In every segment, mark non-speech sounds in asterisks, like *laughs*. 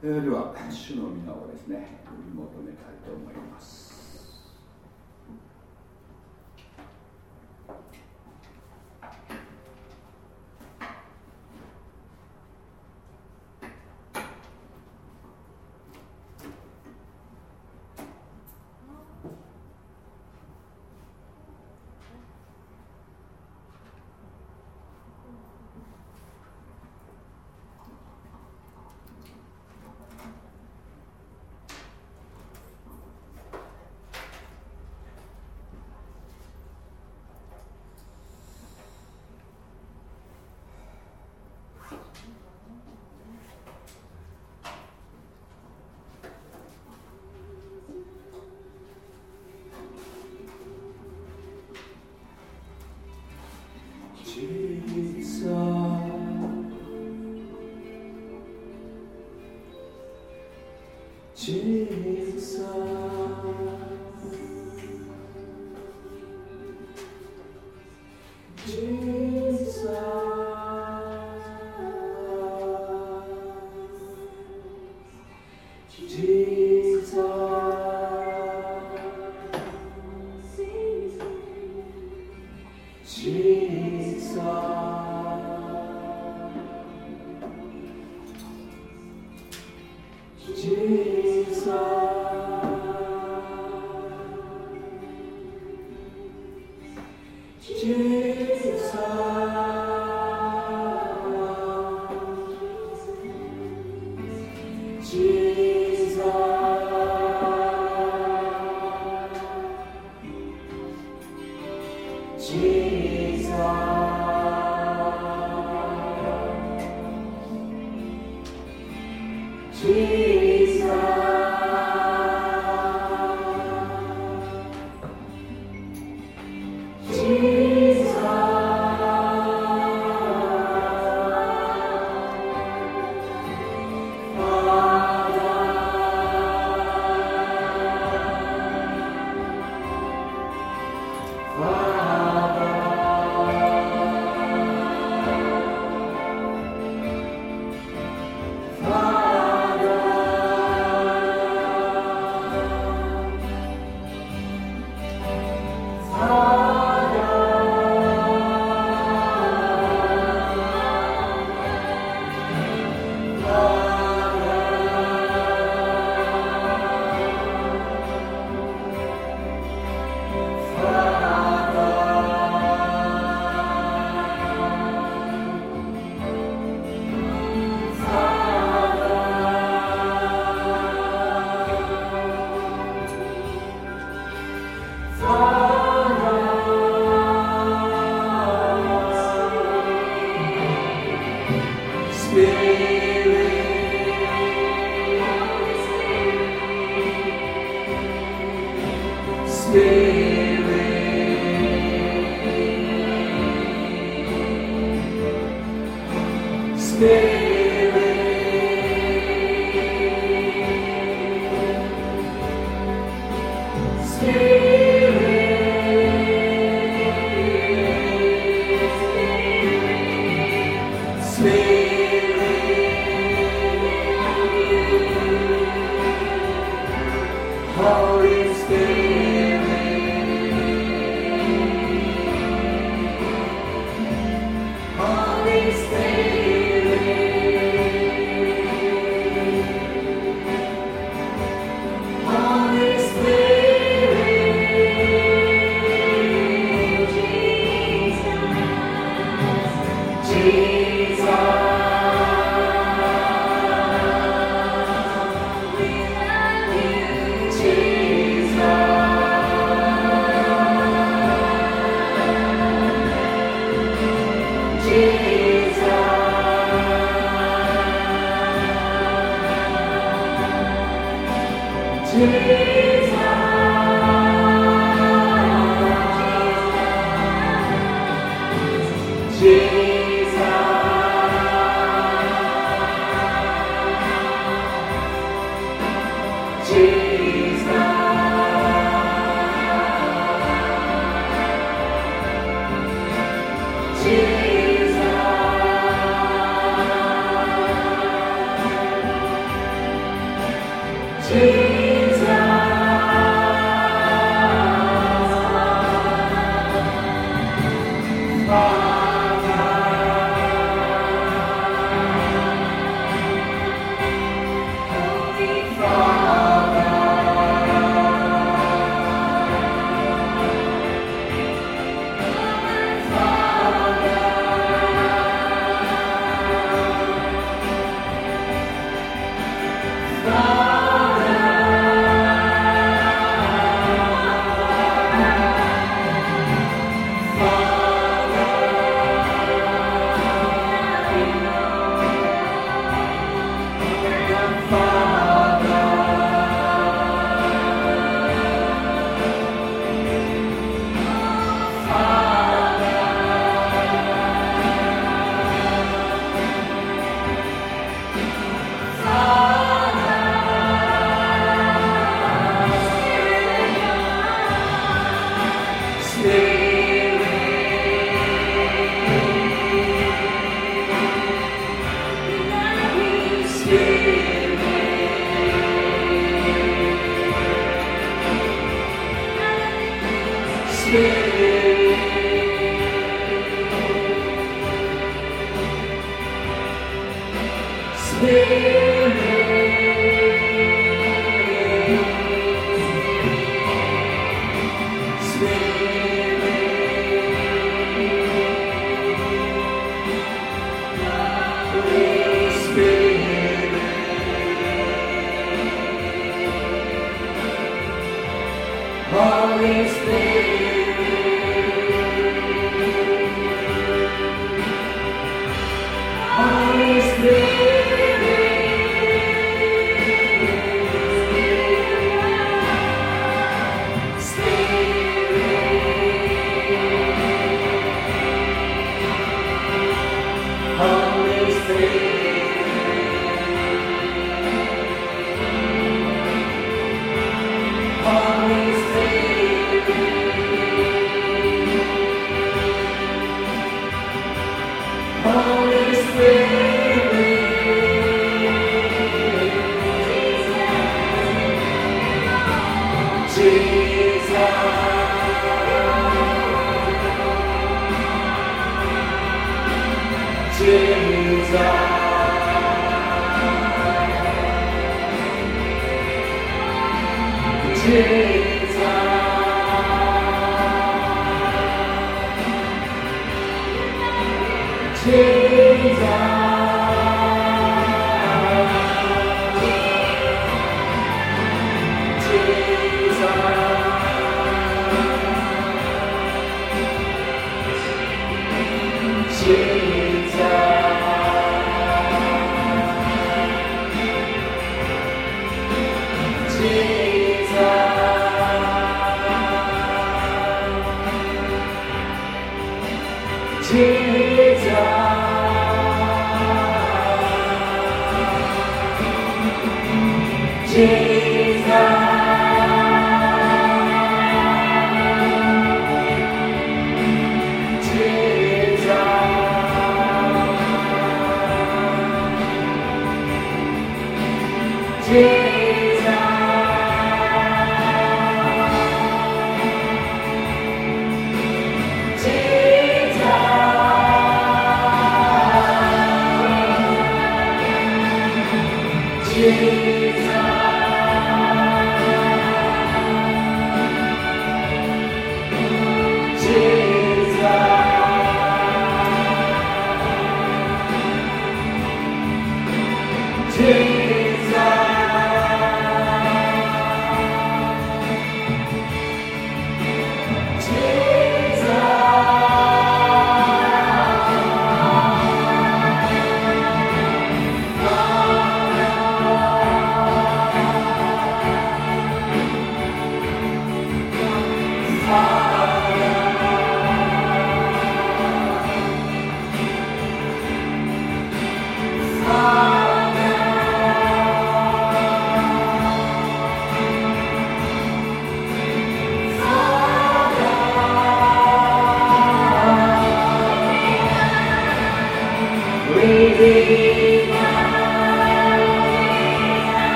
えー、では主の皆をですね呼び求めたいと思います。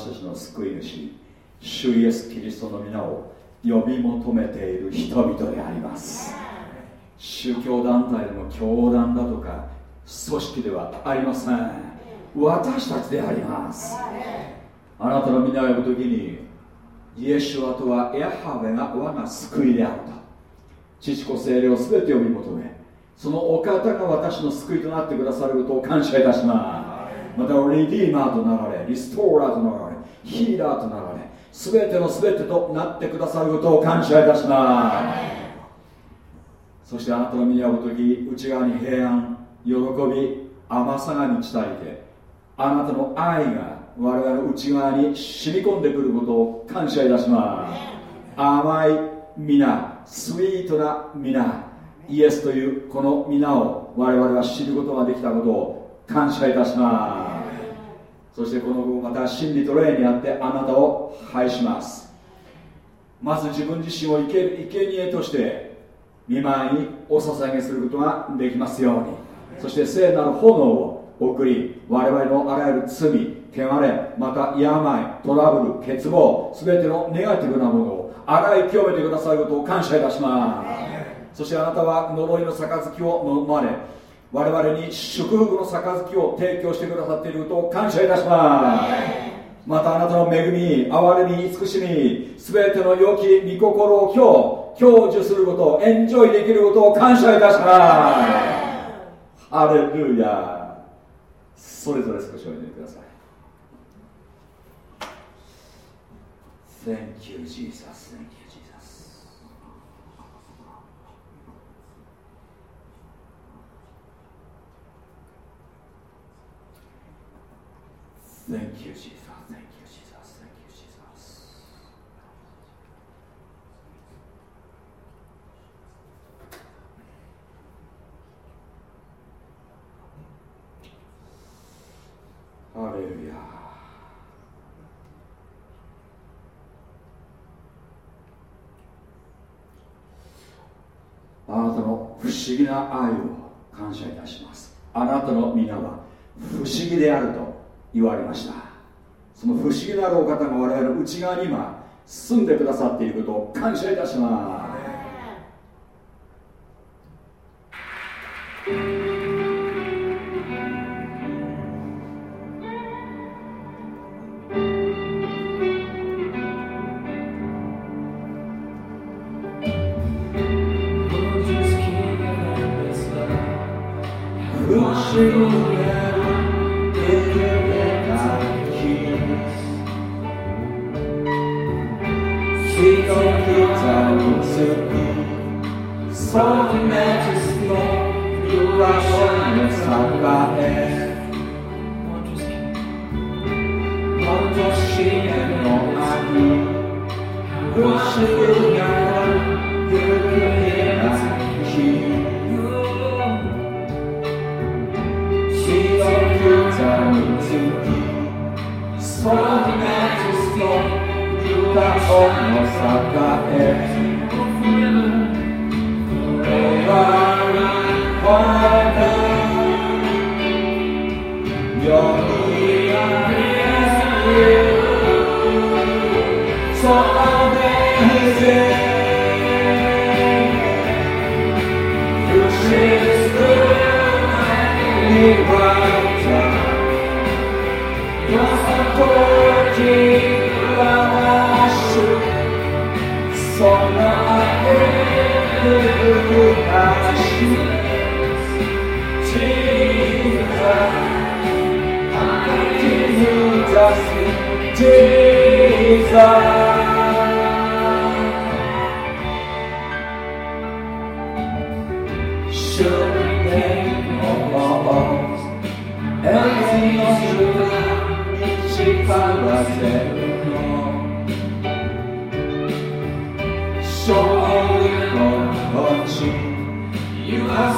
私たちの救い主主イエス・キリストの皆を呼び求めている人々であります。宗教団体でも教団だとか組織ではありません。私たちであります。あなたの皆を呼ぶ時にイエシュアとはヤハベが我が救いであると父子精霊を全て呼び求めそのお方が私の救いとなってくださることを感謝いたします。またリディーマーとなられリストーラーとなられヒーラーとなられ。全ての全てとなってくださることを感謝いたします。そしてあなたの身に合う時内側に平安喜び甘さが満ち足りてあなたの愛が我々の内側に染み込んでくることを感謝いたします。甘い皆スイートな皆イエスというこの皆を我々は知ることができたことを感謝いたします。そしてこの後また真理と霊にあってあなたを拝します。まず自分自身を生け生贄として見舞いにお捧げすることができますように。そして聖なる炎を送り我々のあらゆる罪汚れまた病トラブル欠乏全てのネガティブなものを洗い清めてくださることを感謝いたします。そしてあなたは呪いの杯を飲まれ我々に祝福の杯を提供してくださっていることを感謝いたしますまたあなたの恵み憐れみ慈しみ全ての良き御心を今日享受することエンジョイできることを感謝いたしますハレルヤそれぞれ少しお祈りください Thank you, Jesus. Thank you. Thank you, Jesus. Thank you, Jesus. Thank you, Jesus. ハレルヤあなたの不思議な愛を感謝いたしますあなたの皆は不思議であると言われました。その不思議なるお方が我々の内側に今住んでくださっていることを感謝いたします。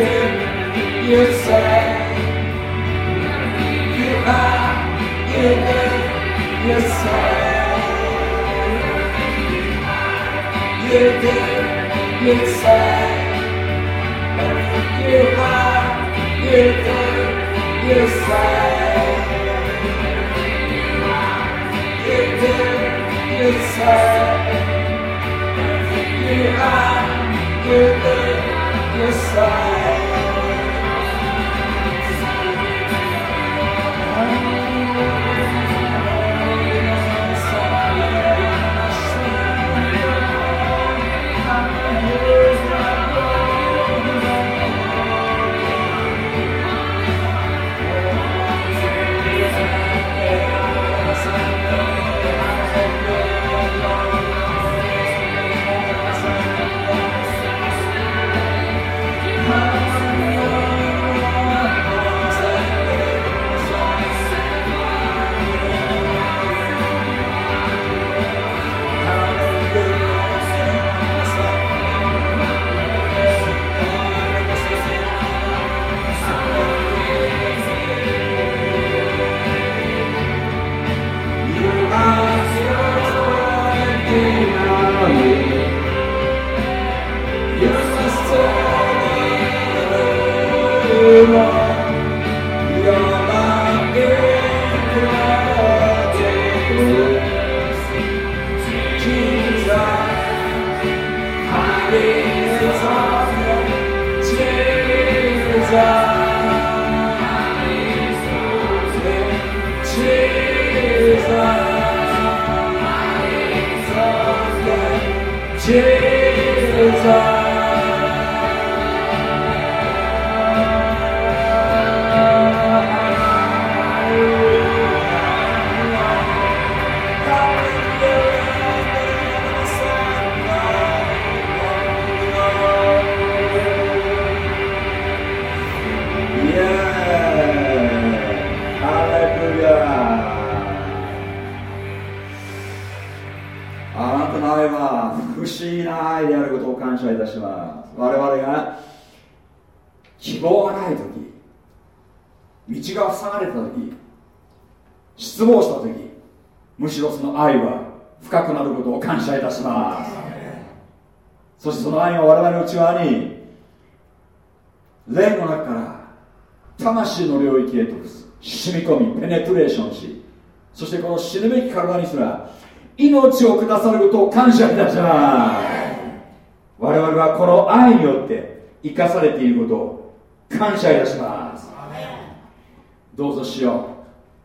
you, you. say you are, you do, you say you do, you say you are, you do, you say you do, you say you are, you do, you say Jesus, Jesus, 謝いたします。我々が希望がない時道が塞がれた時失望した時むしろその愛は深くなることを感謝いたします。そしてその愛が我々の内側に霊の中から魂の領域へと染み込みペネトレーションしそしてこの死ぬべき体にすら命を下さることを感謝いたします。によって生かされていることを感謝いたします。どうぞしよ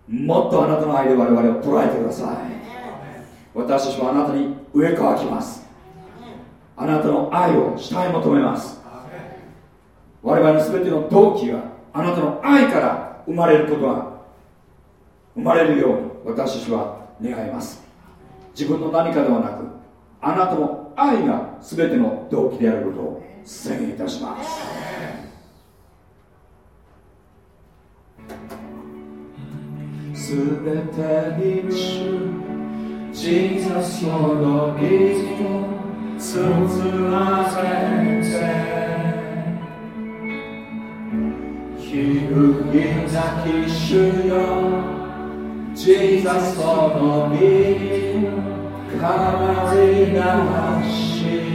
う。もっとあなたの愛で我々を捉えてください。私たちはあなたに植え替きます。あなたの愛を下へ求めます。我々の全ての動機があなたの愛から生まれることが生まれるように私たちは願います。自分の何かではなくあなたの愛が全ての動機であることを宣言いたしますすべてに主ジーザスの義をつづらせて悲劇なき主よ Jesus for me, carrying ashes.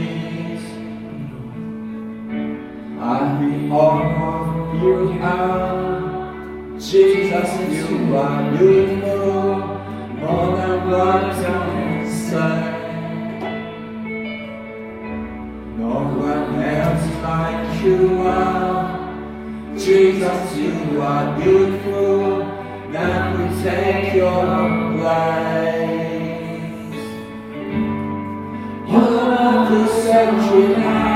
I honor you are, Jesus, you are beautiful, more than what I say. No one else like you are, Jesus, you are beautiful that we take your place. Your love the century mighty.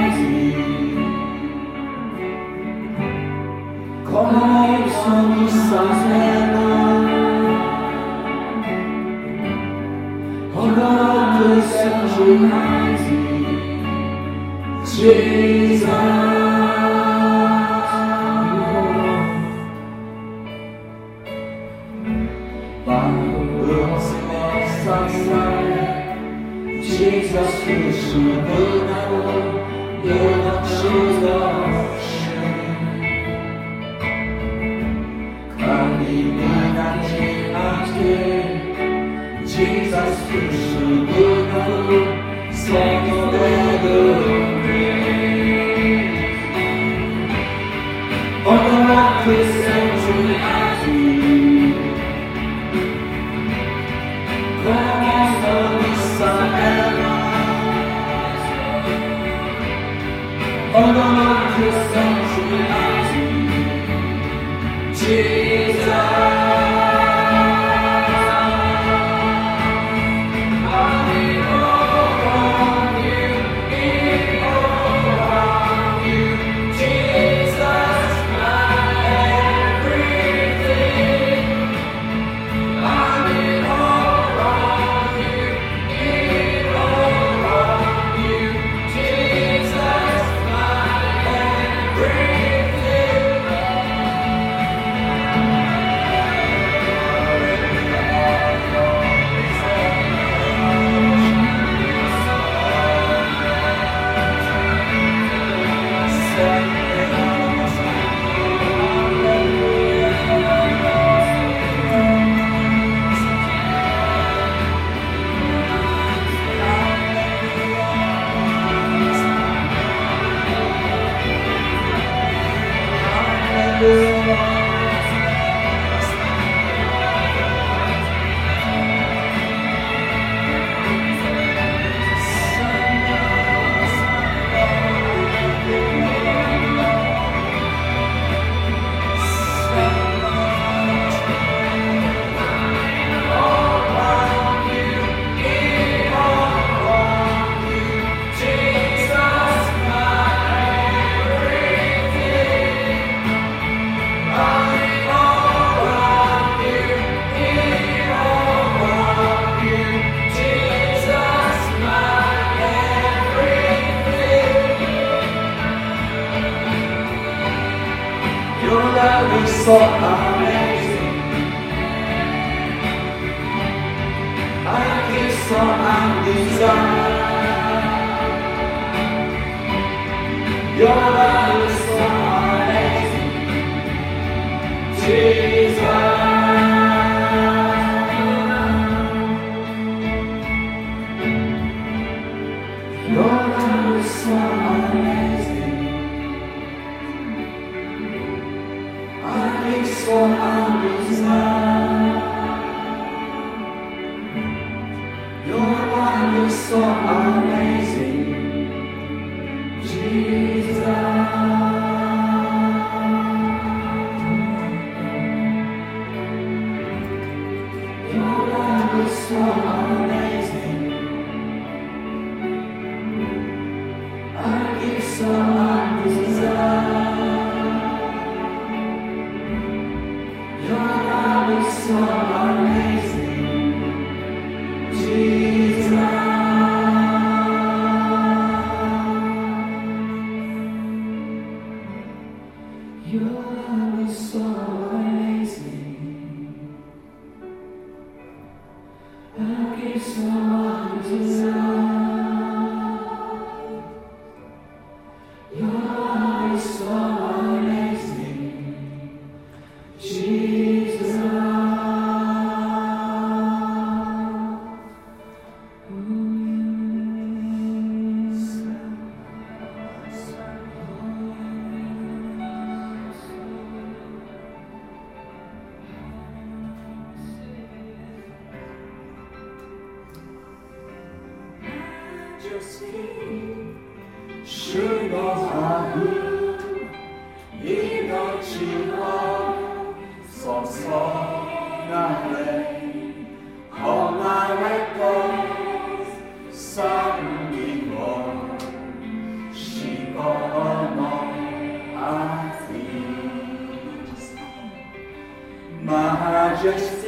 just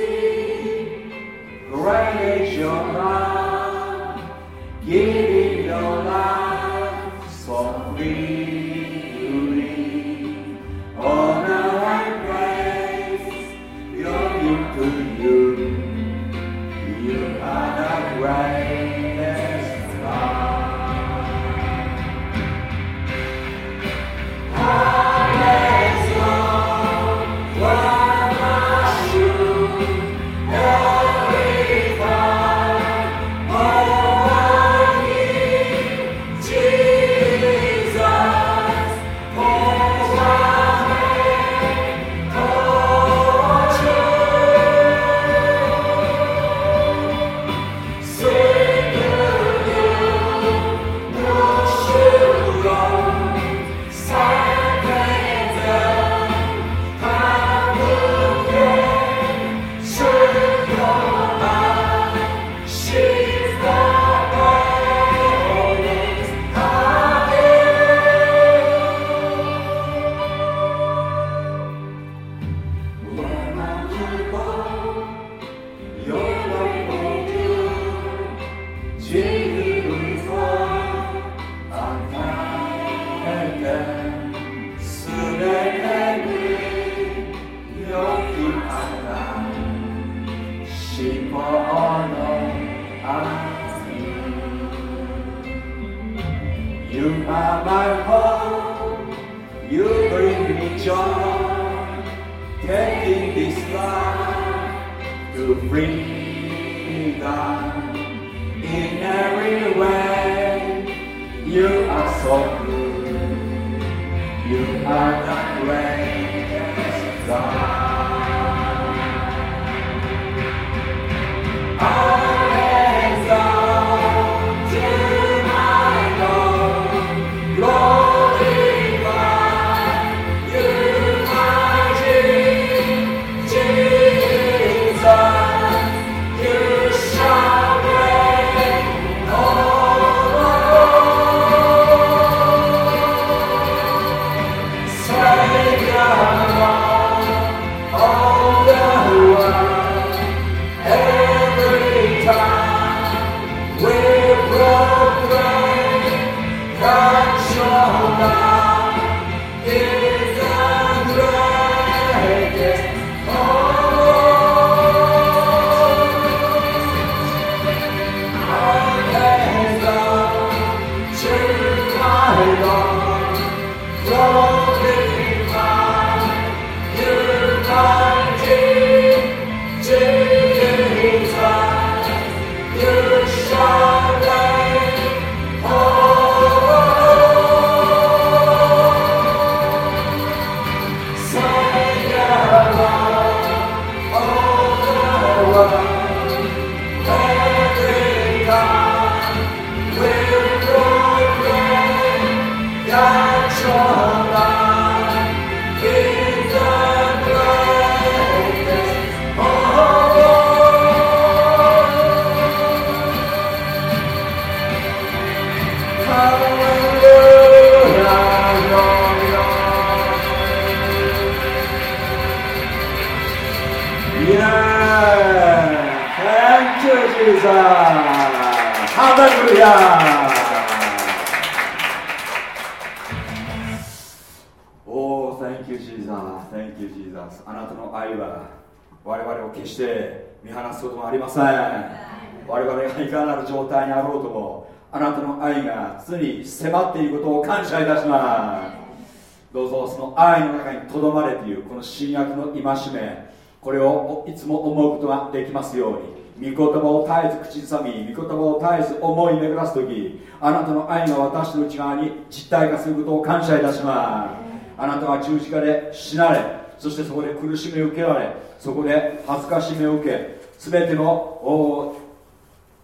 戒めこれをいつも思うことができますように御言葉を絶えず口ずさみ御言葉を絶えず思い巡らす時あなたの愛が私の内側に実体化することを感謝いたします。あなたは十字架で死なれそしてそこで苦しみを受けられそこで恥ずかしみを受け全ての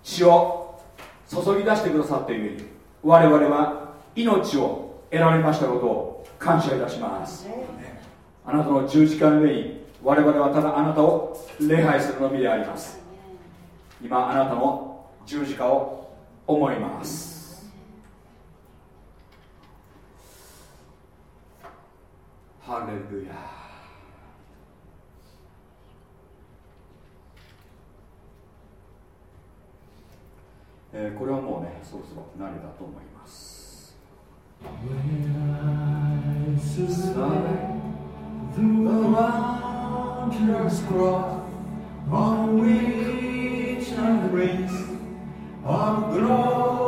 血を注ぎ出してくださっている。我々は命を得られましたことを感謝いたします。あなたの十字架の上に我々はただあなたを礼拝するのみであります。今あなたの十字架を思います。ハレルヤ。えー、これはもうねそろそろ慣れだと思います。through a wondrous cross on which I race of glory.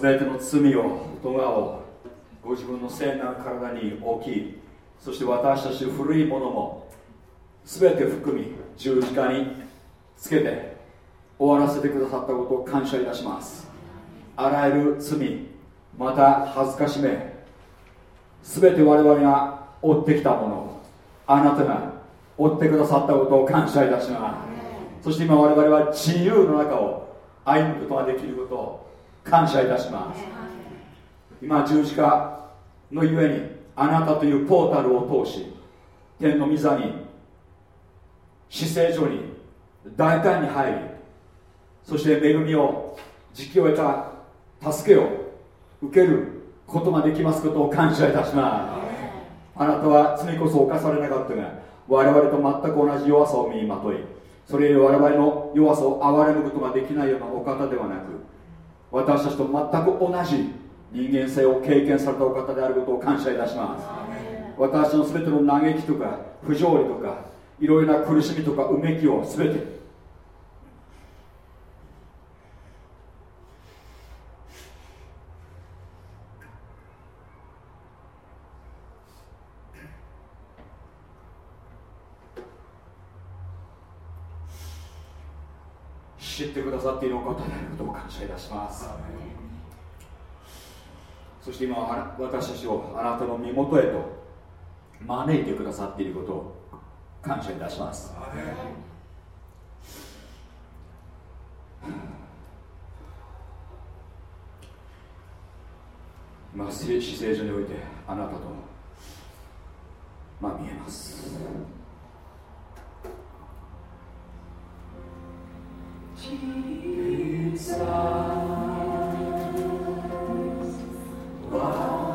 全ての罪を、咎をご自分の聖なる体に置き、そして私たち古いものも全て含み十字架につけて終わらせてくださったことを感謝いたします。あらゆる罪また恥ずかしめ全て我々が追ってきたものあなたが追ってくださったことを感謝いたします。そして今我々は自由の中を歩むことができることを感謝いたします。今十字架のゆえにあなたというポータルを通し天の御座に死聖所に大胆に入りそして恵みを時期を得た助けを受けることができますことを感謝いたします。あなたは罪こそ犯されなかったが我々と全く同じ弱さを身にまといそれより我々の弱さを憐れむことができないようなお方ではなく私たちと全く同じ人間性を経験されたお方であることを感謝いたします。私の全ての嘆きとか不条理とかいろいろな苦しみとかうめきを全て知ってくださっているお方であることを感謝いたします。そして今私たちをあなたの身元へと招いてくださっていることを感謝いたします。今死聖所においてあなたとまあ見えます。Jesus, why?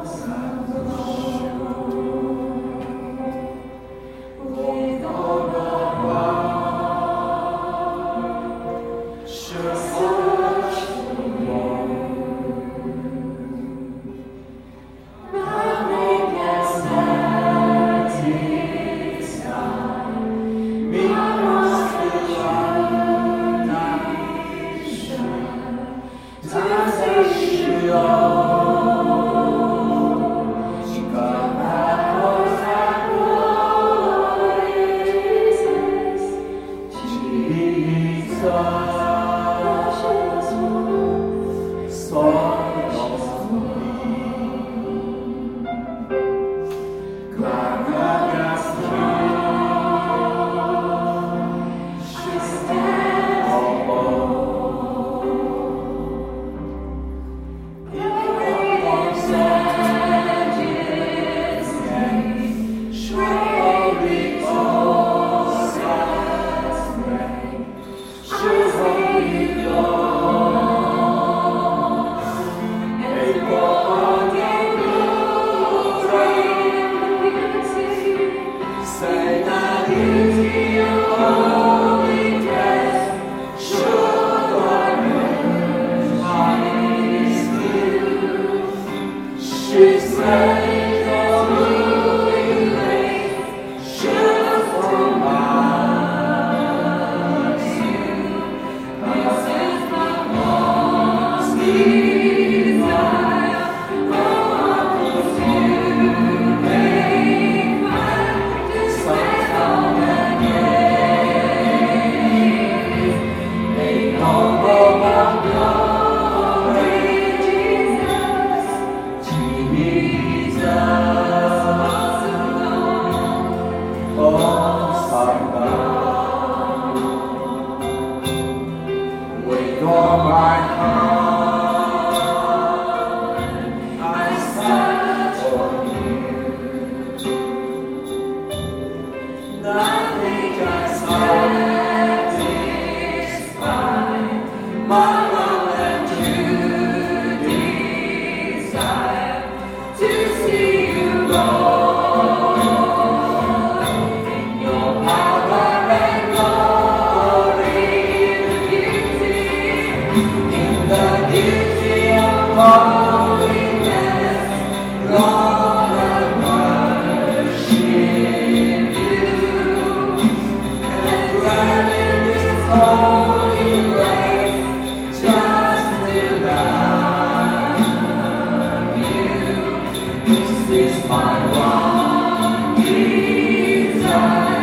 This is my one desire.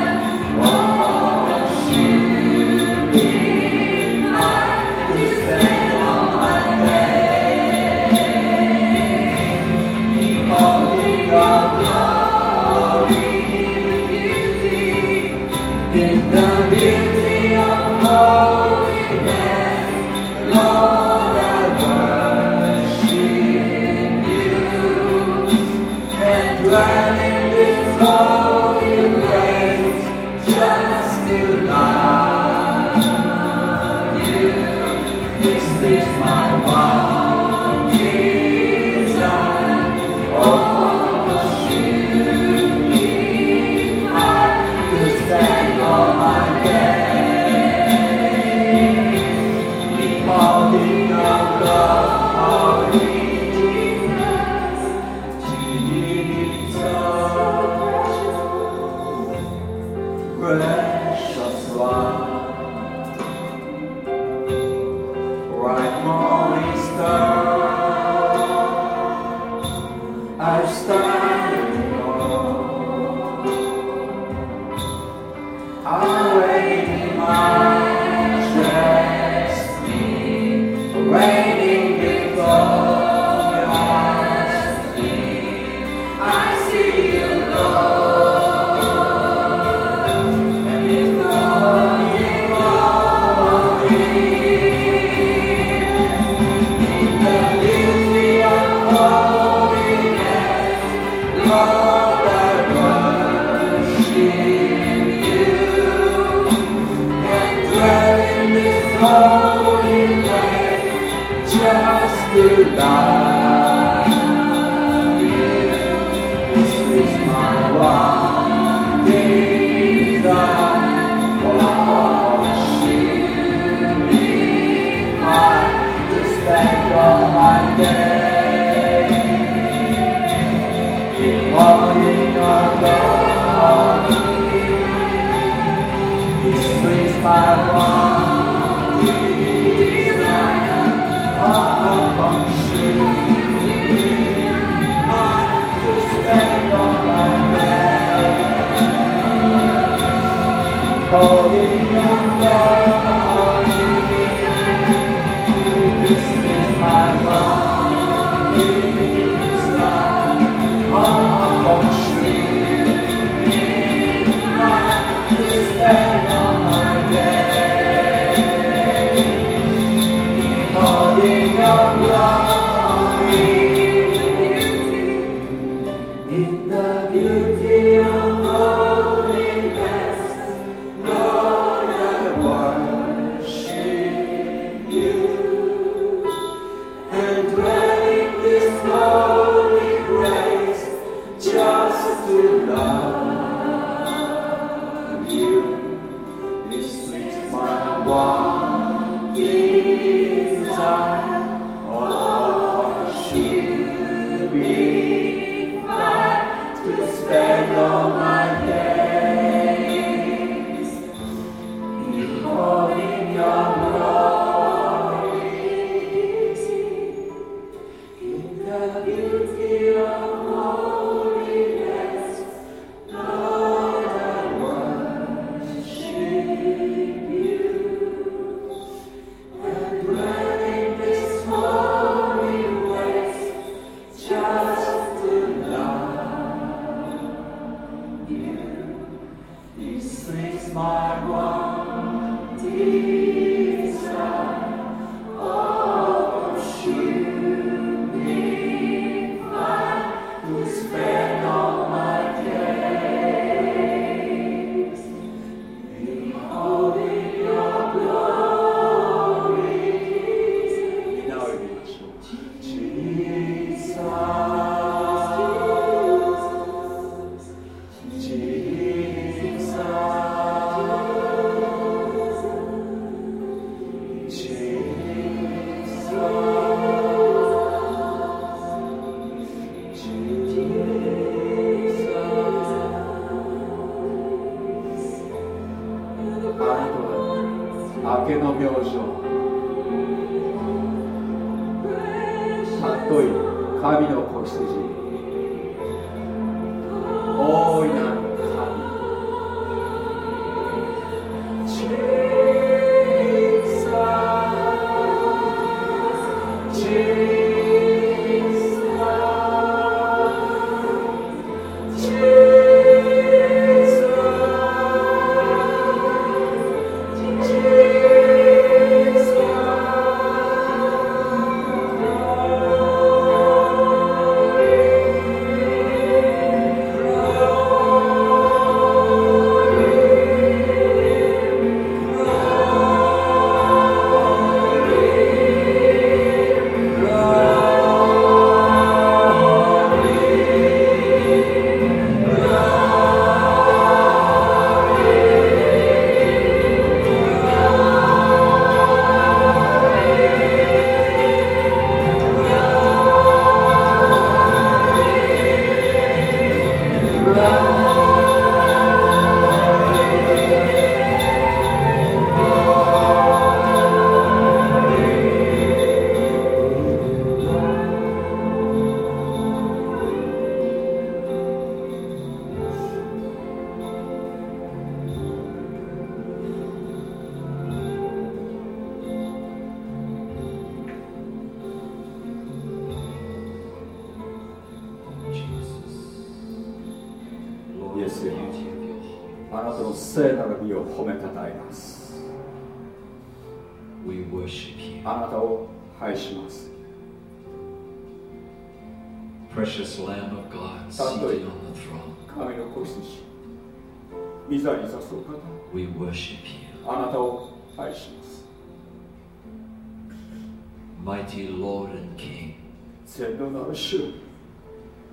る主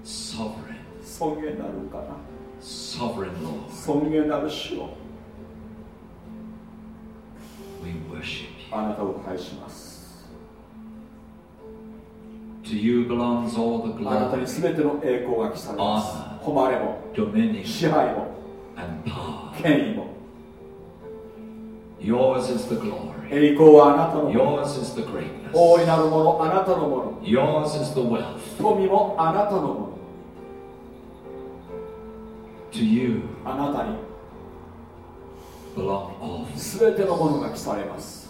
ソブレン尊厳なるかな。ソブレンロー尊厳なる主を We worship you. あなたを返します。To you belongs all the glory. あなたにすべての栄光が来されます。誉れも Honor, 支配も and power. 権威も。Yours is the glory. 栄光はあなたのもの Yours is the greatness. 大いなるものあなたのもの Yours is the wealth. 富もあなたのも To you のあなたに belong all things. 全てのものが来されます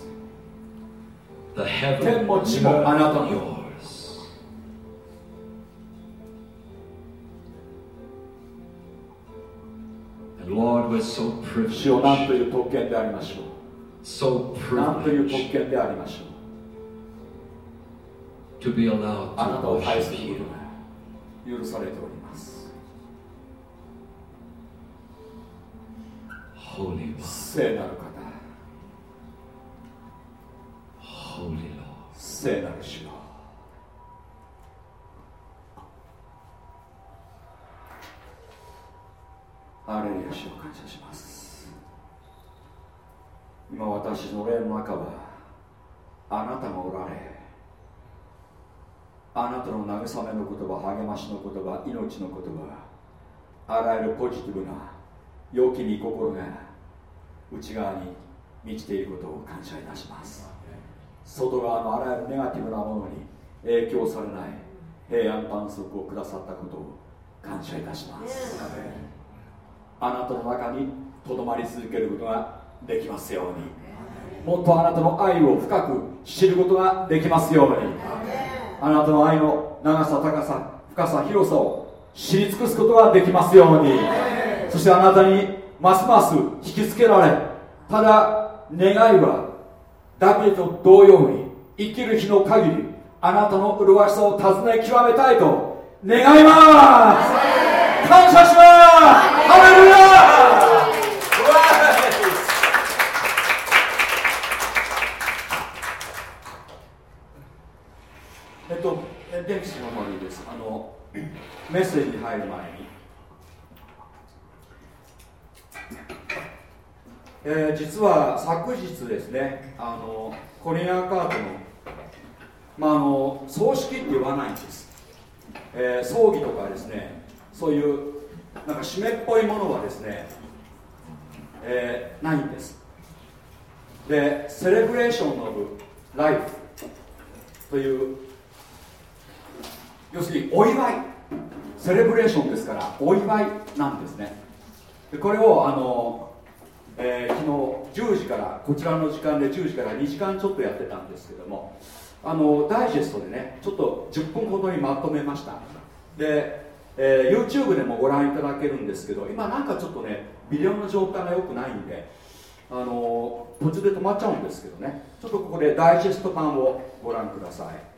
The heaven 天も地もあなたの yours. 主を何という特権でありましょ so う何という特権でありましょう to be allowed あなた to を愛す worship るこ you. とが許されております Holy One, 聖なる方 Holy Lord. 聖なる主よハレルヤ主を感謝します今私の霊の中はあなたがおられあなたの慰めの言葉励ましの言葉命の言葉あらゆるポジティブな良きに心が内側に満ちていることを感謝いたします。外側のあらゆるネガティブなものに影響されない平安短足をくださったことを感謝いたします。あなたの中にとどまり続けることができますように。もっとあなたの愛を深く知ることができますように。あなたの愛の長さ高さ深さ広さを知り尽くすことができますように。そしてあなたにますます引きつけられただ願いはダビデと同様に生きる日の限りあなたの麗しさを尋ね極めたいと願います。感謝します。ハレルヤえっと、え電気の方がいいですあのメッセージに入る前に。えー実は昨日ですねあのコリアンカートの,、まあ、あの葬式って言わないんです、えー葬儀とかですねそういうなんか締めっぽいものはですね、えーないんです。でセレブレーション・オブ・ライフという要するにお祝い。セレブレーションですからお祝いなんですね。でこれをあの、えー昨日10時からこちらの時間で10時から2時間ちょっとやってたんですけどもあのダイジェストでねちょっと10分ほどにまとめました。で、えー YouTube でもご覧いただけるんですけど今なんかちょっとねビデオの状態が良くないんであの途中で止まっちゃうんですけどね。ちょっとここでダイジェスト版をご覧ください。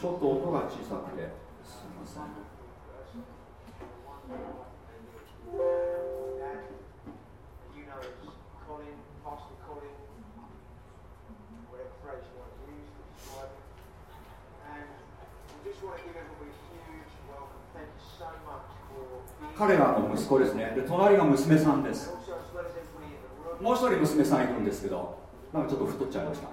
ちょっと音が小さくて。すみませんが息子ですね。で隣が娘さんです。もう一人娘さん行くんですけどなんかちょっと太っちゃいました。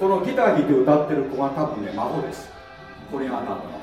このギター弾いて歌ってる子が多分ね孫です。コリアンアナートの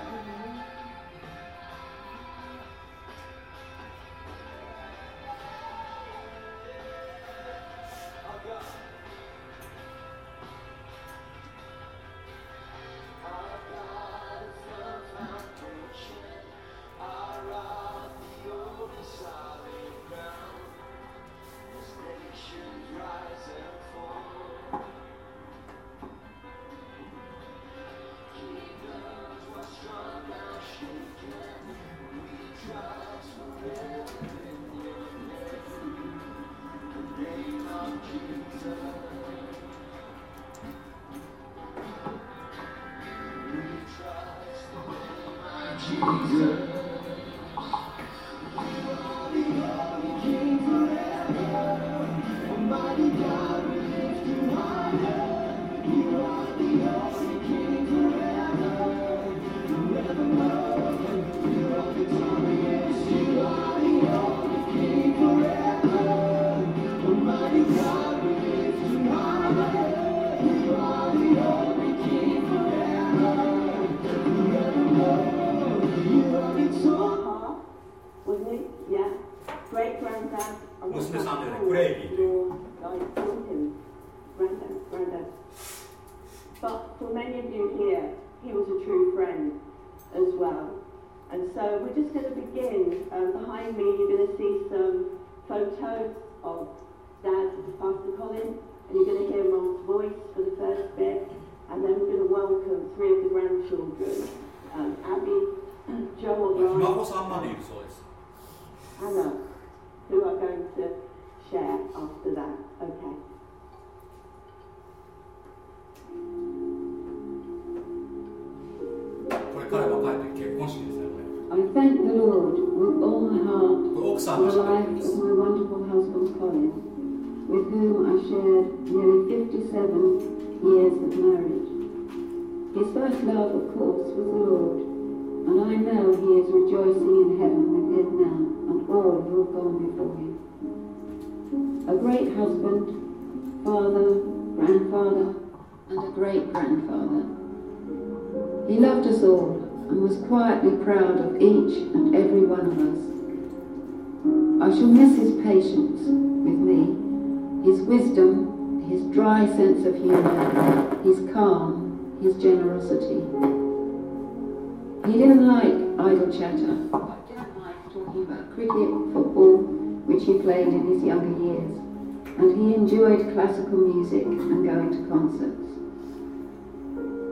enjoyed classical music and going to concerts.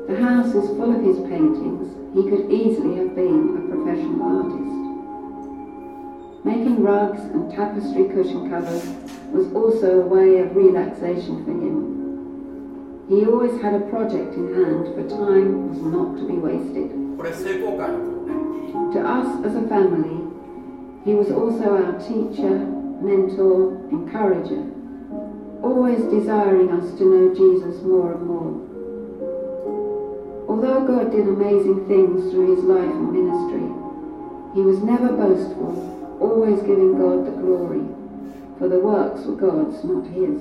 The house is full of his paintings. He could easily have been a professional artist. Making rugs and tapestry cushion covers was also a way of relaxation for him. He always had a project in hand, for time was not to be wasted. To us as a family, he was also our teacher, mentor, encourager, always desiring us to know Jesus more and more. Although God did amazing things through his life and ministry, he was never boastful, always giving God the glory, for the works were God's, not his.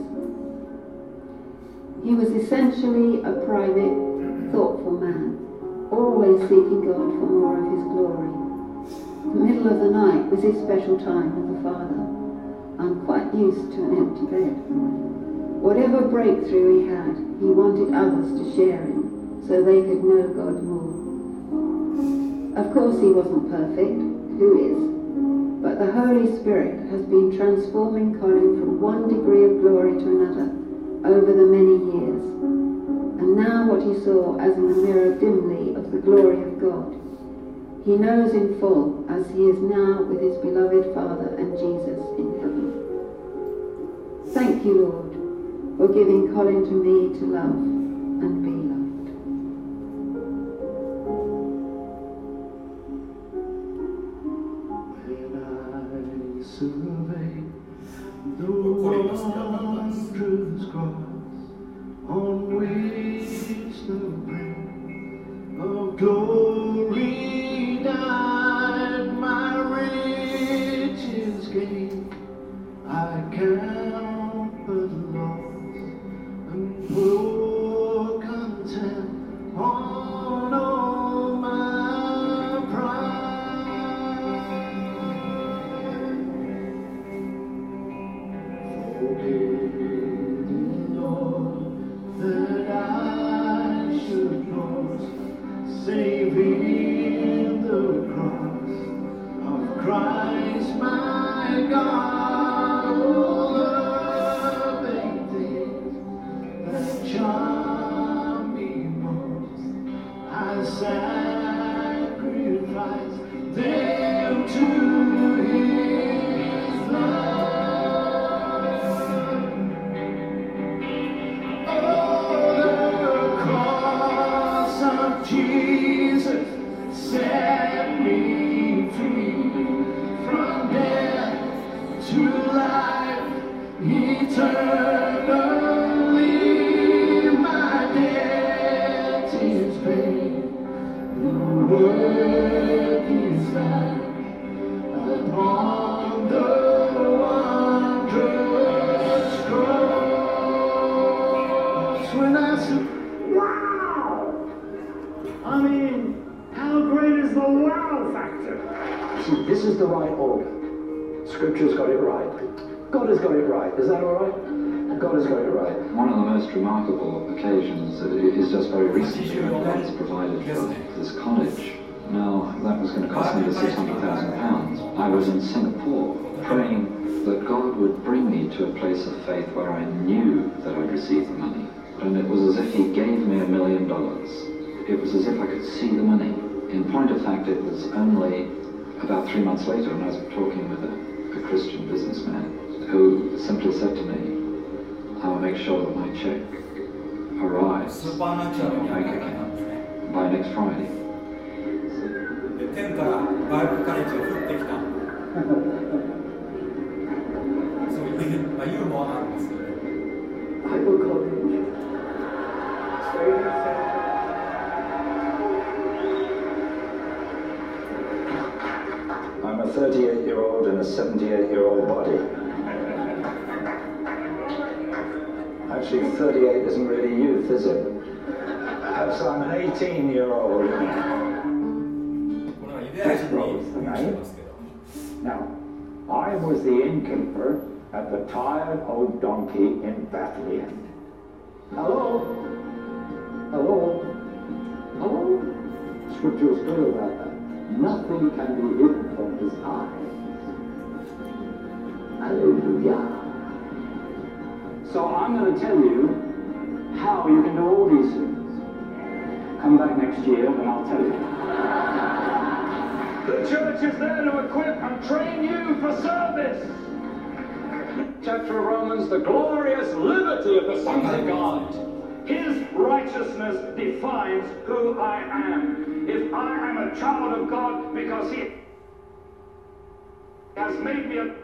He was essentially a private, thoughtful man, always seeking God for more of his glory. The middle of the night was his special time with the Father. I'm quite used to an empty bed. Whatever breakthrough he had, he wanted others to share in so they could know God more. Of course, he wasn't perfect. Who is? But the Holy Spirit has been transforming Colin from one degree of glory to another over the many years. And now, what he saw as in the mirror dimly of the glory of God, he knows in full as he is now with his beloved Father and Jesus in heaven. Thank you, Lord, for giving Colin to me to love and be loved. When I survey the Recording must be done by us. wondrous cross on which the Prince of glory died, my riches gain, I count 天からバイブルカレッジが I'm an 18 year old Now, I was the innkeeper at the tired old donkey in Bethlehem. Hello? Hello? Hello? Scripture is clear about that. Nothing can be hidden from his eyes. Hallelujah. So I'm going to tell you how you can do all these things. Come back next year and I'll tell you. The church is there to equip and train you for service. Chapter of Romans, the glorious liberty of the sons of God. His righteousness defines who I am. If I am a child of God because He has made me a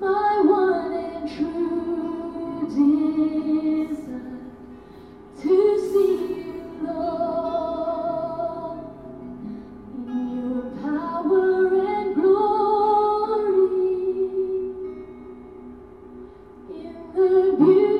my one and true desire to see you, Lord, in your power and glory. In the beauty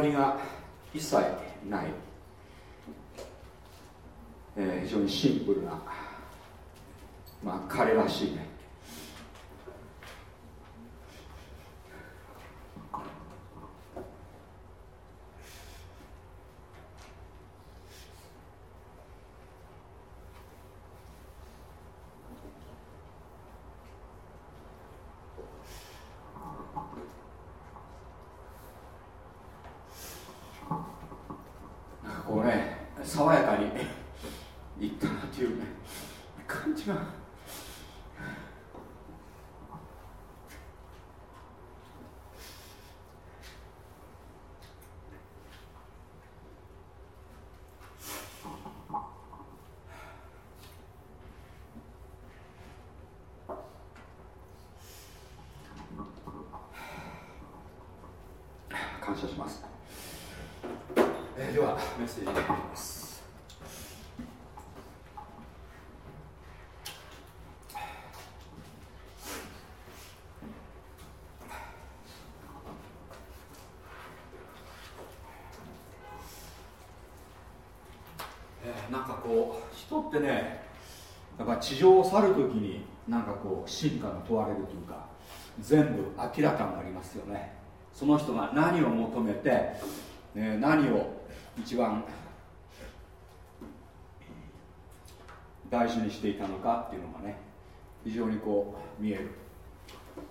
りが一切ない、えー非常にシンプルな、まあ、彼らしいねなんかこうね爽やかにいったなっていうね感じが感謝しますえーではメッセージに入りますえーなんかこう人ってねやっぱ地上を去るときになんかこう進化が問われるというか全部明らかになりますよね。その人が何を求めて、ね何を一番大事にしていたのかっていうのがね非常にこう見える。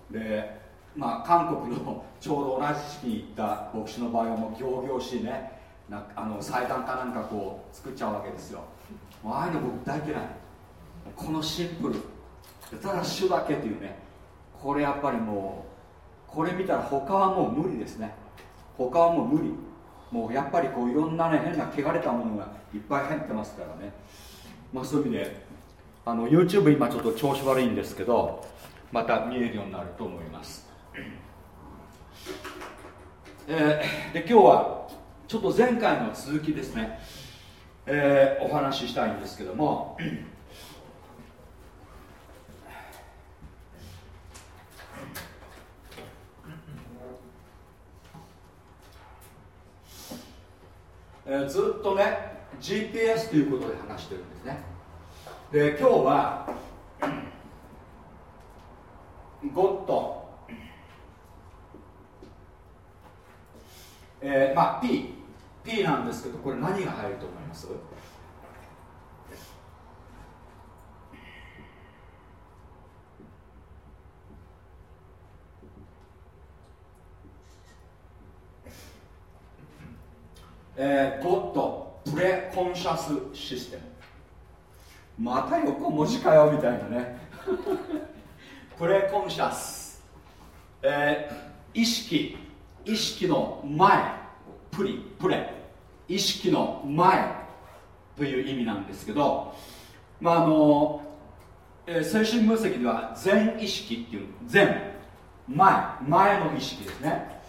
でまあ韓国のちょうど同じ時期に行った牧師の場合はもう仰々しいねなあの祭壇かなんかこう作っちゃうわけですよ。もうああいうの僕大嫌い。このシンプル。ただ主だけっていうね。これやっぱりもうこれ見たら他はもう無理ですね。他はもう無理。もうやっぱりこういろんなね変な汚れたものがいっぱい入ってますからね。まあそういう意味であの YouTube 今ちょっと調子悪いんですけどまた見えるようになると思います、えーで今日はちょっと前回の続きですね、えーお話ししたいんですけども。えーずっとね GPS ということで話してるんですね。で今日はゴッド。えーまあ P なんですけどこれ何が入ると思います？えー、ゴッドプレコンシャスシステム。また横文字かよみたいなね。*laughs* プレコンシャス、えー、意識。意識の前。プリ。プレ。意識の前という意味なんですけどまああの、えー、精神分析では全意識っていう全前前の意識ですね。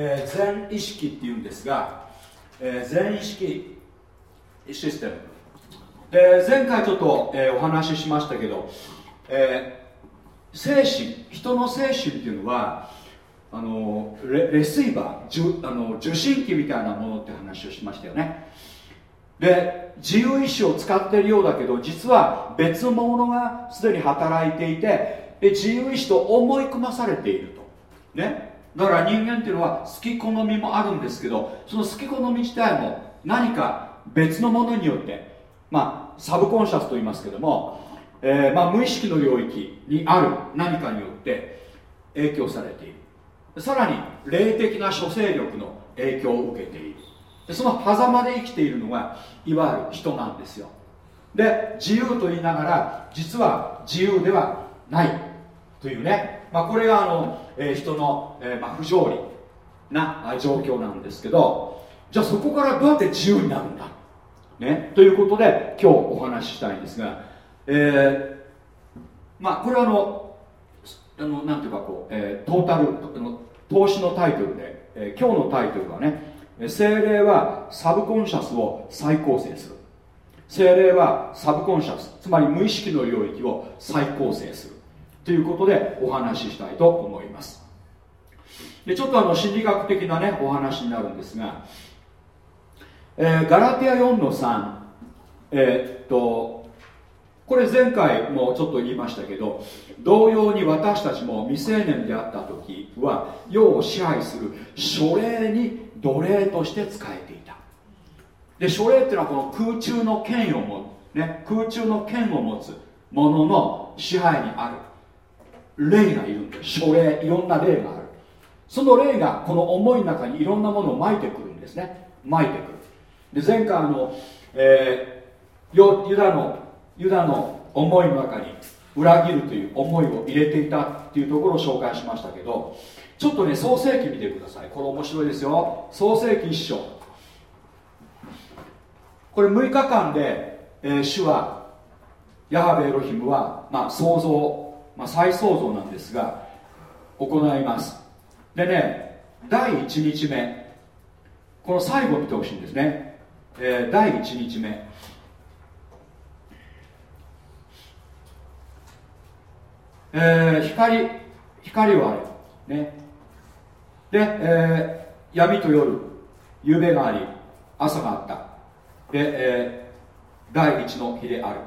えー、全意識っていうんですが、えー、全意識システム。で前回ちょっと、えー、お話ししましたけど、え精神人の精神っていうのはあのレレシーバーあの受信機みたいなものって話をしましたよね。で自由意志を使っているようだけど実は別のものがすでに働いていてで自由意志と思い込まされていると。ね。だから人間っていうのは好き好みもあるんですけどその好き好み自体も何か別のものによってまあサブコンシャスと言いますけども、えー、まあ、無意識の領域にある何かによって影響されている。さらに霊的な諸勢力の影響を受けている。でその狭間で生きているのがいわゆる人なんですよ。で自由と言いながら実は自由ではない。というね、まあ、これがあの、えー、人の、えー、まあ、不条理な状況なんですけどじゃあそこからどうやって自由になるんだ、ね、ということで今日お話ししたいんですが、えー、まあこれはあのあのなんていうかこう、えー、トータル投資のタイトルで、えー、今日のタイトルはね精霊はサブコンシャスを再構成する。精霊はサブコンシャスつまり無意識の領域を再構成する。ということでお話ししたいと思います。でちょっとあの心理学的なねお話になるんですが、えー、ガラティア4の3えー、っとこれ前回もちょっと言いましたけど同様に私たちも未成年であった時は世を支配する書霊に奴隷として仕えていた。で書霊っていうのはこの空中の権を持つ、ね、空中の権を持つものの支配にある。霊がいるんです書霊いろんな霊がある。その霊がこの思いの中にいろんなものをまいてくるんですね。まいてくる。で前回の、えー、ユダのユダの思いの中に裏切るという思いを入れていたっていうところを紹介しましたけどちょっとね創世記見てください。これ面白いですよ。創世記一章。これ6日間で、えー、主はヤハベエロヒムは、まあ、創造まあ、再創造なんですが行います。でね第1日目。この最後見てほしいんですね、えー、第1日目。えー、光光はあれね。で、えー、闇と夜夕べがあり朝があった。で、えー、第一の日である。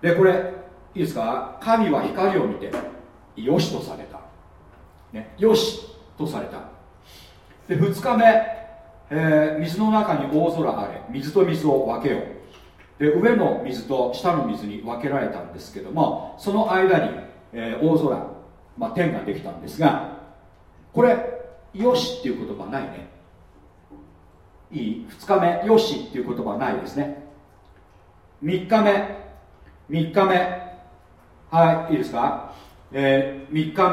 でこれいいですか？神は光を見てよしとされた、ね、よしとされた。で2日目、えー、水の中に大空あれ水と水を分けよう。で上の水と下の水に分けられたんですけどもその間に、えー、大空、まあ、天ができたんですがこれよしっていう言葉ないね。いい？2日目よしっていう言葉ないですね。3日目3日目はいいいですか、えー、3日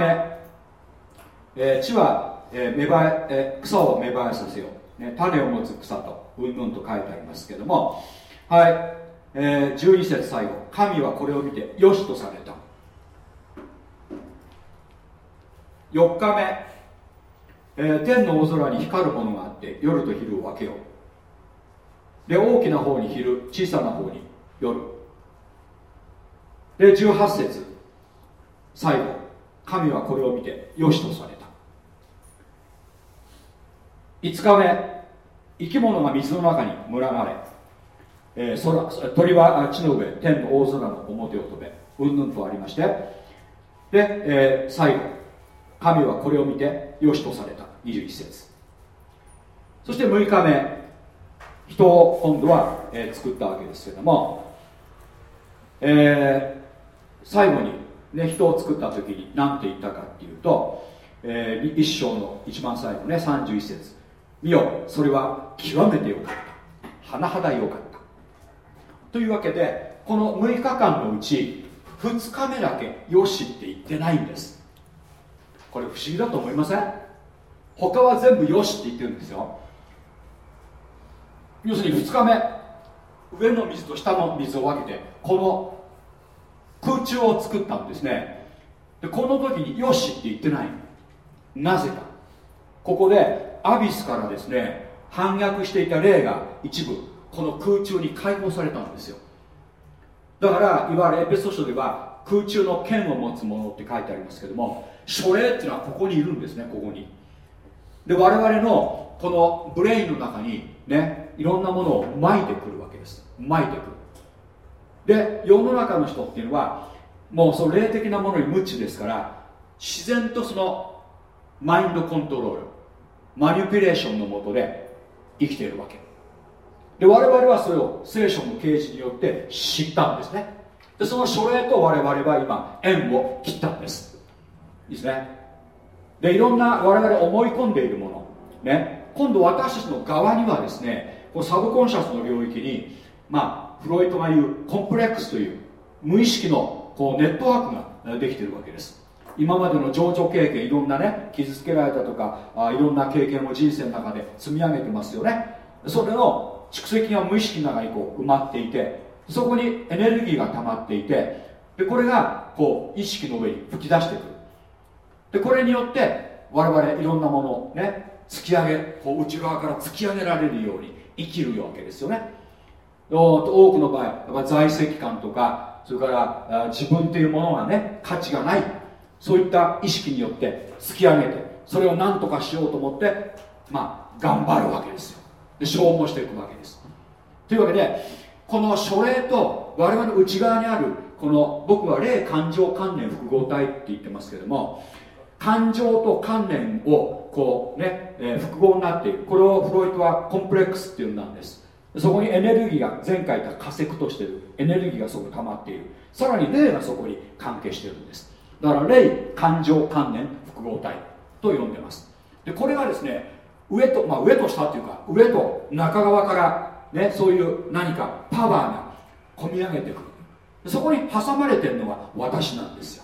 目、えー、地は、えー芽生ええー、草を芽生えさせよう、ね、種を持つ草とうんぬんと書いてありますけども。はい、えー、12節最後。神はこれを見てよしとされた。4日目、えー、天の大空に光るものがあって夜と昼を分けよう。で大きな方に昼小さな方に夜。で18節最後。神はこれを見てよしとされた。5日目。生き物が水の中に群がれ、えー、空鳥は地の上天の大空の表を飛べうんぬんとありましてで、えー、最後神はこれを見てよしとされた。21節。そして6日目人を今度は、えー作ったわけですけども、えー最後に、ね、人を作った時に何て言ったかっていうと、えー一章の一番最後ね31節。見よ。それは極めてよかった。甚だよかった。というわけでこの6日間のうち2日目だけよしって言ってないんです。これ不思議だと思いません？他は全部よしって言ってるんですよ。要するに2日目上の水と下の水を分けてこの空中を作ったんですね。でこの時によしって言ってない。なぜか。ここでアビスからですね反逆していた霊が一部この空中に解放されたんですよ。だからいわゆるエペソ書では空中の剣を持つ者って書いてありますけども書霊っていうのはここにいるんですねここに。で我々のこのブレインの中にねいろんなものを撒いてくるわけです。撒いてくる。で世の中の人っていうのはもうその霊的なものに無知ですから自然とそのマインドコントロールマニュピュレーションのもとで生きているわけ。で我々はそれを聖書の啓示によって知ったんですね。でその書類と我々は今縁を切ったんです。いいですね。でいろんな我々思い込んでいるもの。ね。今度私たちの側にはですねこのサブコンシャスの領域にまあフロイトが言うコンプレックスという無意識のこうネットワークができているわけです。今までの情緒経験いろんなね傷つけられたとかあいろんな経験を人生の中で積み上げてますよね。それの蓄積が無意識の中にこう埋まっていてそこにエネルギーが溜まっていてでこれがこう意識の上に吹き出してくる。でこれによって我々いろんなものをね突き上げこう内側から突き上げられるように生きるわけですよね。多くの場合やっぱ在籍感とかそれから自分というものがね価値がないそういった意識によって突き上げてそれを何とかしようと思ってまあ頑張るわけですよ。で消耗していくわけです。というわけでこの書霊と我々の内側にあるこの僕は霊感情関連複合体って言ってますけども感情と関連をこうね、えー複合になっているこれをフロイトはコンプレックスっていうんなんです。そこにエネルギーが前回言った化石としてる。エネルギーがそこに溜まっている。さらに霊がそこに関係してるんです。だから霊感情関連複合体と呼んでます。でこれがですね上と、まあ、上と下っていうか上と中側からねそういう何かパワーが込み上げてくる。そこに挟まれてるのが私なんですよ。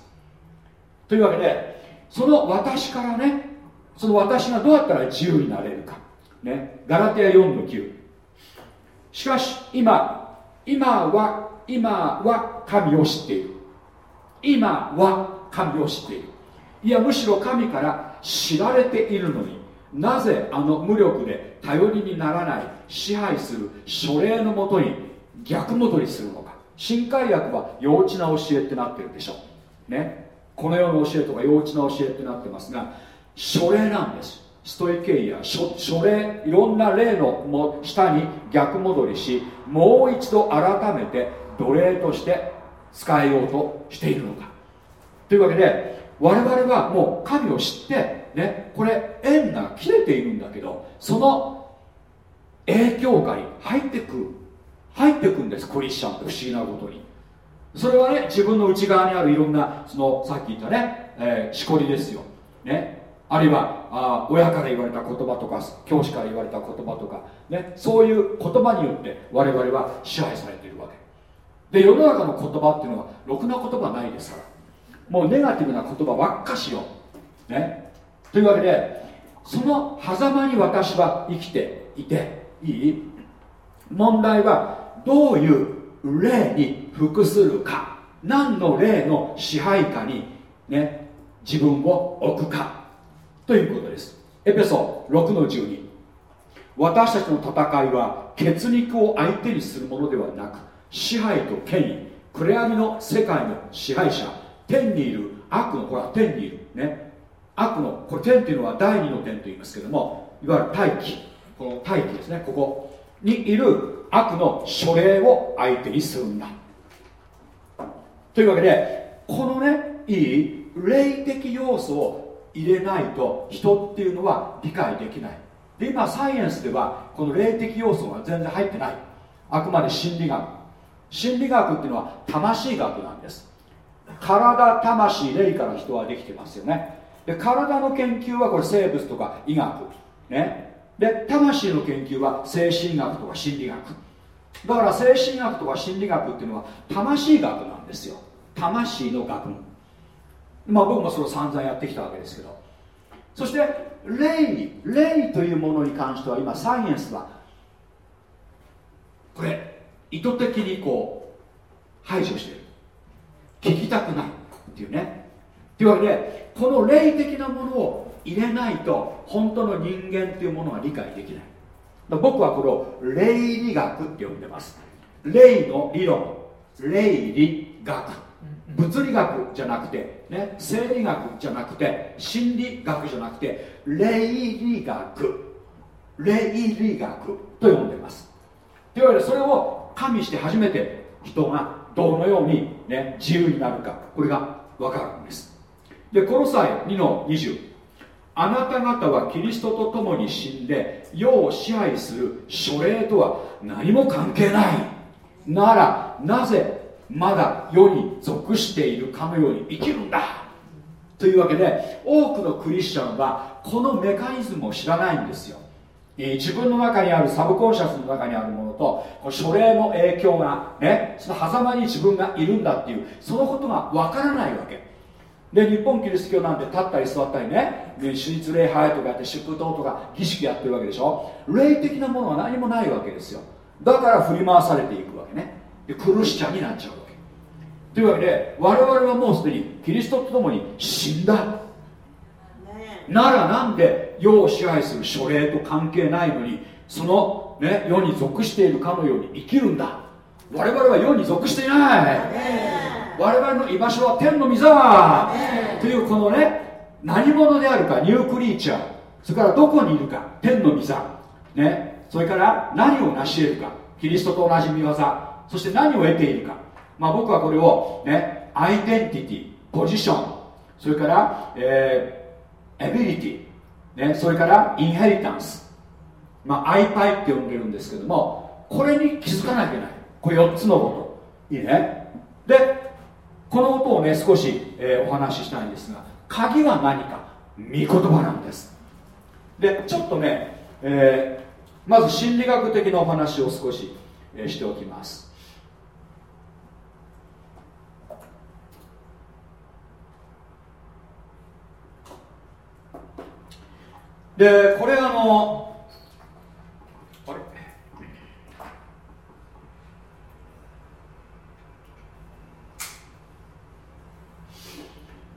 というわけでその私からねその私がどうやったら自由になれるか。ねガラテヤ4の9しかし今今は今は神を知っている。今は神を知っている。いやむしろ神から知られているのになぜあの無力で頼りにならない支配する書霊のもとに逆戻りするのか。新海薬は幼稚な教えってなってるでしょね。この世の教えとか幼稚な教えってなってますが書霊なんです。ストイケイア書書霊いろんな霊のも下に逆戻りしもう一度改めて奴隷として使えようとしているのか。というわけで我々はもう神を知ってねこれ縁が切れているんだけどその影響下に入ってく入ってくんですクリスチャンって不思議なことに。それはね自分の内側にあるいろんなそのさっき言ったね、えーしこりですよ、ね、あるいはあ親から言われた言葉とか教師から言われた言葉とか、ね、そういう言葉によって我々は支配されているわけ。で世の中の言葉っていうのはろくな言葉ないですから。もうネガティブな言葉ばっかしよう。ね。というわけでその狭間に私は生きていていい？問題はどういう霊に服するか。何の霊の支配下にね自分を置くか。ということです。エペソ6の12私たちの戦いは血肉を相手にするものではなく支配と権威暗闇の世界の支配者。天にいる。悪のこれは天にいる。ね。悪のこれ天っていうのは第二の天と言いますけどもいわゆる大気この大気ですね。ここ。にいる悪の書霊を相手にするんだ。というわけでこのねいい霊的要素を入れないと人っていうのは理解できない。で今サイエンスではこの霊的要素が全然入ってない。あくまで心理学。心理学っていうのは魂学なんです。体魂霊から人はできてますよね。で体の研究はこれ生物とか医学。ね。で魂の研究は精神学とか心理学。だから精神学とか心理学っていうのは魂学なんですよ。魂の学問。まあ僕もそれを散々やってきたわけですけど。そして霊霊というものに関しては今サイエンスはこれ意図的にこう排除してる。聞きたくないっていうね。というわけでこの霊的なものを入れないと本当の人間っていうものが理解できない。僕はこれを霊理学って呼んでます。霊の理論。霊理学。物理学じゃなくて、ね、生理学じゃなくて心理学じゃなくて霊理学。霊理学と呼んでます。というわけでそれを加味して初めて人がどのように、ね、自由になるかこれが分かるんです。でこの際2の20あなた方はキリストと共に死んで世を支配する書霊とは何も関係ない。ならなぜまだ世に属しているかのように生きるんだ。というわけで多くのクリスチャンはこのメカニズムを知らないんですよ。自分の中にあるサブコンシャスの中にあるものと書類の影響がねその狭間に自分がいるんだっていうそのことがわからないわけ。で日本キリスト教なんて立ったり座ったりね手術礼拝とかやって祝祷とか儀式やってるわけでしょ。霊的なものは何もないわけですよ。だから振り回されていくわけね。でクリスチャンになっちゃうわけ。というわけで我々はもうすでにキリストと共に死んだ。ならなんで世を支配する書類と関係ないのにその、ね、世に属しているかのように生きるんだ。我々は世に属していない。我々の居場所は天の御座。というこのね何者であるかニュークリーチャーそれからどこにいるか天の御座。ねそれから何を成し得るかキリストと同じ御業そして何を得ているか。まあ僕はこれをねアイデンティティポジションそれから、えー、エビリティ、ね、それからインヘリタンスまあアイパイって呼んでるんですけどもこれに気づかなきゃいけない。これ4つのこと。いいね。でこのことをね少し、えー、お話ししたいんですが鍵は何か。御言葉なんです。でちょっとね、えー、まず心理学的なお話を少し、えー、しておきます。でこれあのあれ？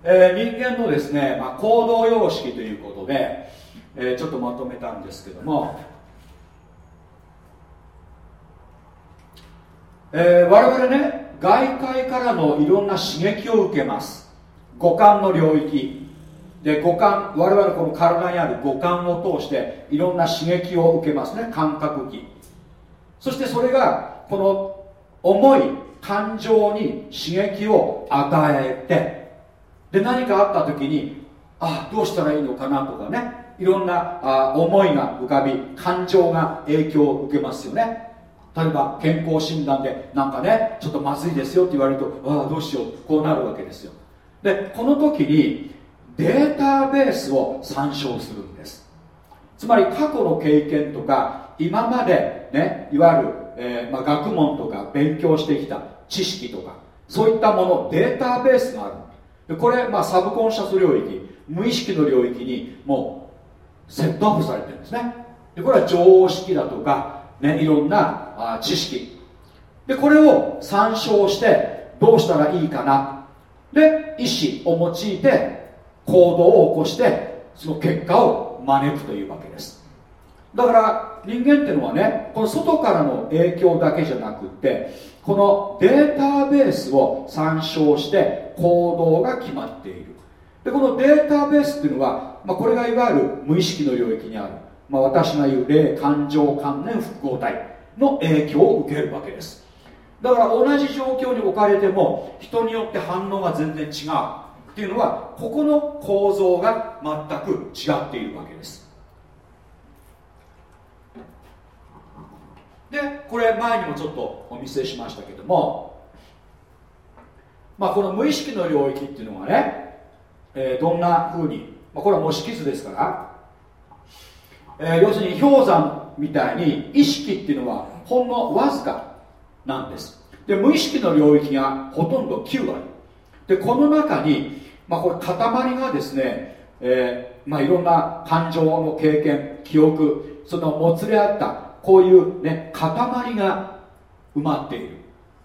えー、人間のですね、まあ、行動様式ということで、えー、ちょっとまとめたんですけども、えー、我々ね外界からのいろんな刺激を受けます。五感の領域。で五感我々この体にある五感を通していろんな刺激を受けますね。感覚器。そしてそれがこの重い感情に刺激を与えてで何かあった時にあどうしたらいいのかなとかね。いろんなあ思いが浮かび感情が影響を受けますよね。例えば健康診断でなんかねちょっとまずいですよって言われるとああどうしよう。こうなるわけですよ。でこの時にデータベースを参照するんです。つまり過去の経験とか今までねいわゆる、えー、まあ、学問とか勉強してきた知識とかそういったものデータベースがある。でこれ、まあ、サブコンシャス領域無意識の領域にもうセットアップされてるんですね。でこれは常識だとか、ね、いろんなあ知識。でこれを参照してどうしたらいいかな。で意思を用いて行動を起こしてその結果を招くというわけです。だから人間っていうのはねこの外からの影響だけじゃなくってこのデータベースを参照して行動が決まっている。でこのデータベースっていうのは、まあ、これがいわゆる無意識の領域にある、まあ、私が言う霊感情関連複合体の影響を受けるわけです。だから同じ状況に置かれても人によって反応が全然違う。っていうのはここの構造が全く違っているわけです。でこれ前にもちょっとお見せしましたけどもまあこの無意識の領域っていうのがね、えーどんな風に、まあ、これは模式図ですから、えー要するに氷山みたいに意識っていうのはほんのわずかなんです。で無意識の領域がほとんど9割。でこの中に、まあ、これ塊がですね、えーまあ、いろんな感情の経験記憶そのもつれ合ったこういうね塊が埋まっている。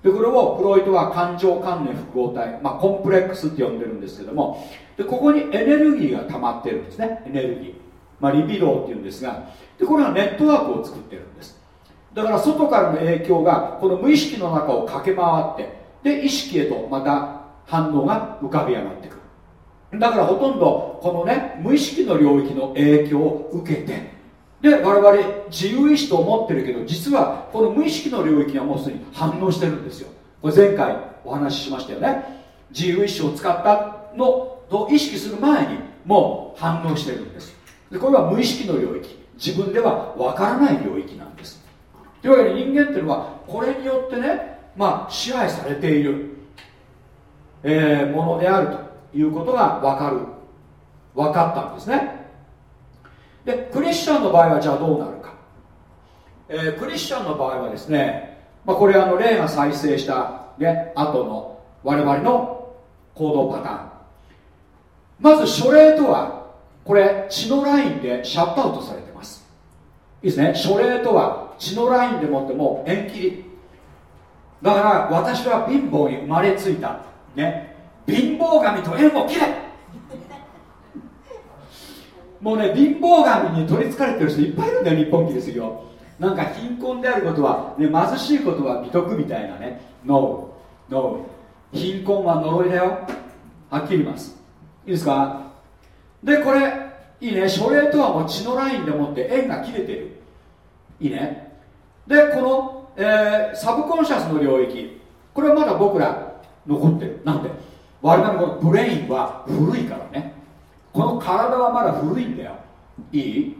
でこれをフロイトは感情関連複合体、まあ、コンプレックスって呼んでるんですけどもでここにエネルギーが溜まってるんですね。エネルギー、まあ、リビドーっていうんですがでこれはネットワークを作ってるんです。だから外からの影響がこの無意識の中を駆け回ってで意識へとまた反応が浮かび上がってくる。だからほとんどこのね無意識の領域の影響を受けて。で我々自由意志と思ってるけど実はこの無意識の領域がもうすでに反応してるんですよ。これ前回お話ししましたよね。自由意志を使ったのと意識する前にもう反応してるんです。でこれは無意識の領域。自分ではわからない領域なんです。というわけで人間っていうのはこれによってねまあ支配されている、えーものであると。いうことが分かる。分かったんですね。でクリスチャンの場合はじゃあどうなるか、えークリスチャンの場合はですね、まあ、これあの霊が再生した、ね、後の我々の行動パターン。まず諸霊とはこれ血のラインでシャットアウトされてます。いいですね。諸霊とは血のラインでもってもう縁切り。だから私は貧乏に生まれついた。ね。貧乏神と縁を切れ。もうね貧乏神に取りつかれてる人いっぱいいるんだよ日本キリスト教。なんか貧困であることは、ね、貧しいことは美徳みたいなね。No No 貧困は呪いだよ。はっきり言います。いいですか？でこれいいね。書霊とはもう血のラインでもって縁が切れてる。いいね。でこの、えーサブコンシャスの領域。これはまだ僕ら残ってる。なんで？我々のこの brain は古いからね。この体はまだ古いんだよ。いい？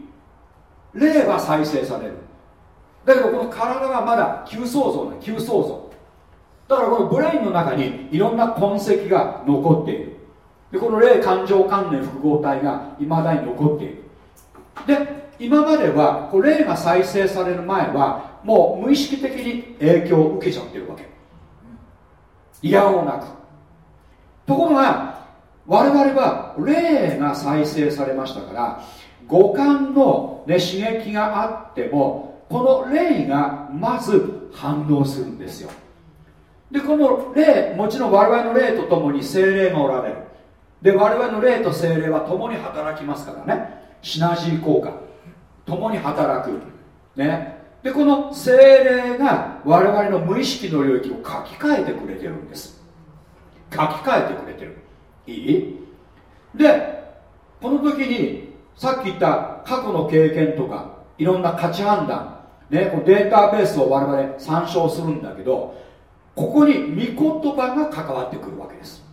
霊は再生される。だけどこの体はまだ旧創造な旧創造。だからこの brain の中にいろんな痕跡が残っている。でこの霊感情関連複合体がいまだに残っている。で今まではこう霊が再生される前はもう無意識的に影響を受けちゃってるわけ。いやおうなく。ところが我々は霊が再生されましたから五感の、ね、刺激があってもこの霊がまず反応するんですよ。でこの霊もちろん我々の霊とともに精霊がおられる。で我々の霊と精霊は共に働きますからね。シナジー効果。共に働く。ね。でこの精霊が我々の無意識の領域を書き換えてくれてるんです。書き換えてくれてる。いい？でこの時にさっき言った過去の経験とかいろんな価値判断、ね、このデータベースを我々参照するんだけどここに御言葉が関わってくるわけです。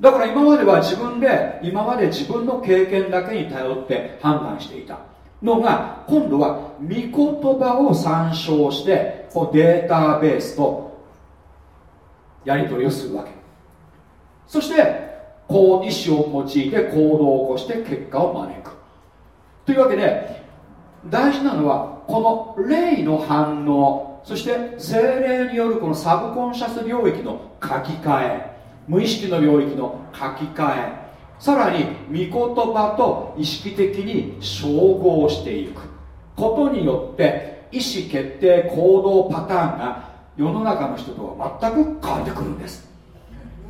だから今までは自分で今まで自分の経験だけに頼って判断していた。のが今度は御言葉を参照してこうデータベースとやり取りをするわけ。そしてこう意思を用いて行動を起こして結果を招く。というわけで大事なのはこの霊の反応そして精霊によるこのサブコンシャス領域の書き換え無意識の領域の書き換えさらに御言葉と意識的に照合していく。ことによって意思決定行動パターンが世の中の人とは全く変わってくるんです。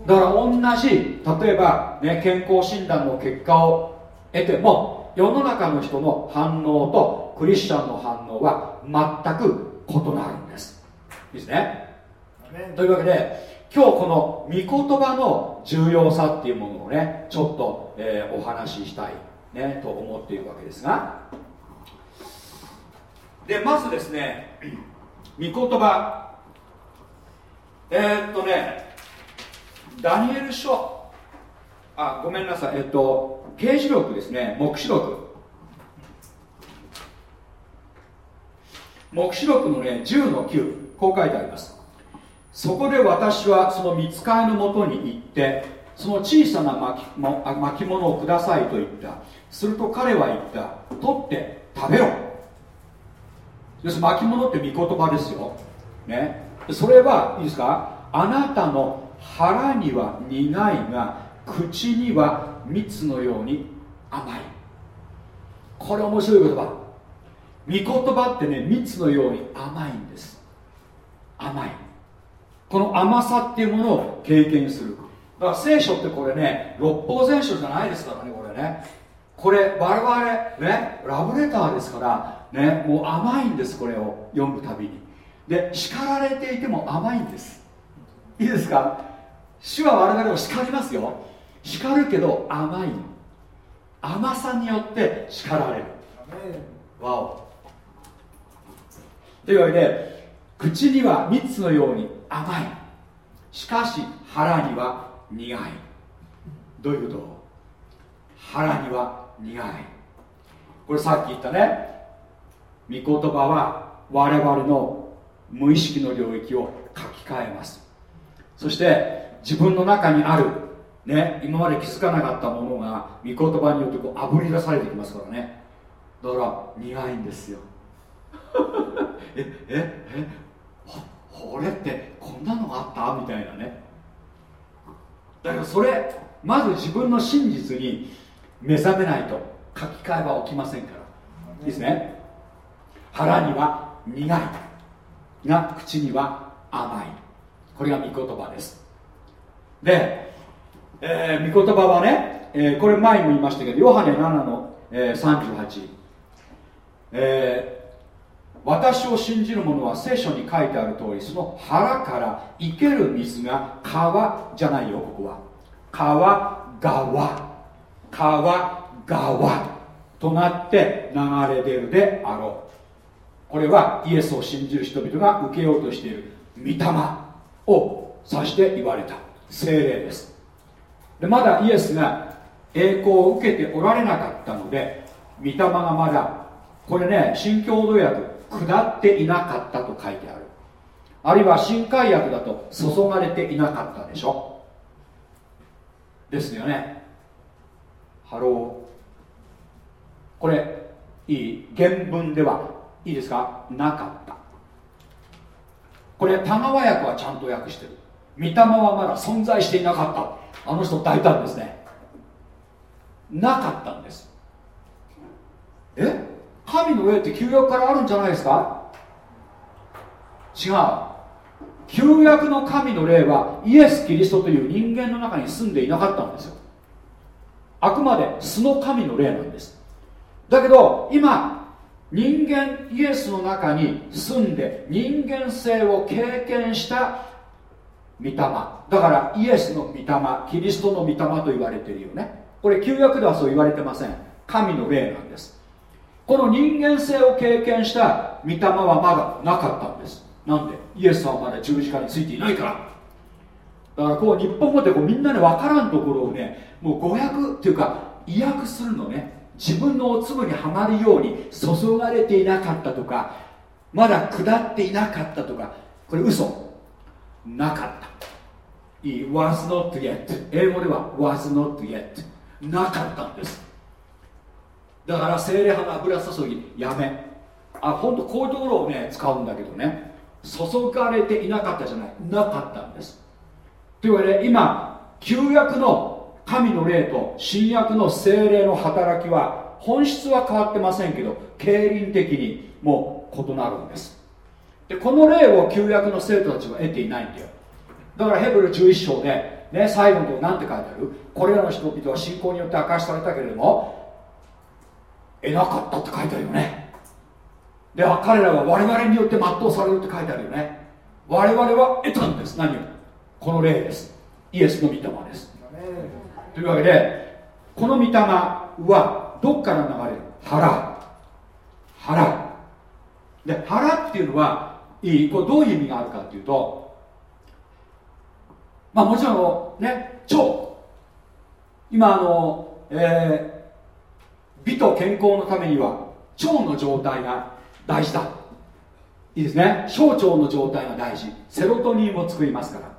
だから同じ例えば、ね、健康診断の結果を得ても世の中の人の反応とクリスチャンの反応は全く異なるんです。いいですね？というわけで今日この御言葉の重要さっていうものをねちょっと、えーお話ししたい、ね、と思っているわけですが。でまずですね御言葉。えーっとねダニエル書。あごめんなさい。えっと刑事録ですね。黙示録。黙示録のね10の9こう書いてあります。そこで私はその見つかいのもとに行ってその小さな巻も巻物をくださいと言った。すると彼は言った。取って食べろ。要す。巻物って御言葉ですよ、ね、それはいいですか？あなたの腹には苦いが口には蜜のように甘い。これ面白い言葉。御言葉ってね蜜のように甘いんです。甘い。この甘さっていうものを経験する。だから聖書ってこれね六法全書じゃないですからねこれね。これ我々ねラブレターですからねもう甘いんですこれを。読むたびに。で叱られていても甘いんです。いいですか？主は我々を叱りますよ。叱るけど甘いの。甘さによって叱られる。わお。というわけで口には蜜のように甘い。しかし腹には苦い。どういうこと？腹には苦い。これさっき言ったね。御言葉は我々の無意識の領域を書き換えます。そして自分の中にあるね今まで気づかなかったものが御言葉によってこうあぶり出されてきますからね。だから苦いんですよ。*laughs* えええこれってこんなのがあった？みたいなね。だけどそれまず自分の真実に目覚めないと書き換えは起きませんから。いいですね。腹には苦い。が口には甘い。これが御言葉です。で、えー、御言葉はね、えー、これ前にも言いましたけどヨハネ7の、えー、38、えー私を信じる者は聖書に書いてある通りその腹から生ける水が川じゃないよここは。川川川川となって流れ出るであろう。これはイエスを信じる人々が受けようとしている御霊を指して言われた。精霊です。でまだイエスが栄光を受けておられなかったので御霊がまだこれね新共同訳下っていなかったと書いてある。あるいは新改訳だと注がれていなかったでしょ。ですよね。ハロー。これいい原文ではいいですか？なかった。これ田川役はちゃんと訳してる。御霊はまだ存在していなかった。あの人大胆ですね。なかったんです。え？神の霊って旧約からあるんじゃないですか？違う。旧約の神の霊はイエス・キリストという人間の中に住んでいなかったんですよ。あくまで素の神の霊なんです。だけど今人間イエスの中に住んで人間性を経験した御霊。だからイエスの御霊キリストの御霊と言われているよね。これ旧約ではそう言われてません。神の霊なんです。この人間性を経験した御霊はまだなかったんです。なんでイエスはまだ十字架についていないから。だからこう日本語でこうみんなで分からんところをねもう語訳っていうか意訳するのね。自分のお粒にはまるように注がれていなかったとかまだ下っていなかったとか。これ嘘。なかった。いい was not yet 英語では was not yet なかったんです。だから精霊派の油注ぎやめ。あ本当こういうところをね使うんだけどね。注がれていなかったじゃない。なかったんです。というわけで今旧約の神の霊と新約の精霊の働きは本質は変わってませんけど経輪的にもう異なるんです。でこの霊を旧約の生徒たちは得ていないんだよ。だからヘブル11章で、ね、最後のとこ何て書いてある？これらの人々は信仰によって明かしされたけれども得なかったって書いてあるよね。では彼らは我々によって全うされるって書いてあるよね。我々は得たんです。何を？この霊です。イエスの御霊です。というわけでこの御霊はどっから流れる？腹。腹。で腹っていうのはいいこれどういう意味があるかっていうとまあもちろんね腸今あのえー美と健康のためには腸の状態が大事だ。いいですね。小腸の状態が大事。セロトニンを作りますから。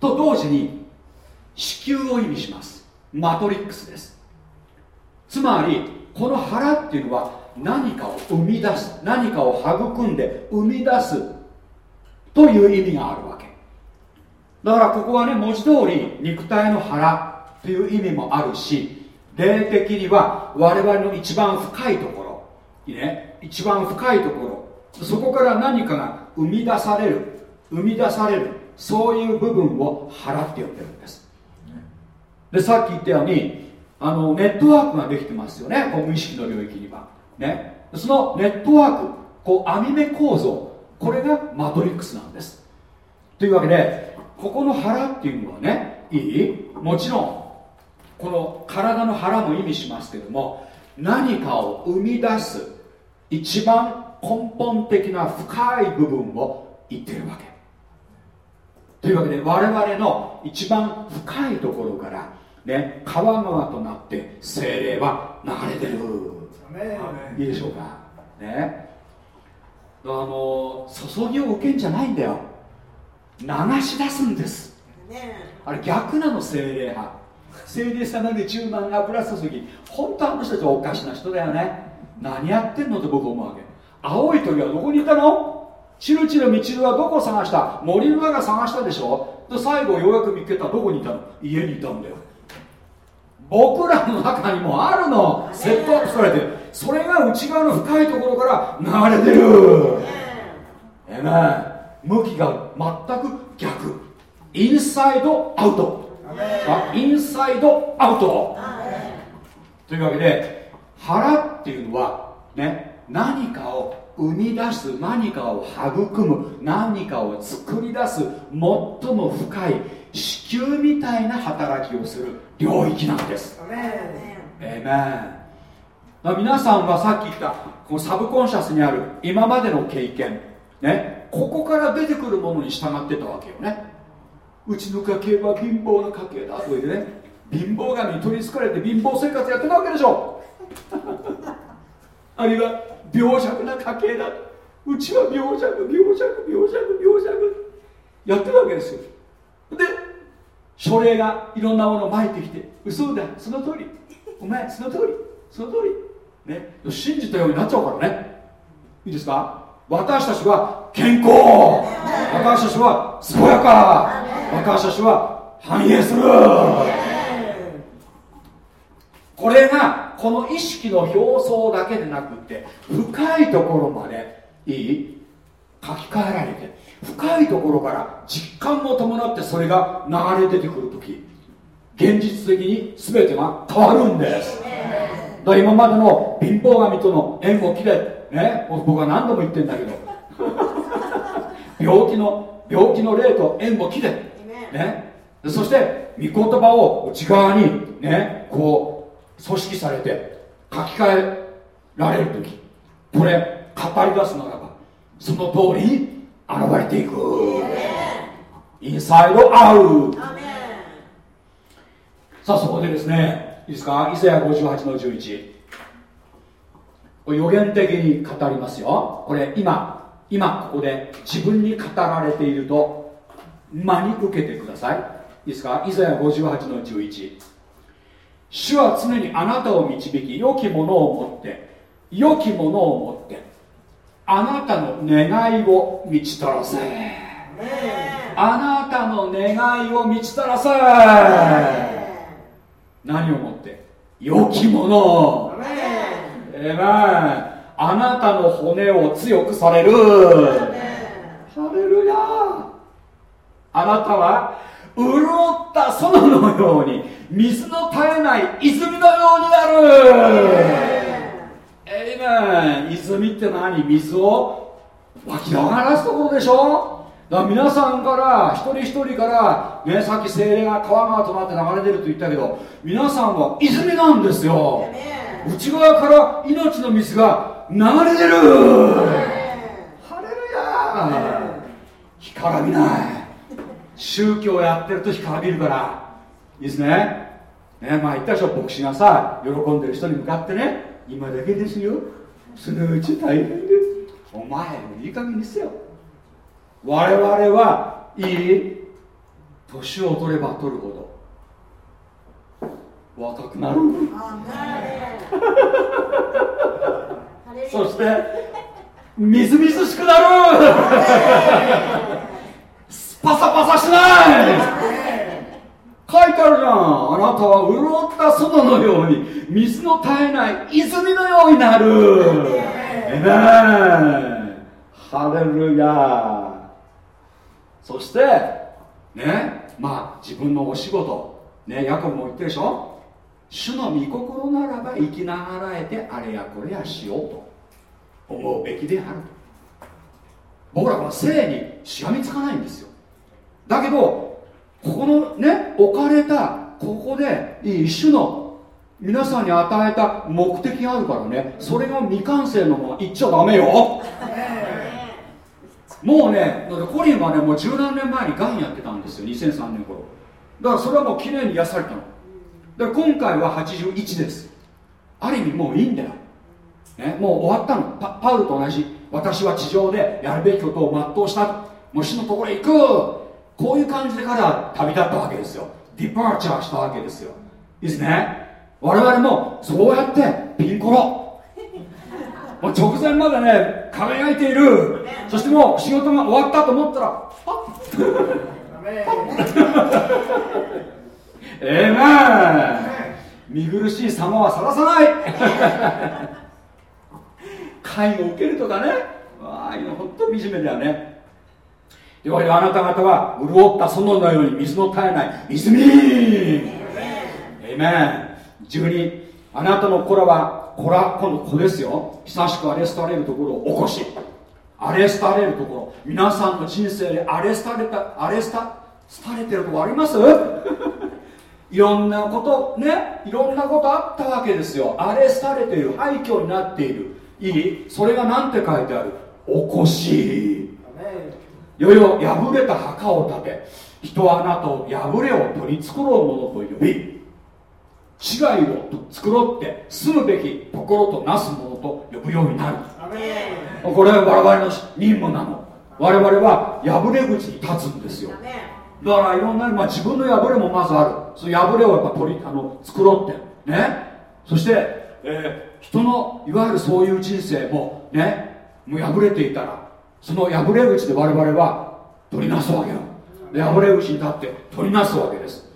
と同時に子宮を意味します。マトリックスです。つまりこの腹っていうのは何かを生み出す何かを育んで生み出すという意味があるわけ。だからここはね文字通り肉体の腹という意味もあるし霊的には我々の一番深いところ。ね。一番深いところ。そこから何かが生み出される生み出されるそういう部分を腹って呼んでるんです。でさっき言ったようにあのネットワークができてますよねこう無意識の領域には。ね。そのネットワークこう網目構造これがマトリックスなんです。というわけでここの腹っていうのはねいい？もちろんこの体の腹も意味しますけども何かを生み出す一番根本的な深い部分を言ってるわけ。というわけで我々の一番深いところからね川川となって精霊は流れてる。いいでしょうか？ね。あの注ぎを受けんじゃないんだよ。流し出すんです。あれ逆なの精霊派。精霊様で10万油注ぎ。本当あの人たちはおかしな人だよね。何やってんのって僕思うわけ。青い鳥はどこにいたの？チルチルミチルはどこを探した？森の中探したでしょ？で最後ようやく見つけたどこにいたの？家にいたんだよ。僕らの中にもあるの。セットアップされてるそれが内側の深いところから流れてる。えめ向きが全く逆。インサイドアウト。あインサイドアウト。というわけで腹っていうのはね何かを生み出す何かを育む何かを作り出す最も深い子宮みたいな働きをする領域なんです。えめ皆さんはさっき言ったこのサブコンシャスにある今までの経験ねここから出てくるものに従ってたわけよね。うちの家系は貧乏な家系だと言ってね貧乏神に取りつかれて貧乏生活やってたわけでしょ。*laughs* あるいは病弱な家系だ。うちは病弱病弱病弱病弱。やってるわけですよ。で書類がいろんなものをまいてきて嘘だその通り。お前その通りその通り。ね。信じたようになっちゃうからね。いいですか？私たちは健康。私たちは健やか。私たちは繁栄する。これがこの意識の表層だけでなくって深いところまでいい？書き換えられて深いところから実感も伴ってそれが流れ出てくる時現実的に全てが変わるんです。から今までの貧乏神との縁を切れね僕は何度も言ってんだけど。*laughs* 病気の病気の霊と縁を切れ。ね。そして御言葉を内側にねこう組織されて書き換えられる時。これ語り出すならばその通りに現れていく。インサイドアウトさあそこでですねいいですか？イザヤ58の11これ予言的に語りますよ。これ今今ここで自分に語られていると真に受けてください。いいですか？イザヤ58の11主は常にあなたを導き良きものを持って良きものを持ってあなたの願いを満ちたらせ。あなたの願いを満ちたらせ何をもって？良きもの。えまあなたの骨を強くされる。ハレルヤ。あなたは潤った園のように水の絶えない泉のようになる。えいめ泉って何？水を湧き上がらすところでしょ？だから皆さんから一人一人から、ね、さっき精霊が川川となって流れてると言ったけど皆さんは泉なんですよ。内側から命の水が流れてる。ハレルヤ干からびない。宗教やってると干からびるから。いいですね。ねまあ言ったでしょ牧師がさ喜んでる人に向かってね今だけですよ。そのうち大変です。お前いい加減にせよ我々はいい年を取れば取るほど若くなる。そしてみずみずしくなる。スパサパサしない。書いてあるじゃん。あなたは潤った園のように水の絶えない泉のようになる。えめハレルヤそしてねまあ自分のお仕事。ねヤコブも言ってるでしょ？主の御心ならば生きながらえてあれやこれやしようと。思うべきである僕らは性にしがみつかないんですよ。だけどここのね置かれたここで一種の皆さんに与えた目的があるからね。それが未完成のまま言っちゃダメよ。もうねだってコリンはねもう十何年前にがんやってたんですよ2003年頃。だからそれはもうきれいに癒されたの。だから今回は81です。ある意味もういいんだよ、ね、もう終わったの。パパウルと同じ私は地上でやるべきことを全うした。もう死のところへ行く。こういう感じで彼は旅立ったわけですよ。ディパーチャーしたわけですよ。いいですね。我々もそうやってピンコロ。もう直前までね輝いている。そしてもう仕事が終わったと思ったらパッ。ええま見苦しい様はさらさない。介護受けるとかね。ああいうの本当惨めだよね。であなた方は潤った園のように水の絶えない泉。えめん12あなたの子らは子ら今度子ですよ。久しくアレスタれるところを起こしアレスタれるところ。皆さんの人生でアレスタれたアレスタ廃れてるところあります？*laughs* いろんなことねいろんなことあったわけですよ。アレスタれている廃墟になっている。いい？それが何て書いてある？起こし。よよ破れた墓を建て人はあなたを破れを取り繕うものと呼び違いを作ろうって住むべきところとなすものと呼ぶようになる。これは我々の任務なの。我々は破れ口に立つんですよ。だからいろんな、まあ、自分の破れもまずある。その破れをやっぱ取りあの作ろうって。ね。そして、えー、人のいわゆるそういう人生もね。もう破れていたらその破れ口で我々は取りなすわけよ。で破れ口に立って取りなすわけです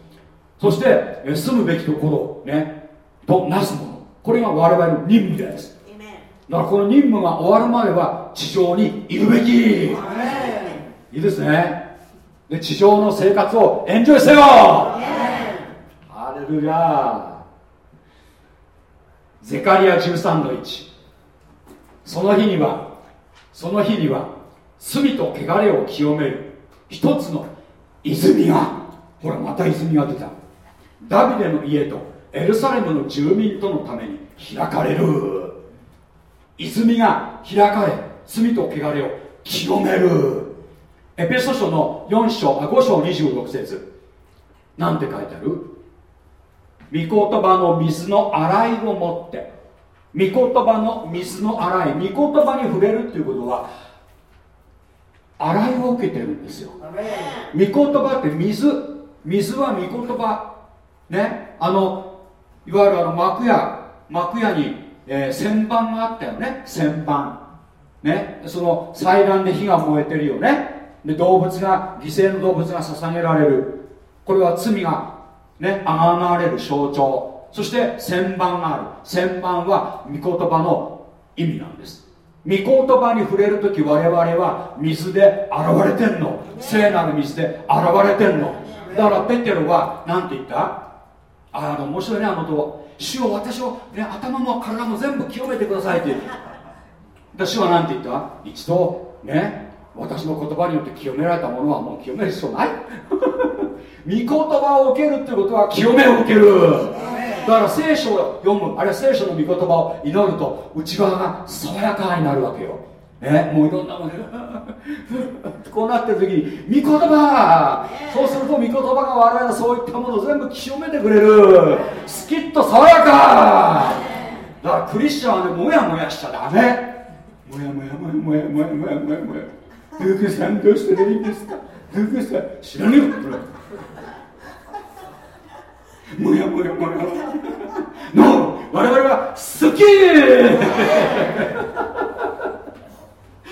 そして、えー、住むべきところねとなすもの。これが我々の任務です。だからこの任務が終わるまでは地上にいるべき。いいですね。で地上の生活をエンジョイせよ。ハレルヤゼカリア13の1その日にはその日には罪と汚れを清める一つの泉がほらまた泉が出たダビデの家とエルサレムの住民とのために開かれる。泉が開かれ罪と汚れを清める。エペソ書の4章あ5章26節。なんて書いてある？御言葉の水の洗いを持って。御言葉の水の洗い。御言葉に触れるっていうことは洗いを受けてるんですよ。御言葉って水？水は御言葉ねあのいわゆるあの幕屋幕屋に、えー、旋盤があったよね。旋盤。ねその祭壇で火が燃えてるよね。で動物が犠牲の動物が捧げられる。これは罪がねあがなわれる象徴。そして旋盤がある。旋盤は御言葉の意味なんです。御言葉に触れる時我々は水で現れてんの。聖なる水で現れてんの。だからペテロは何て言った？あの面白いねあのと。主を私を、ね、頭も体も全部清めてくださいって言って主は何て言った？一度ね私の言葉によって清められたものはもう清める必要ない。御言葉を受けるってことは清めを受ける。だから聖書を読むあるいは聖書の御言葉を祈ると内側が爽やかになるわけよ。ね、もういろんなものでこうなってる時に「御言葉!」そうすると御言葉が我々のそういったものを全部清めてくれる。すきっと爽やか。だからクリスチャンはねもやもやしちゃダメ。もやもやもやもやもやもやもやルークさんどうしたらいいんですか？ルークさん知らねえよもやもやもやの *laughs* 我々は好き。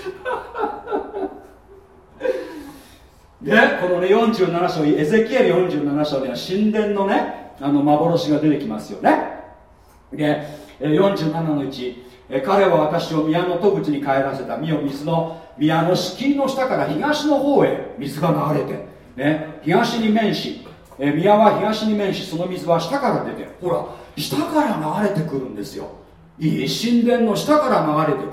*laughs* でこのね47章エゼキエル47章では神殿のねあの幻が出てきますよね。で47の1彼は私を宮の戸口に帰らせた。見よ水の宮の敷居の下から東の方へ水が流れて、ね、東に面し、宮は東に面しその水は下から出てほら下から流れてくるんですよ。いい神殿の下から流れてく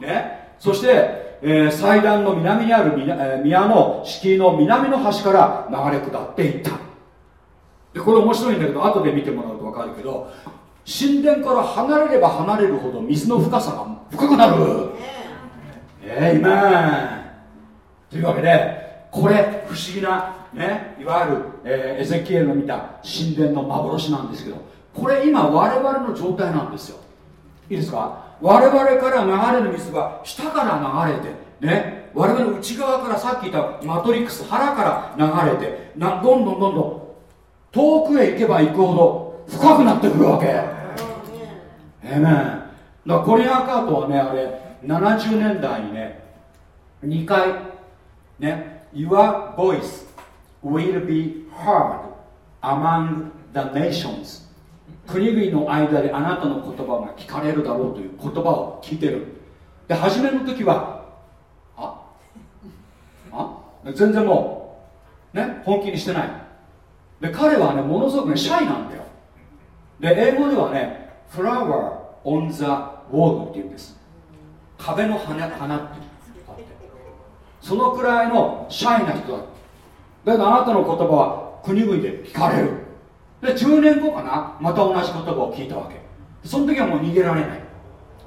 る、ね、そしてえー祭壇の南にある宮,、えー宮の敷居の南の端から流れ下っていった。でこれ面白いんだけど後で見てもらうと分かるけど神殿から離れれば離れるほど水の深さが深くなる。えー、今。というわけでこれ不思議な、ね、いわゆる、えーエゼキエルの見た神殿の幻なんですけどこれ今我々の状態なんですよ。いいですか？我々から流れる水が下から流れてね我々の内側からさっき言ったマトリックス腹から流れてなどんどんどんどん遠くへ行けば行くほど深くなってくるわけ。ええねだからコリアンカートはねあれ70年代にね2回ね Your voice will be heard among the nations 国々の間であなたの言葉が聞かれるだろうという言葉を聞いてる。で初めの時はあ？あ？全然もうね本気にしてない。で彼はねものすごくねシャイなんだよ。で英語ではね flower on the wall って言うんです。壁の花花ってって。そのくらいのシャイな人だだけどあなたの言葉は国々で聞かれる。で10年後かなまた同じ言葉を聞いたわけ。その時はもう逃げられない。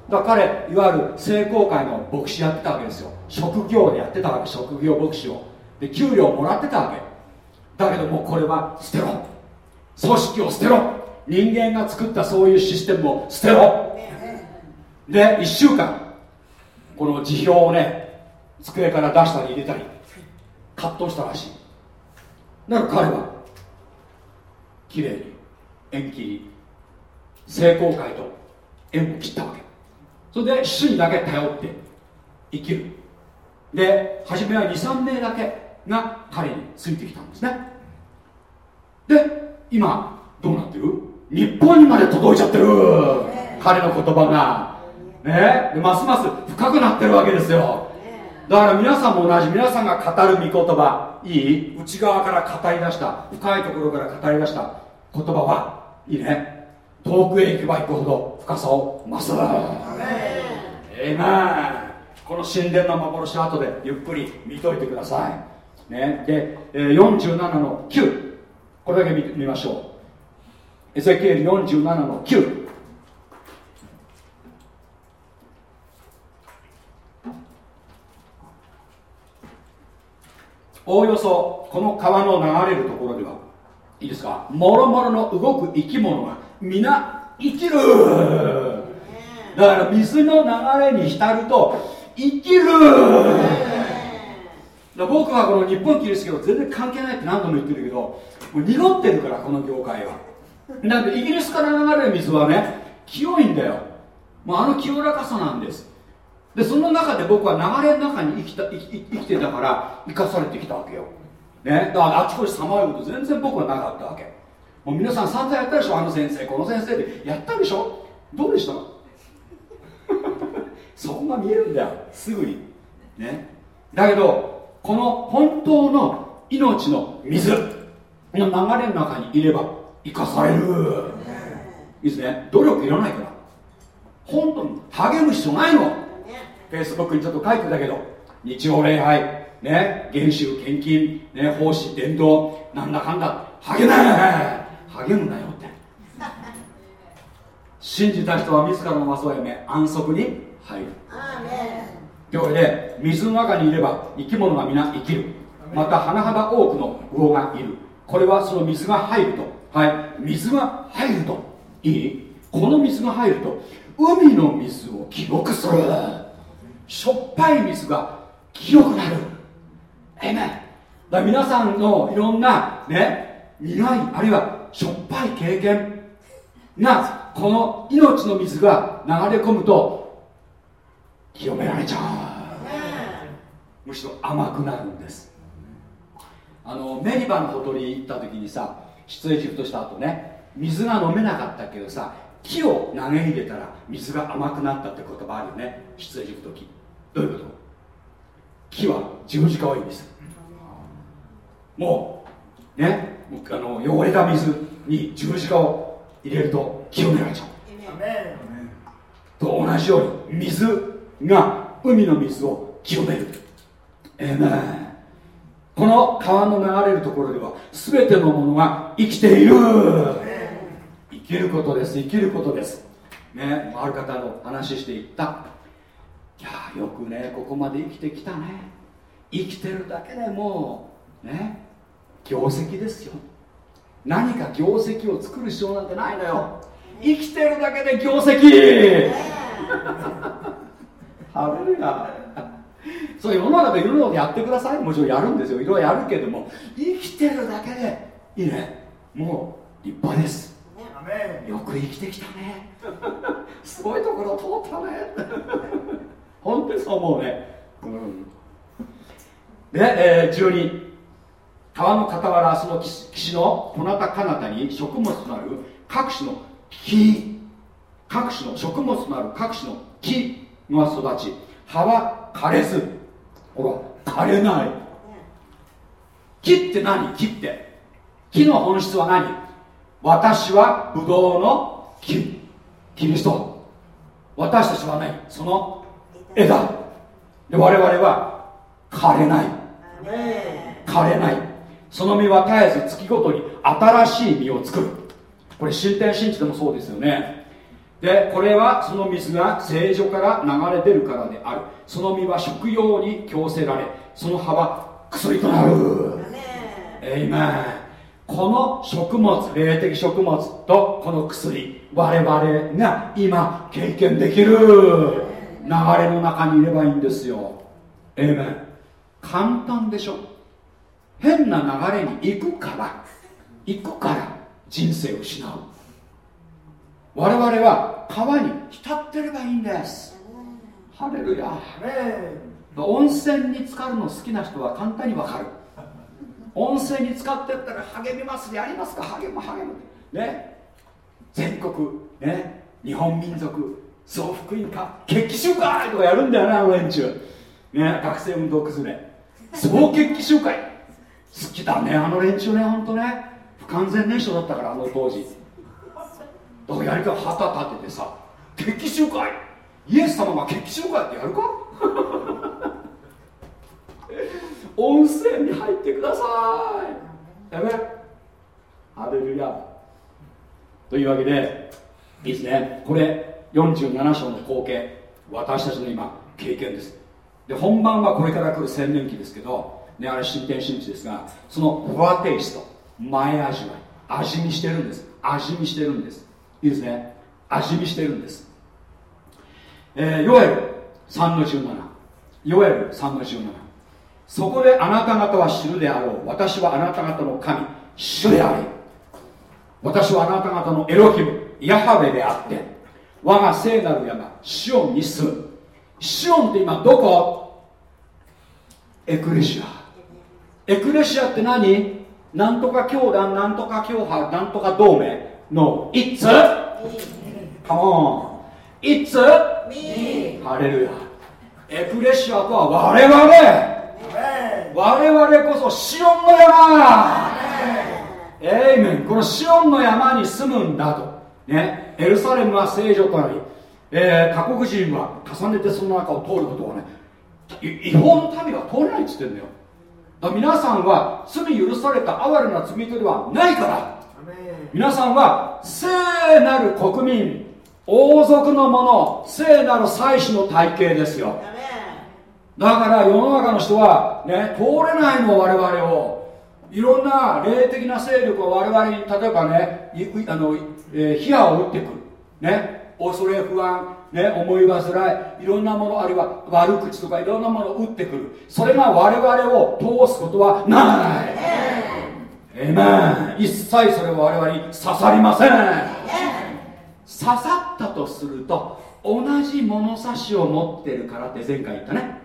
だから彼いわゆる聖公会の牧師やってたわけですよ。職業でやってたわけ職業牧師を。で給料もらってたわけ。だけどもうこれは捨てろ。組織を捨てろ。人間が作ったそういうシステムを捨てろ。で1週間この辞表をね机から出したり入れたり葛藤したらしい。だから彼はきれいに縁切り聖公会と縁を切ったわけ。それで主にだけ頼って生きる。で初めは23名だけが彼についてきたんですね。で今どうなってる？日本にまで届いちゃってる。彼の言葉が。ね。でますます深くなってるわけですよだから皆さんも同じ皆さんが語る御言葉。いい？内側から語り出した。深いところから語り出した。言葉はいいね。遠くへ行けば行くほど深さを増すええまあこの神殿の幻後でゆっくり見といてください、ね、で、47の9これだけ見見ましょう。エゼキエル47の9おおよそこの川の流れるところではいいですか？もろもろの動く生き物が皆生きる。だから水の流れに浸ると生きる。僕はこの日本キリスト教全然関係ないって何度も言ってるけどもう濁ってるからこの業界は。なんでイギリスから流れる水はね清いんだよ。もうあの清らかさなんです。でその中で僕は流れの中に生きた生き生きてたから生かされてきたわけよ、ね、だからあちこちさまようこと全然僕はなかったわけ。もう皆さん散々やったでしょあの先生。この先生で。やったでしょ。どうでした？*laughs* そんな見えるんだよ。すぐに。ね。だけどこの本当の命の水。の流れの中にいれば生かされる。いいですね。努力いらないから。本当に励む必要ないのフェイスブックにちょっと書いてたけど日曜礼拝ね原宗献金ね奉仕伝道なんだかんだ励め励むなよって。信じた人は自らの技をやめ安息に入る。というわけで水の中にいれば生き物が皆生きる。また甚だ多くの魚がいる。これはその水が入ると。はい。水が入るといい？この水が入ると海の水を記録するしょっぱい水が清くなる。えめだ皆さんのいろんなね苦いあるいはしょっぱい経験がこの命の水が流れ込むと清められちゃう。むしろ甘くなるんです。あのメリバのほとり行った時にさ出エジプトした後ね水が飲めなかったけどさ木を投げ入れたら水が甘くなったって言葉あるよね。出エジプト木どういうこと？木は十字架を意味す。もうねあの汚れた水に十字架を入れると清められちゃうと同じように水が海の水を清める。えめこの川の流れるところでは全てのものが生きている。生きることです。生きることです。ねある方の話していった。いやよくねここまで生きてきたね。生きてるだけでもうね業績ですよ。何か業績を作る必要なんてないのよ。生きてるだけで業績。ハレルヤ。そう世の中でいろんなことやってください。もちろんやるんですよ。いろいろやるけども。生きてるだけでいいね。もう立派です。よく生きてきたね。すごいところ通ったね本当にそう思うね、うん、で、えー、12川の傍らその岸のこなた彼方に食物となる各種の木。各種の食物となる各種の木が育ち葉は枯れず。ほら枯れない。木って何？木って。木の本質は何？私はブドウの木。キリスト。私たちはねその枝。で我々は枯れない。枯れない。その実は絶えず月ごとに新しい実を作る。これ新天新地でもそうですよね。でこれはその水が聖女から流れ出るからである。その実は食用に強制られその葉は薬となる。エイメン。この食物霊的食物とこの薬我々が今経験できる流れの中にいればいいんですよ。エイメン簡単でしょ。変な流れに行くから。行くから人生を失う。我々は川に浸ってればいいんです。ハレルヤ温泉に浸かるの好きな人は簡単に分かる。温泉に浸かってったら励みます。やりますか。励む励む。ね。全国ね。日本民族総福音家決起集会とかやるんだよなあの連中ね学生運動崩れ。総決起集会。好きだねあの連中ね本当ね。不完全燃焼だったからあの当時。だからやり方旗立ててさ。決起集会。イエス様が決起集会ってやるか？温泉に入ってください。やめ。ハレルヤ。というわけでいいですね。これ。47章の光景私たちの今経験です。で本番はこれから来る千年期ですけどねあれ新天新地ですがそのフォアテイスト前味わい味見してるんです。味見してるんです。いいですね。味見してるんです。えー、ヨエル3の17ヨエル3の17そこであなた方は知るであろう。私はあなた方の神主であり。私はあなた方のエロヒムヤハベであって。我が聖なる山シオンに住む。シオンって今どこ？エクレシア。エクレシアって何？なんとか教団なんとか教派なんとか同盟。の It's Come on. It's ハレルヤエクレシアとは我々。我々こそシオンの山。エイメンこのシオンの山に住むんだとねエルサレムは聖女となり、えー、他国人は重ねてその中を通ることはね違法の民は通れないっつってんだよ。だから皆さんは罪許された哀れな罪人ではないから皆さんは聖なる国民王族のもの聖なる祭司の体系ですよ。だから世の中の人はね通れないの我々をいろんな霊的な勢力を我々に例えばねあの、えー、火矢を打ってくる。ね。恐れ不安。ね、思い煩い。いろんなものあるいは悪口とかいろんなものを打ってくる。それが我々を通すことはない。えめん一切それは我々に刺さりません。刺さったとすると同じ物差しを持ってるからって前回言ったね。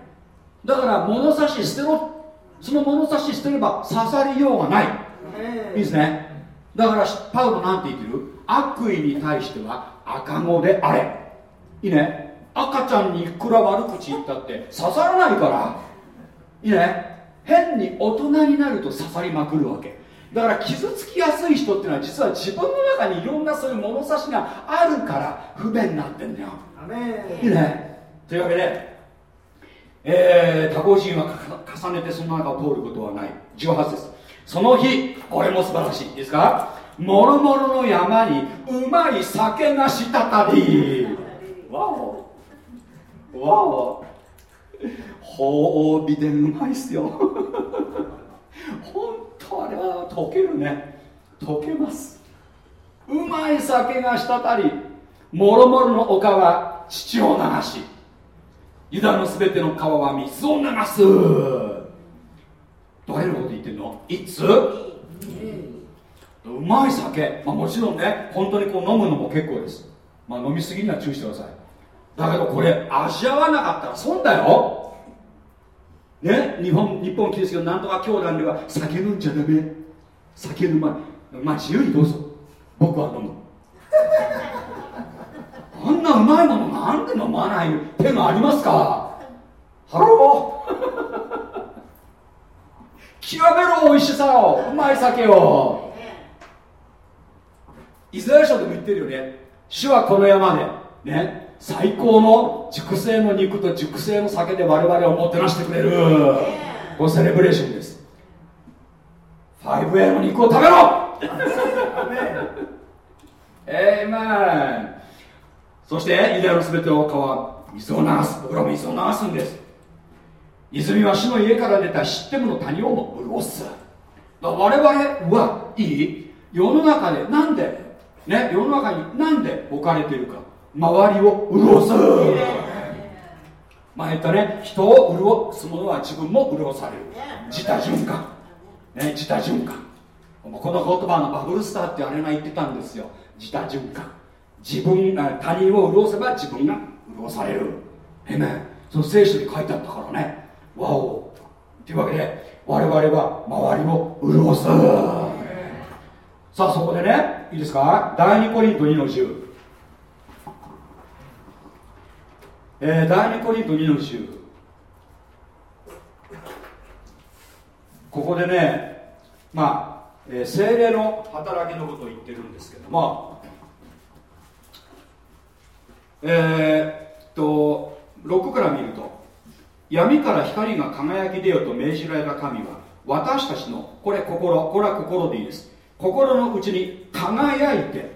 だから物差し捨てろその物差し捨てれば刺さりようがない。いいですね。だからパウロなんて言ってる？悪意に対しては赤子であれ。いいね。赤ちゃんにいくら悪口言ったって刺さらないから。いいね。変に大人になると刺さりまくるわけ。だから傷つきやすい人っていうのは実は自分の中にいろんなそういう物差しがあるから不便になってんだよ。いいね。というわけでえー、他国人は重ねてその中を通ることはない。18節。その日これも素晴らしい。いいですか？もろもろの山にうまい酒が滴り。わお。わお。褒美でうまいっすよ。本当あれは溶けるね。溶けます。うまい酒が滴り。もろもろの丘は父を流し。ユダのすべての川は水を流す。誰のこと言ってんの？いつ？うまい酒、まあ、もちろんね本当にこう飲むのも結構です、まあ、飲みすぎには注意してください。だけどこれ味わわなかったら損だよ。ね？日本日本キリスト教なんとか教団では酒飲んじゃダメ。酒飲まない。まあ自由にどうぞ。僕は飲むうまいものなんで飲まない手がありますか？ハロー。*laughs* 極めろ美味しさをうまい酒を。イスラエル書でも言ってるよね。主はこの山でね最高の熟成の肉と熟成の酒で我々をもてなしてくれる。これセレブレーションです。5A の肉を食べろ。*laughs* エイメンそしてユダヤのすべての川水を流す。僕らも水を流すんです。泉は主の家から出たシッテムの谷をも潤す。我々はいい。世の中でなんでね世の中になんで置かれているか。周りを潤す。前言ったね。人を潤すものは自分も潤される。自他循環。ね自他循環。この言葉のバブルスターってあれが言ってたんですよ。自他循環自分他人を潤せば自分が潤される。えめその聖書に書いてあったからね。わお。というわけで我々は周りを潤す。さあそこでねいいですか？第2コリント2の10えー、第2コリント2の10ここでねまあ、えー、精霊の働きのことを言ってるんですけどもえー、っと6から見ると闇から光が輝き出ようと命じられた神は私たちのこれ心これは心でいいです。心の内に輝いて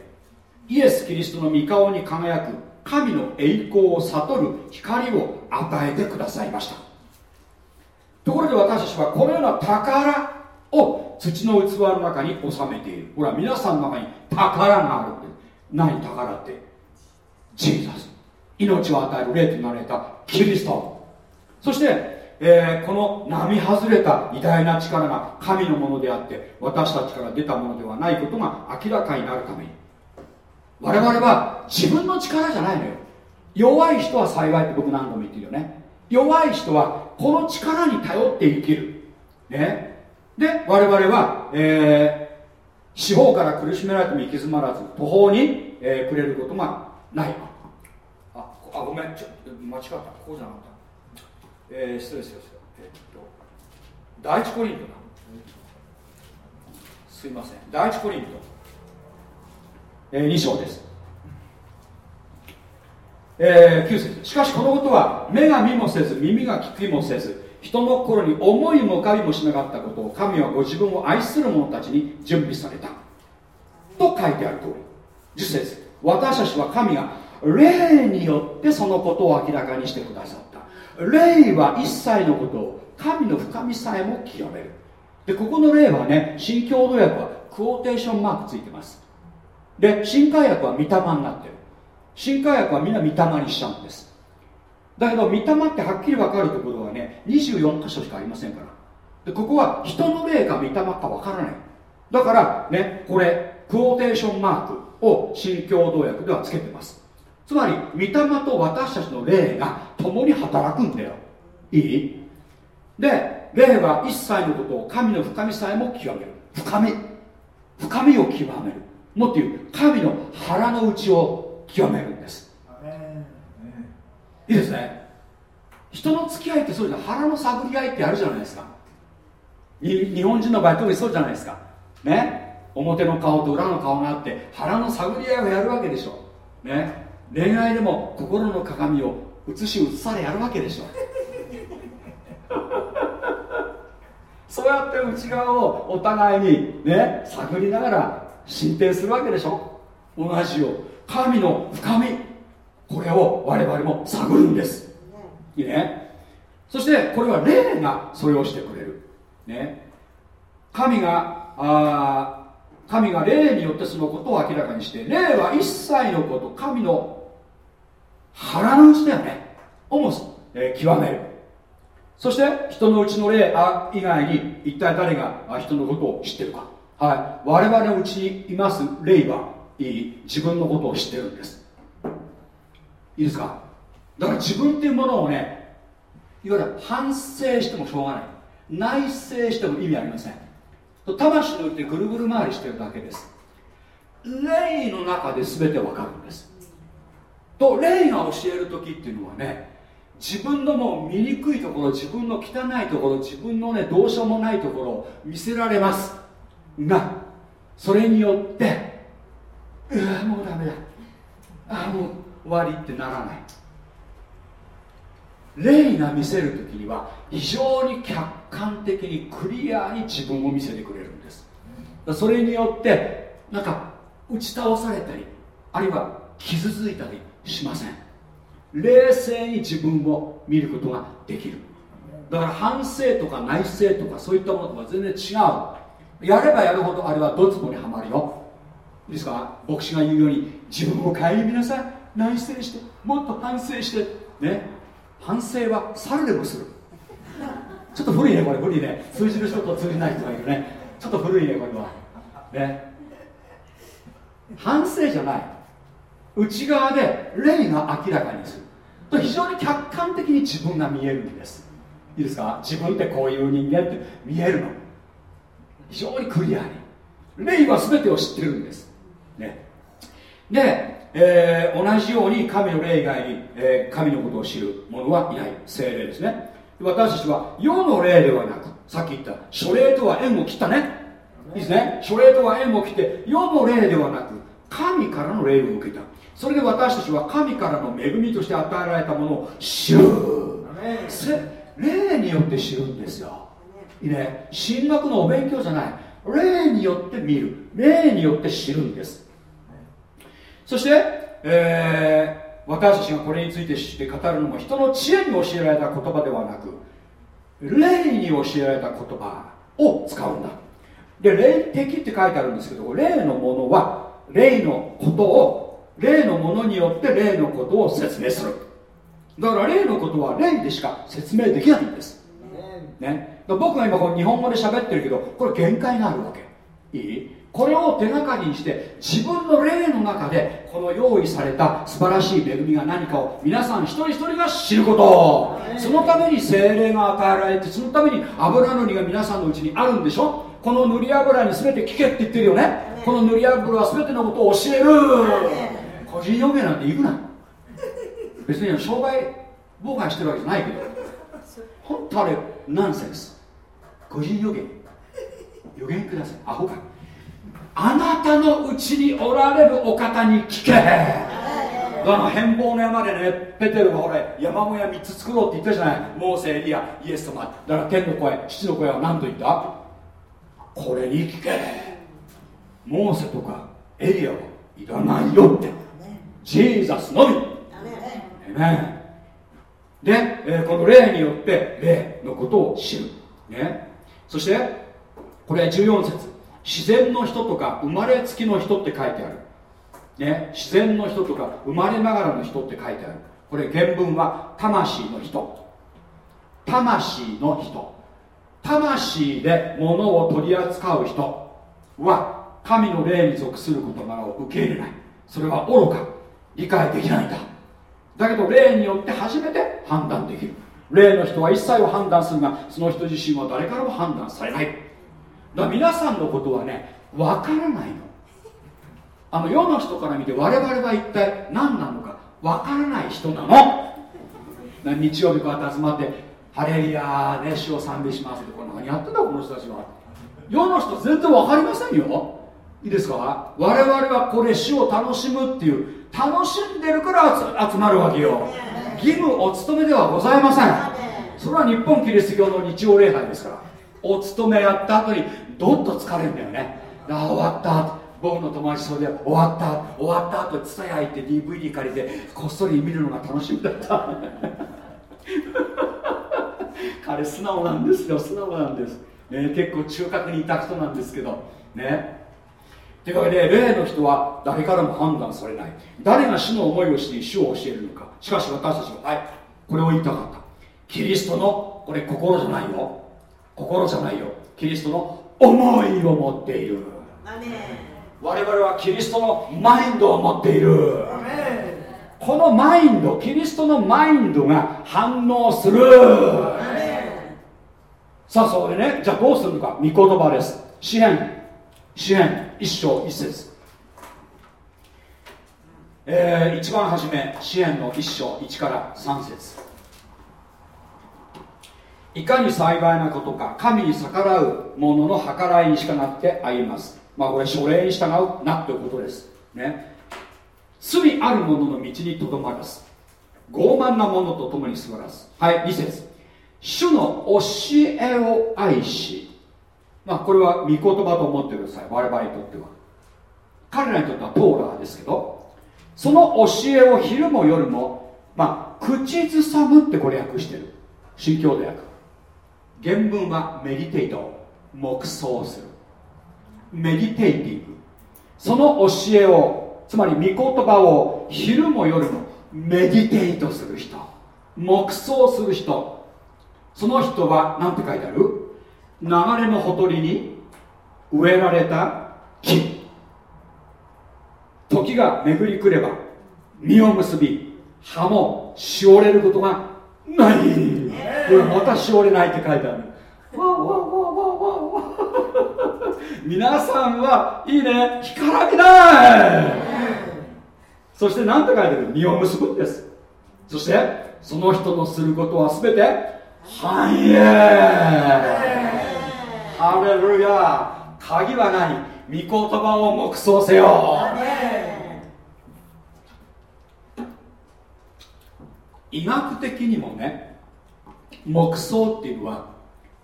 イエス・キリストの御顔に輝く神の栄光を悟る光を与えてくださいました。ところで私たちはこのような宝を土の器の中に収めている。ほら皆さんの中に宝があるって。何宝って？ジーザス命を与える霊となられたキリスト。そして、えーこの並外れた偉大な力が神のものであって私たちから出たものではないことが明らかになるために。我々は自分の力じゃないのよ。弱い人は幸いって僕何度も言ってるよね。弱い人はこの力に頼って生きる。ね。で我々は、えー四方から苦しめられても行き詰まらず途方に、えーくれることがない。あごめんちょ間違った。ここじゃなかった。えー、失礼しましたえーっと。第一コリントだ。すいません。第一コリント、えー、2章です。えー、9節。しかしこのことは目が見もせず耳が聞きもせず人の心に思いも浮かびもしなかったことを神はご自分を愛する者たちに準備された。と書いてある通り。10節。私たちは神が霊によってそのことを明らかにしてくださった。霊は一切のことを神の深みさえも清める。でここの霊はね新共同訳はクオーテーションマークついてます。で新海訳は御霊になってる。新科学はみんな御霊にしちゃうんです。だけど御霊ってはっきり分かるところはね24箇所しかありませんから。でここは人の霊か御霊か分からない。だからねこれクォーテーションマークを新共同訳ではつけてます。つまり御霊と私たちの霊が共に働くんだよ。いい？で霊は一切のことを神の深みさえも極める。深み。深みを極める。もっと言う神の腹の内を極めるんです。いいですね。人の付き合いってそうじゃない。腹の探り合いってあるじゃないですか。に日本人の場合特にそうじゃないですか。ね？表の顔と裏の顔があって腹の探り合いをやるわけでしょ。ね？恋愛でも心の鏡を映し映されやるわけでしょ。そうやって内側をお互いにね探りながら進展するわけでしょ。同じよう。神の深み。これを我々も探るんです。いいね。そしてこれは霊がそれをしてくれる。ね。神があ神が霊によってそのことを明らかにして霊は一切のこと神の腹の内だよね。をも、えー極める。そして人のうちの霊あ以外に一体誰が人のことを知ってるか。はい。我々のうちにいます霊はいい自分のことを知ってるんです。いいですか？だから自分っていうものをねいわゆる反省してもしょうがない。内省しても意味ありません。魂のうちでぐるぐる回りしてるだけです。霊の中で全てわかるんです。と霊が教える時っていうのはね自分のもう醜いところ自分の汚いところ自分のねどうしようもないところを見せられます。がそれによってうわもうダメだ。ああもう終わりってならない。霊が見せる時には非常に客観的にクリアに自分を見せてくれるんです。それによってなんか打ち倒されたりあるいは傷ついたりしません。冷静に自分を見ることができる。だから反省とか内省とかそういったものとは全然違う。やればやるほどあれはドツボにはまるよ。いいですか？牧師が言うように自分を顧みなさい。内省してもっと反省して。ね。反省は猿でもする。ちょっと古いねこれ。古いね。通じる人と通じない人がいるね。ちょっと古いねこれは。ね。反省じゃない。内側で霊が明らかにする。と非常に客観的に自分が見えるんです。いいですか？自分ってこういう人間って見えるの。非常にクリアに。霊は全てを知ってるんです。ね。で、えー同じように神の霊以外に、えー神のことを知る者はいない。精霊ですね。私たちは世の霊ではなくさっき言った書霊とは縁を切ったね。いいですね。書霊とは縁を切って世の霊ではなく神からの霊を受けた。それで私たちは神からの恵みとして与えられたものを知る。せ霊によって知るんですよ。いいね。神学のお勉強じゃない。霊によって見る。霊によって知るんです。そして、えー私たちがこれについて知って語るのも人の知恵に教えられた言葉ではなく霊に教えられた言葉を使うんだ。で霊的って書いてあるんですけど霊のものは霊のことを霊のものによって霊のことを説明する。だから霊のことは霊でしか説明できないんです。ね、だから僕が今この日本語で喋ってるけどこれ限界があるわけ。いい？これを手がかりにして自分の霊の中でこの用意された素晴らしい恵みが何かを皆さん一人一人が知ること。そのために精霊が与えられてそのために油のりが皆さんのうちにあるんでしょ？この塗り油に全て聞けって言ってるよね？この塗り油は全てのことを教える個人予言なんて行くな。別に商売妨害してるわけじゃないけど。本当あれナンセンス。個人予言。予言ください。アホか。あなたのうちにおられるお方に聞け。だから変貌の山でねペテルがほれ山小屋3つ作ろうって言ったじゃない。モーセエリアイエス様。だから天の声父の声は何と言った？これに聞け。モーセとかエリアはいらないよって。ジーザスのみ。ねで、えーこの霊によって霊のことを知る、ね、そしてこれ14節。自然の人とか生まれつきの人って書いてある。ね、自然の人とか生まれながらの人って書いてある。これ原文は魂の人。魂の人。魂で物を取り扱う人は神の霊に属する事柄を受け入れない。それは愚か理解できないんだ。だけど霊によって初めて判断できる。霊の人は一切を判断するがその人自身は誰からも判断されない。だから皆さんのことはね分からないの。あの世の人から見て我々は一体何なのか分からない人なの。日曜日こうやって集まって「ハレリヤーね主を賛美します」ってこれ何やってんだこの人たちは。世の人全然分かりませんよ。いいですか？我々はこれ主を楽しむっていう楽しんでるから集集まるわけよ。義務お務めではございません。それは日本キリスト教の日曜礼拝ですから。お勤めやった後にどっと疲れるんだよね。ああ終わった僕の友達それで終わった終わった後ツタヤ行って DVD 借りてこっそり見るのが楽しみだった。*laughs* 彼素直なんですよ素直なんです、ね、結構中核にいた人なんですけど。ねというわけで霊の人は誰からも判断されない。誰が主の思いをして主を教えるのか。しかし私たちははいこれを言いたかった。キリストのこれ心じゃないよ。心じゃないよ。キリストの思いを持っている。我々はキリストのマインドを持っている。このマインドキリストのマインドが反応する。さあそこでねじゃあどうするのか。御言葉です。詩篇詩篇一章一節。えー、一番初め詩篇の一章一から三節。いかに幸いなことか神に逆らう者の計らいに従って歩みます。まあこれ書類に従うなということです。ね。罪ある者の道にとどまらず傲慢な者と共に座らず。はい2節。主の教えを愛しまあこれは御言葉と思ってください。我々にとっては。彼らにとってはトーラーですけどその教えを昼も夜もまあ口ずさむってこれ訳してる。新教で訳原文はメディテイト黙想する。メディテイティブその教えをつまり御言葉を昼も夜もメディテイトする人。黙想する人。その人は何て書いてある？流れのほとりに植えられた木。時が巡り来れば実を結び葉もしおれることがない。これまたしおれないって書いてある。わわわわわ皆さんはいいね。干からびない。そして何て書いてある？実を結ぶんです。そしてその人のすることは全て繁栄ハレルヤ鍵は何御言葉を黙想せよ。医学的にもね黙想っていうのは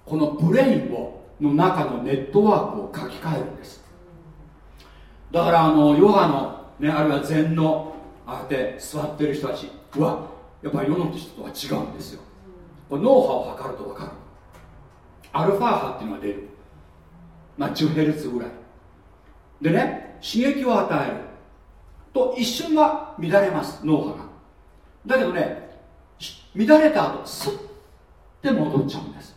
このブレインをの中のネットワークを書き換えるんです。だからあのヨガの、ね、あるいは禅のああやって座ってる人たちはやっぱり世の人とは違うんですよ。これ脳波を測ると分かる。アルファ波っていうのが出る。まあ10ヘルツぐらい。でね刺激を与える。と一瞬は乱れます脳波が。だけどね乱れた後スッて戻っちゃうんです。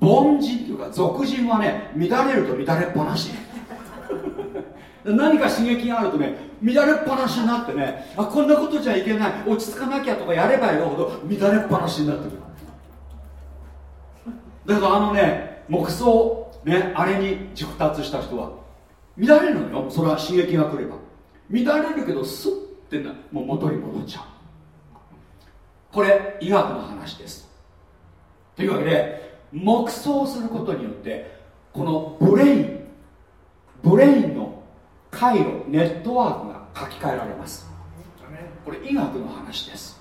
凡人というか俗人はね乱れると乱れっぱなし。*laughs* 何か刺激があるとね乱れっぱなしになってねあこんなことじゃいけない落ち着かなきゃとかやればやるほど乱れっぱなしになってくる。だからあのね木想ねあれに熟達した人は乱れるのよ。それは刺激が来れば。乱れるけどスッてなもう元に戻っちゃう。これ医学の話です。というわけで黙想することによってこの brain brain の回路ネットワークが書き換えられます。これ医学の話です。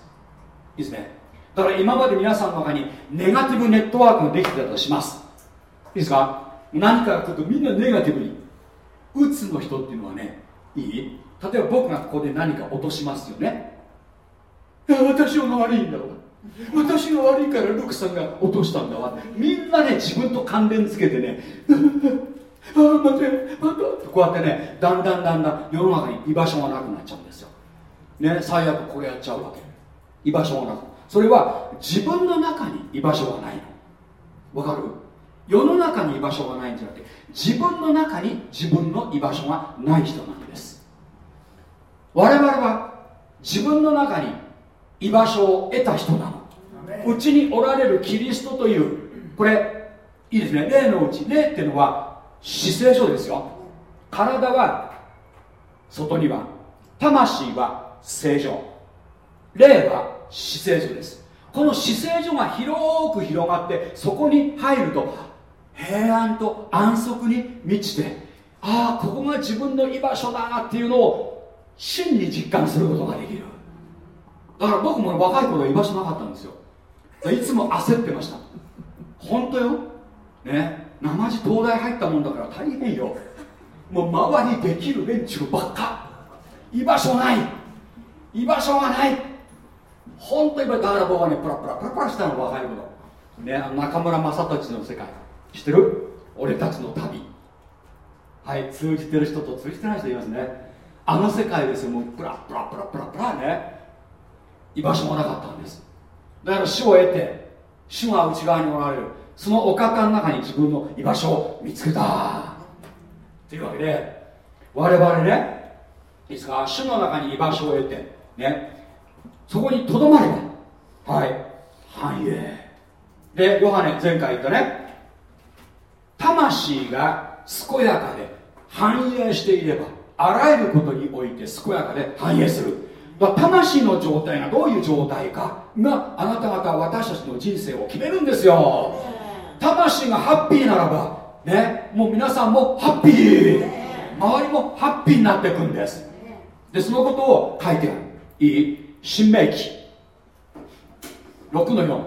いいですね。だから今まで皆さんの中にネガティブネットワークができてたとします。いいですか？何かが来るとみんなネガティブにうつの人っていうのはねいい？例えば僕がここで何か落としますよね。私が悪いんだわ。私が悪いからルクさんが落としたんだわ。みんなね自分と関連つけてね *laughs* ああ待て待て。こうやってねだんだんだんだん世の中に居場所がなくなっちゃうんですよ。ね最悪これやっちゃうわけ。居場所がなく。それは自分の中に居場所がないの。わかる？世の中に居場所がないんじゃなくて自分の中に自分の居場所がない人なんです。我々は自分の中に居場所を得た人なの。うちにおられるキリストというこれいいですね。霊のうち霊っていうのは姿勢上ですよ。体は外には魂は正常。霊は姿勢所です。この姿勢所が広く広がってそこに入ると平安と安息に満ちてああここが自分の居場所だなっていうのを真に実感することができる。だから僕も若い頃居場所なかったんですよ。いつも焦ってました。本当よ。ね。生地東大入ったもんだから大変よ。もう周りできる連中ばっか。居場所ない。居場所がない。本当にだから僕はねプラプラプラプラしたの若い頃ね中村雅俊の世界。知ってる？俺たちの旅。はい通じてる人と通じてない人いますね。あの世界ですよもうプラプラプラプラプラね。居場所もなかったんです。だから主を得て主が内側におられる。そのお方の中に自分の居場所を見つけた。というわけで我々ねいいですか主の中に居場所を得てねそこにとどまればはい繁栄。でヨハネ前回言ったね。魂が健やかで繁栄していればあらゆることにおいて健やかで繁栄する。だ魂の状態がどういう状態かがあなた方私たちの人生を決めるんですよ。魂がハッピーならばねもう皆さんもハッピー。周りもハッピーになっていくんです。でそのことを書いてある。いい。新明記6の4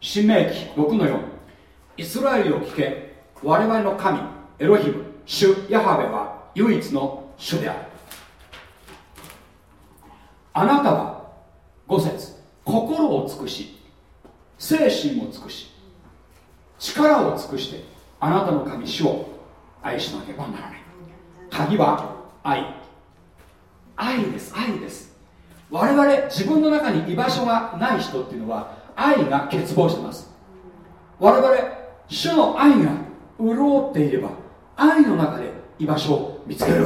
新明記6の4イスラエルを聞け。我々の神エロヒム主ヤハベは唯一の主である。あなたは5節心を尽くし精神を尽くし力を尽くしてあなたの神主を愛しなければならない。鍵は愛。愛です愛です。我々自分の中に居場所がない人っていうのは愛が欠乏してます。我々主の愛が潤っていれば愛の中で居場所を見つける。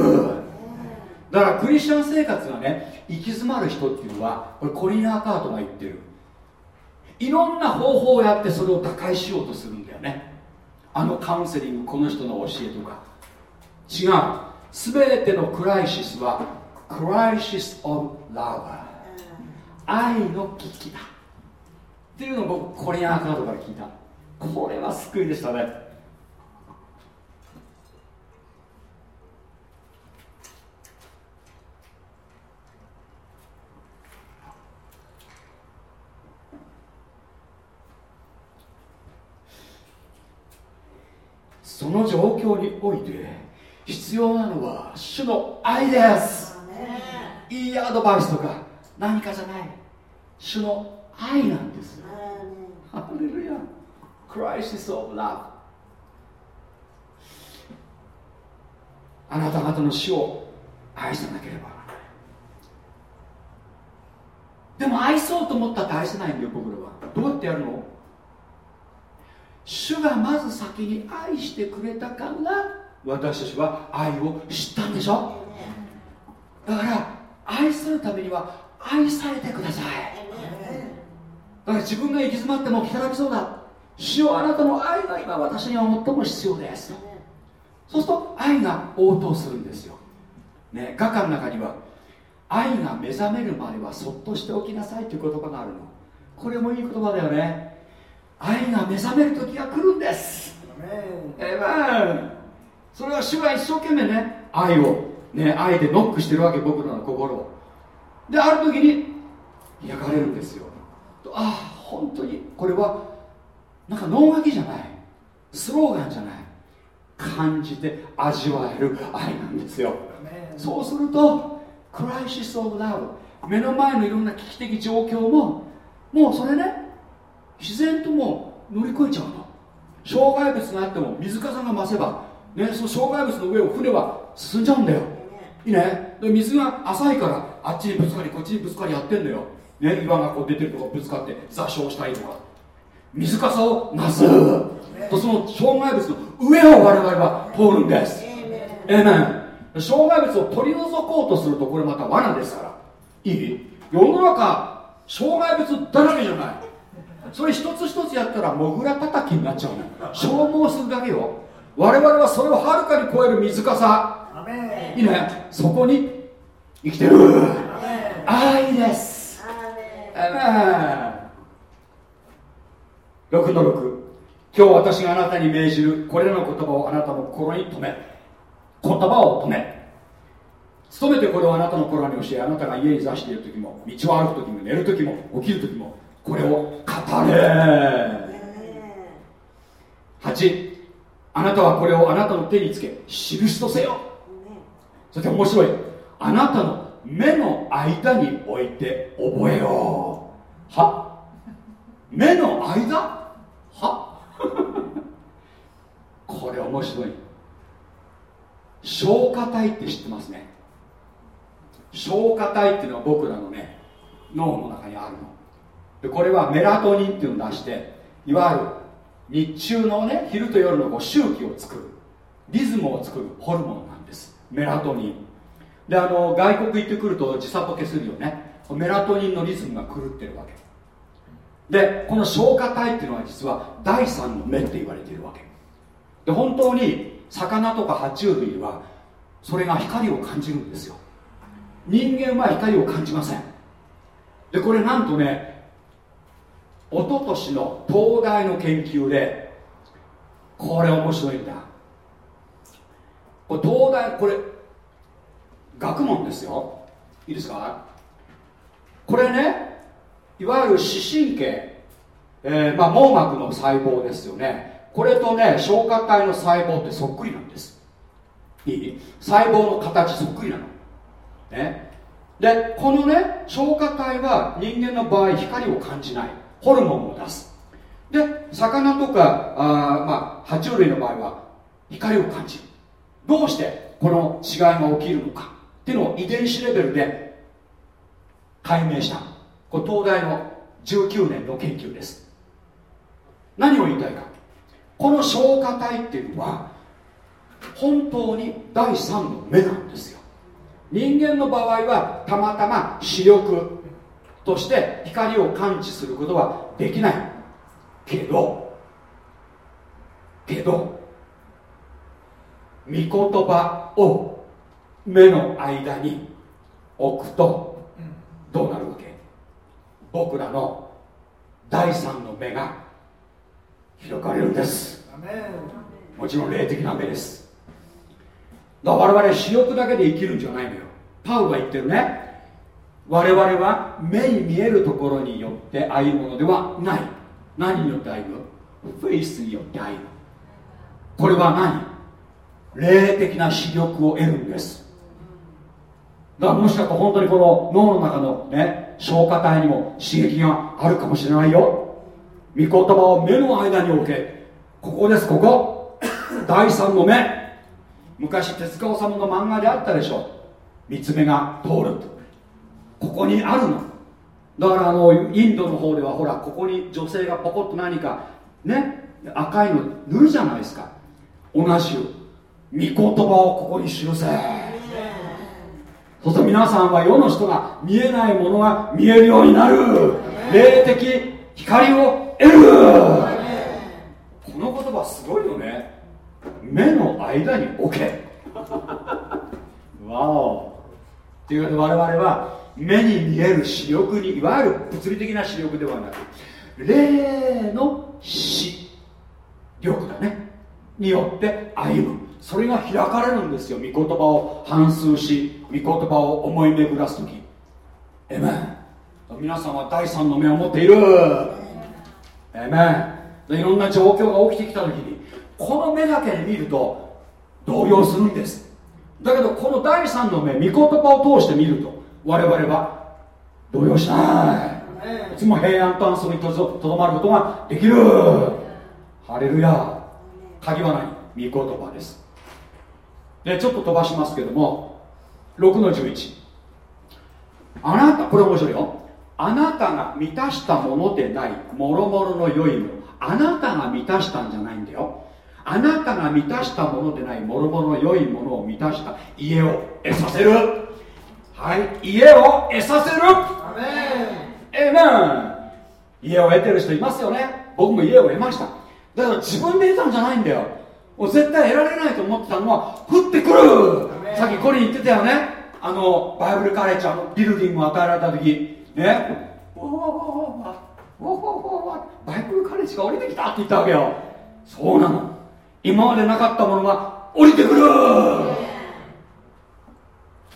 だからクリスチャン生活がね行き詰まる人っていうのはこれコリナー・カートが言ってる。いろんな方法をやってそれを打開しようとするんだよね。あのカウンセリングこの人の教えとか。違う。全てのクライシスはクライシス・オブ・ラブ愛の危機だ。っていうのを僕コリアンカードから聞いた。これは救いでしたね。その状況において必要なのは主の愛です。いいアドバイスとか何かじゃない。主の愛なんです。ハレルヤクライシス・オブ・ラブあなた方の死を愛さなければ。でも愛そうと思ったって愛せないんだよ僕らは。どうやってやるの？主がまず先に愛してくれたから私たちは愛を知ったんでしょ？だから愛するためには愛されてください。だから自分が行き詰まっても汚きそうだ。主よあなたの愛が今私には最も必要です。そうすると愛が応答するんですよ、ね、画家の中には愛が目覚めるまではそっとしておきなさいという言葉があるの。これもいい言葉だよね。愛が目覚める時が来るんです。それは主が一生懸命ね愛をね愛でノックしてるわけ僕らの心を。である時に開かれるんですよ。ああ本当にこれはなんか能書きじゃない。スローガンじゃない。感じて味わえる愛なんですよ。そうするとクライシス・オブ・ラブ目の前のいろんな危機的状況ももうそれね自然ともう乗り越えちゃうの。障害物があっても水かさが増せば、ね、その障害物の上を船は進んじゃうんだよいいね。で水が浅いからあっちにぶつかりこっちにぶつかりやってんだよ、ね、岩がこう出てるとこぶつかって座礁したりとか。水かさをなす。とその障害物の上を我々は通るんです。ええね障害物を取り除こうとするとこれまた罠ですから。いい？世の中障害物だらけじゃない。それ一つ一つやったらモグラ叩きになっちゃうの。消耗するだけよ。我々はそれをはるかに超える水かさいいねそこに生きてる。愛です。アメン6の6今日私があなたに命じる。これらの言葉をあなたの心に留め。言葉を止め。努めてこれをあなたの心に教えあなたが家に座している時も道を歩く時も寝る時も起きる時もこれを語れ。8あなたはこれをあなたの手につけ印とせよそして面白い。あなたの目の間に置いて覚えよう。は？目の間？は？*laughs* これ面白い。消化体って知ってますね。消化体っていうのは僕らのね脳の中にあるの。でこれはメラトニンっていうのを出していわゆる日中のね昼と夜のこう周期を作る。リズムを作るホルモンなメラトニン。であの外国行ってくると時差ボケするよね。メラトニンのリズムが狂ってるわけ。でこの消化体っていうのは実は第三の目って言われているわけ。で本当に魚とか爬虫類はそれが光を感じるんですよ。人間は光を感じません。でこれなんとね一昨年の東大の研究でこれ面白いんだ。これ東大これ学問ですよ。いいですか？これねいわゆる視神経、えーまあ、網膜の細胞ですよね。これとね消化体の細胞ってそっくりなんです。いい？細胞の形そっくりなの。ね。でこのね消化体は人間の場合光を感じない。ホルモンを出す。で魚とかあまあ爬虫類の場合は光を感じる。どうしてこの違いが起きるのかっていうのを遺伝子レベルで解明した。これ東大の19年の研究です。何を言いたいか。この消化体っていうのは本当に第三の目なんですよ。人間の場合はたまたま視力として光を感知することはできない。けどけど御言葉を目の間に置くとどうなるわけ？僕らの第三の目が開かれるんです。もちろん霊的な目です。だから我々視力だけで生きるんじゃないのよ。パウが言ってるね。我々は目に見えるところによって歩むものではない。何によって歩む？フェイスによって歩む。これは何？霊的な視力を得るんです。だからもしかしたら本当にこの脳の中のね消化体にも刺激があるかもしれないよ。御言葉を目の間に置け。ここです。ここ。*coughs* 第三の目。昔手塚治虫の漫画であったでしょ三つ目が通ると。ここにあるの。だからあのインドの方ではほらここに女性がポコッと何かね赤いの塗るじゃないですか。同じよ。御言葉をここに記せ。そうすると皆さんは世の人が見えないものが見えるようになる。霊的光を得る。この言葉すごいよね。目の間に置け。*laughs* わお。ということで我々は目に見える視力にいわゆる物理的な視力ではなく霊の視力だね。によって歩む。それが開かれるんですよ。御言葉を反芻し御言葉を思い巡らす時。エメン皆さんは第三の目を持っている。エメンいろんな状況が起きてきた時にこの目だけで見ると動揺するんです。だけどこの第三の目御言葉を通して見ると我々は動揺しない。いつも平安と安息にとどまることができる。ハレルヤ。鍵は何御言葉です。でちょっと飛ばしますけども6の11あなたこれ面白いよ。あなたが満たしたものでないもろもろの良いもの。あなたが満たしたんじゃないんだよ。あなたが満たしたものでないもろもろの良いものを満たした家を得させる。はい家を得させる。えめん家を得てる人いますよね。僕も家を得ました。だから自分で得たんじゃないんだよもう絶対得られないと思ってたのは降ってくる。さっきコリン言ってたよね。あのバイブルカレッジあのビルディングを与えられた時。ね。おおおおおおバイブルカレッジが降りてきたって言ったわけよそうなの今までなかったものが降りてくる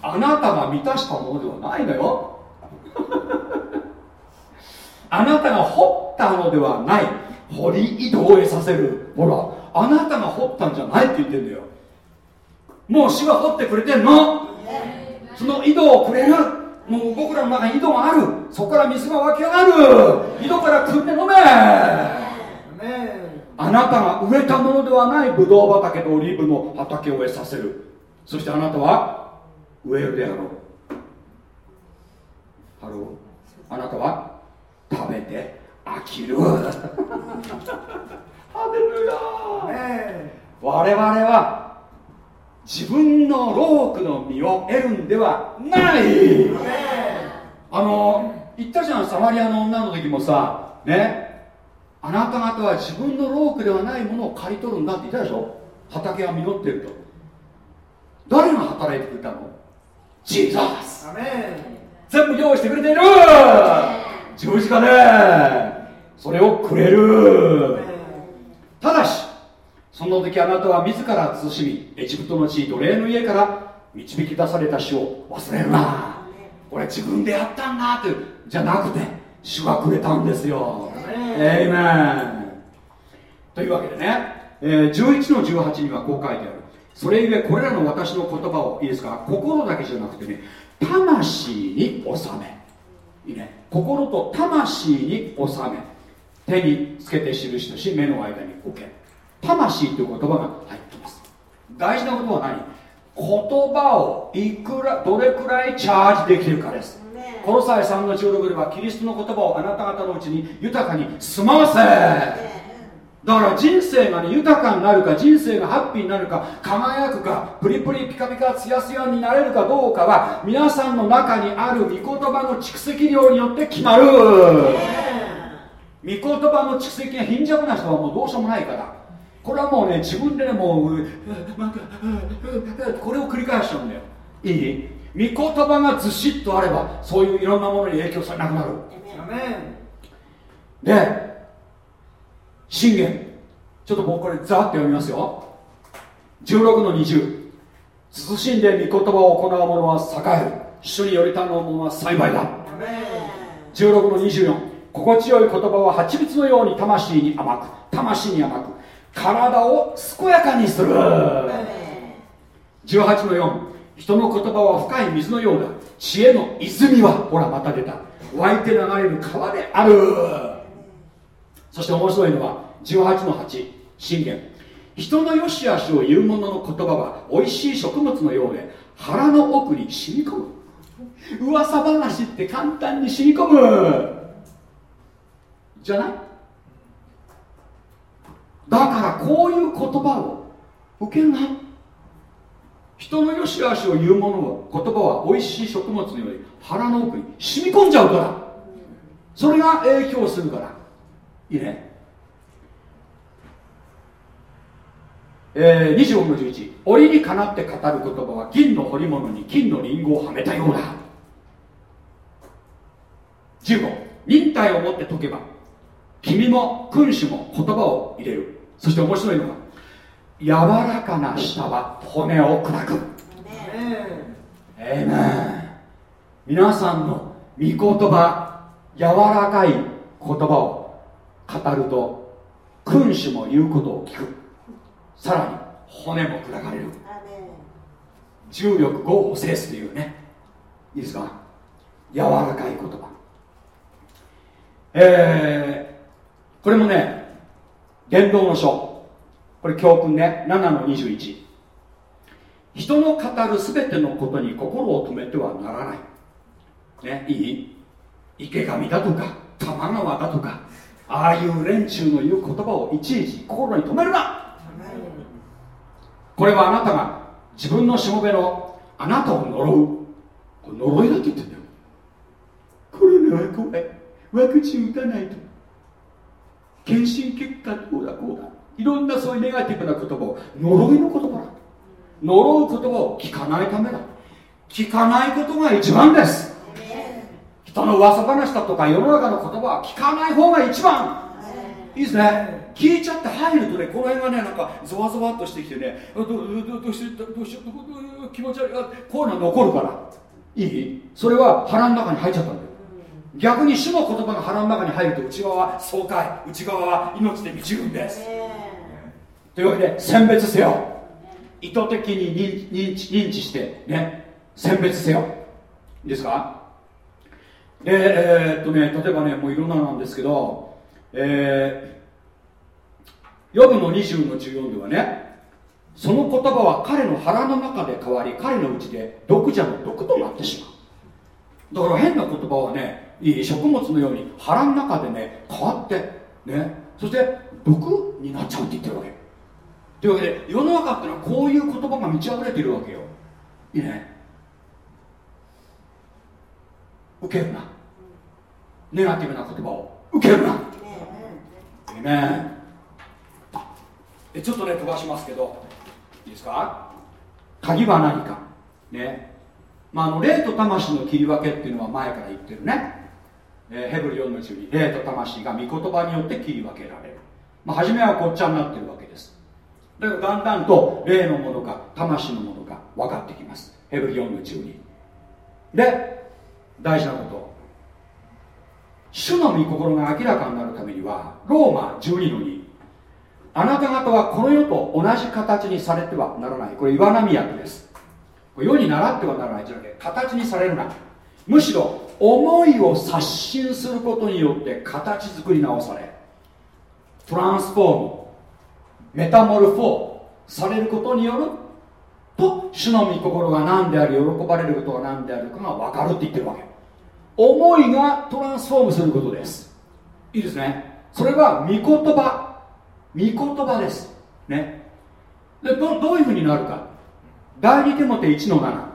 あなたが満たしたものではないのよあなたが掘ったのではない掘り移動へさせるほらあなたが掘ったんじゃないって言ってんだよ。もう主が掘ってくれてんの。その井戸をくれる。もう僕らの中に井戸がある。そこから水が湧き上がる。井戸から汲んで飲め。あなたが植えたものではないブドウ畑とオリーブの畑を得させる。そしてあなたは植えるであろう。ハロー。あなたは食べて飽きる。我々は自分の労苦の実を得るんではない。あの言ったじゃんサマリアの女の時もさね。あなた方は自分の労苦ではないものを刈り取るんだって言ったでしょ。畑が実ってると。誰が働いてくれたの？ジーザス。全部用意してくれている。十字架でそれをくれるただしその時あなたは自ら慎みエジプトの地奴隷の家から導き出された死を忘れるな。これ自分でやったんだってじゃなくて主がくれたんですよ。エイメンというわけでね、えー11の18にはこう書いてある。それゆえこれらの私の言葉をいいですか？心だけじゃなくてね魂に収め。いいね。心と魂に収め手につけて印とし目の間に置け。魂という言葉が入っています。大事なことは何？言葉をいくらどれくらいチャージできるかです。この際3の16ではキリストの言葉をあなた方のうちに豊かに住まわせだから人生がね豊かになるか人生がハッピーになるか輝くかプリプリピカピカツヤツヤになれるかどうかは皆さんの中にある御言葉の蓄積量によって決まる御言葉の蓄積が貧弱な人はもうどうしようもないから。これはもうね自分でねもううなんかうこれを繰り返しちゃうんだよ。いい？御言葉がずしっとあればそういういろんなものに影響されなくなる。で信玄。ちょっと僕これザーッと読みますよ。16の20慎んで御言葉を行う者は栄える。主により頼む者は幸いだ。16の24心地よい言葉は蜂蜜のように魂に甘く魂に甘く体を健やかにする。18の4人の言葉は深い水のようだ。知恵の泉はほらまた出た。湧いて流れる川である。そして面白いのは18の8信玄。人の良し悪しを言う者の言葉は美味しい食物のようで腹の奥に染み込む。噂話って簡単に染み込む。じゃない？だからこういう言葉を受けない？人の良し悪しを言う者の言葉は美味しい食物のように腹の奥に染み込んじゃうから。それが影響するから。いいね？えー、26の11折にかなって語る言葉は銀の彫り物に金のリンゴをはめたようだ。15忍耐を持って解けば君も君主も言葉を入れるそして面白いのが柔らかな舌は骨を砕く。ええね皆さんの御言葉柔らかい言葉を語ると君主も言うことを聞く。さらに骨も砕かれる。重力豪を制すというね。いいですか？柔らかい言葉。えー、これもね伝道の書。これ教訓ね。7の21人の語る全てのことに心を止めてはならない。ねいい？池上だとか玉川だとかああいう連中の言う言葉をいちいち心に留めるな。これはあなたが自分のしもべのあなたを呪う。これ呪いだって言ってんだよ。コロナは怖いワクチン打たないと検診結果どうだこうだ。いろんなそういうネガティブな言葉を。呪いの言葉だ。呪う言葉を聞かないためだ。聞かないことが一番です。人の噂話だとか世の中の言葉は聞かない方が一番。いいですね。聞いちゃって入るとねこの辺がねなんかゾワゾワっとしてきてね。どどどうしようどうしよう気持ち悪いこういうの残るからいいそれは腹の中に入っちゃったんだよ逆に主の言葉が腹の中に入ると内側は爽快内側は命で満ちるんです。というわけで選別せよ。意図的に認認知認知してね。選別せよ。いいですか？でえーっとね例えばねもういろんなのなんですけどえー、ヨブの20の14ではねその言葉は彼の腹の中で変わり彼のうちで毒蛇の毒となってしまう。だから変な言葉はね食物のように腹の中でね変わってねそして毒になっちゃうって言ってるわけ。というわけで世の中ってのはこういう言葉が満ち溢れているわけよ。いいね。受けるな。ネガティブな言葉を。受けるな。ええね。でちょっとね飛ばしますけどいいですか？鍵は何か。ね。まあ、あの霊と魂の切り分けっていうのは前から言ってるね、えヘブル4の中に霊と魂が御言葉によって切り分けられる、まあ、初めはこっちゃになってるわけです。だけどだんだんと霊のものか魂のものか分かってきます。ヘブル4の12で大事なこと。主の御心が明らかになるためにはローマ12の2あなた方はこの世と同じ形にされてはならない。これ岩波訳です。世に習ってはならない。じゃなくて形にされるな。むしろ思いを刷新することによって形作り直され transform メタモルフォーされることによると主の御心が何であり喜ばれることが何であるかが分かるって言ってるわけ。思いがトランスフォームすることです。いいですね。それは御言葉御言葉です。ね。でどどういうふうになるか。第2テモテ1の7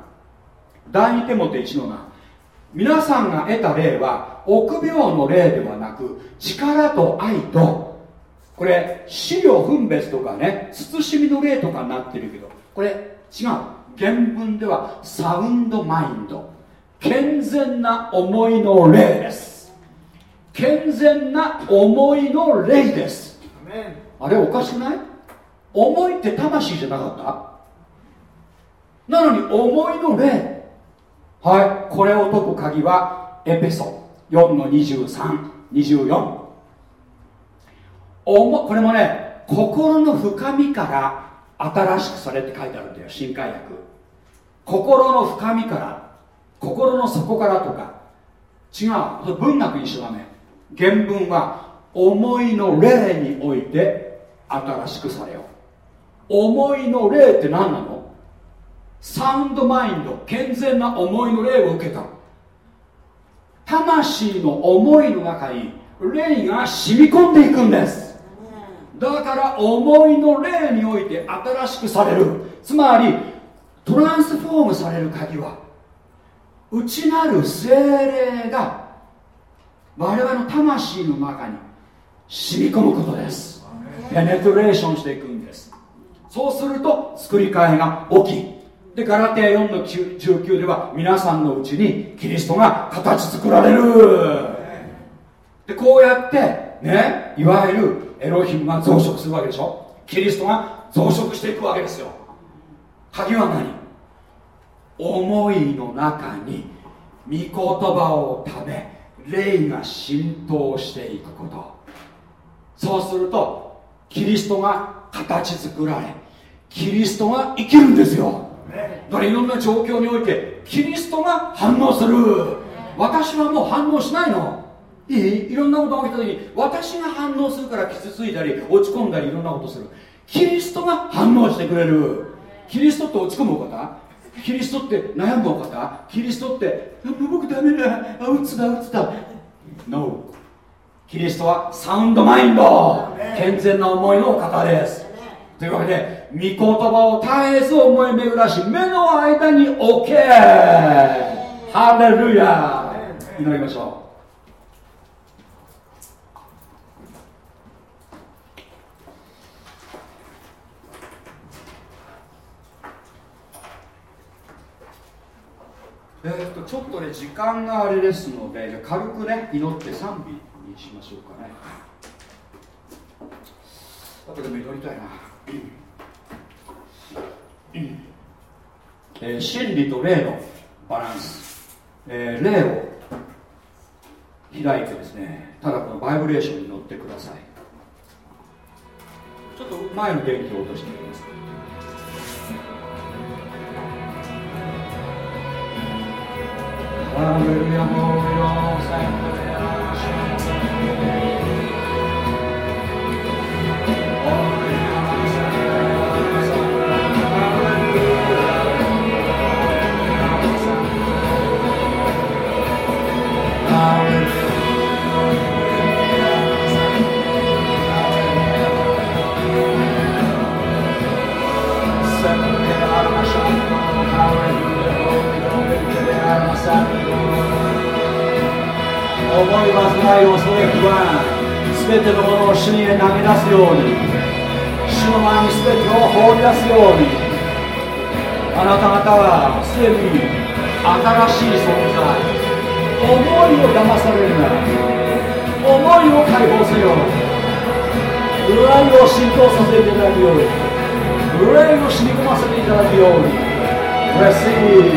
第2テモテ1の7皆さんが得た霊は臆病の霊ではなく力と愛とこれ資料分別とかね慎みの霊とかになってるけどこれ違う。原文ではサウンドマインド。健全な思いの霊です。健全な思いの霊です。あれおかしくない？思いって魂じゃなかった？なのに思いの霊はい。これを解く鍵はエペソ。4の2324おもこれもね心の深みから新しくされって書いてあるんだよ。新海訳心の深みから心の底からとか。違う。文学一緒だね。原文は思いの霊において新しくされよ思いの霊って何なの？サウンドマインド健全な思いの霊を受けた。魂の思いの中に霊が染み込んでいくんです。だから思いの霊において新しくされる。つまりトランスフォームされる鍵は内なる精霊が我々の魂の中に染み込むことです。ペネトレーションしていくんです。そうすると作り変えが起きでガラテヤ4の19では皆さんのうちにキリストが形作られる。でこうやってねいわゆるエロヒムが増殖するわけでしょ。キリストが増殖していくわけですよ。鍵は何？思いの中に御言葉を食べ霊が浸透していくこと。そうするとキリストが形作られキリストが生きるんですよ。だからいろんな状況においてキリストが反応する。私はもう反応しないの。いい？いろんなことが起きた時に私が反応するから傷ついたり落ち込んだりいろんなことする。キリストが反応してくれる。キリストって落ち込むお方？キリストって悩むお方？キリストって僕ダメだ。うつだうつだ。No キリストはサウンドマインド。健全な思いのお方です。というわけで御言葉を絶えず思い巡らし目の間に置け。ハレルヤ。祈りましょう。えー、とちょっとね時間があれですので軽くね祈って賛美にしましょうかね。あとでも祈りたいな、*laughs* えー、真理と霊のバランス、えー、霊を開いてですねただこのバイブレーションに乗ってください。ちょっと前の電気を落としてみます。ハレルヤモーヨーサイト思い煩いをそれ不安全てのものを主に投げ出すように主の前に全てを放り出すようにあなた方はすでに新しい存在思いを騙されるな。思いを解放せよ。愛を浸透させていただくよ。うに霊を染み込ませていただくように。Receive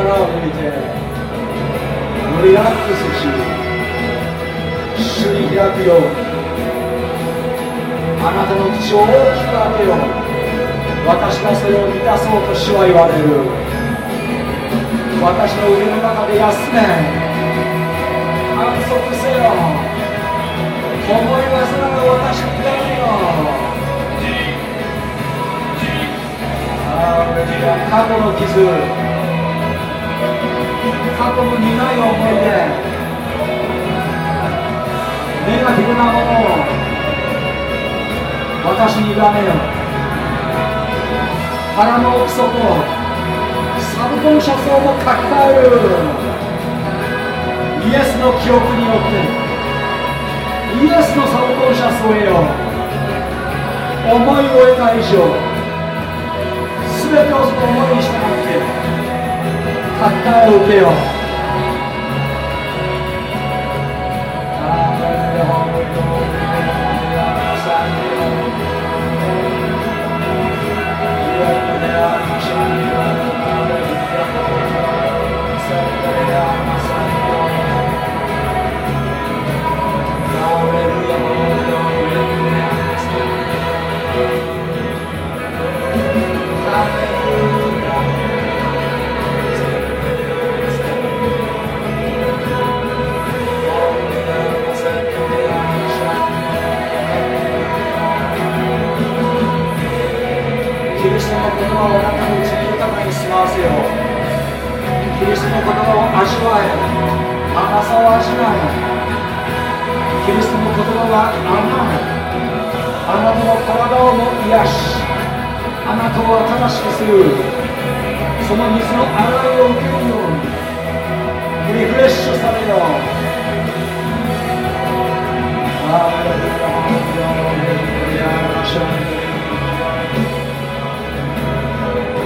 力を抜い。てリラックスし主に開くよ。うにあなたの口を大きく開けよ。う私がそれを満たそうと主は言われる私の腕の中で休め安息せよ。思い煩いを私に委ねよ。過去の傷過去の苦い思い出ネガティブなものを私に委ねよ。腹の奥底サブコンシャスをも書き換えるイエスの記憶によってイエスのサブコンシャスを得よ思いを得た以上全てをその思いに従って書き換えを受けよう葉をあなたのうちに豊かに住まわせよ。うキリストの言葉を味わえ。甘さを味わえ。キリストの言葉は甘い。あなたの体をも癒し。あなたを新しくする。その水の洗いを受けるように。リフレッシュされよう。ハレルヤハレルヤハレルヤ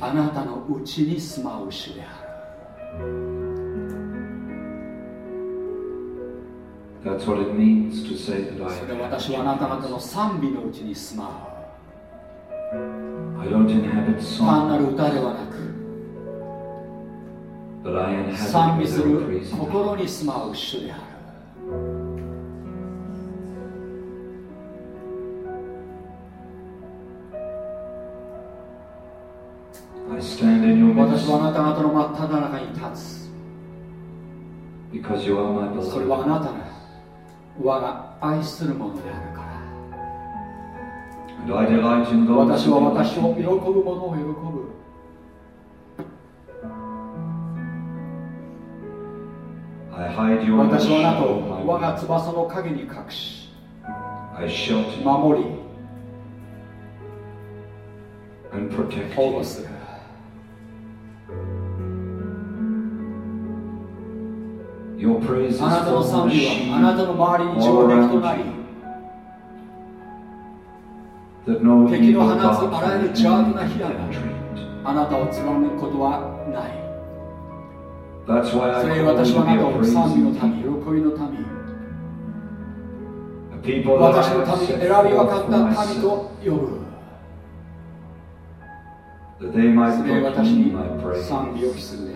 あなたのうちに住まう主である。私はあなた方の賛美のうちに住まう。単なる歌ではなく、賛美する心に住まう主である。私はあなた方の真っただ中に立つ。Because you are my beloved. それはあなたの我が愛するものであるから。私は私を喜ぶものを喜ぶ。私はあなたを我が翼の影に隠し、守り、保護する。あなたの賛美はあなたの周りに上陸となり敵の放つあらゆる邪悪な火だがあなたを貫くことはない。それは私はあなたを賛美の民喜びの民。私の民選び分かった民と呼ぶ。それは私に賛美を期する。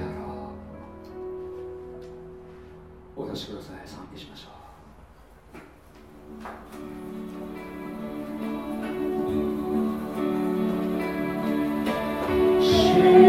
お出しください。賛美しましょう「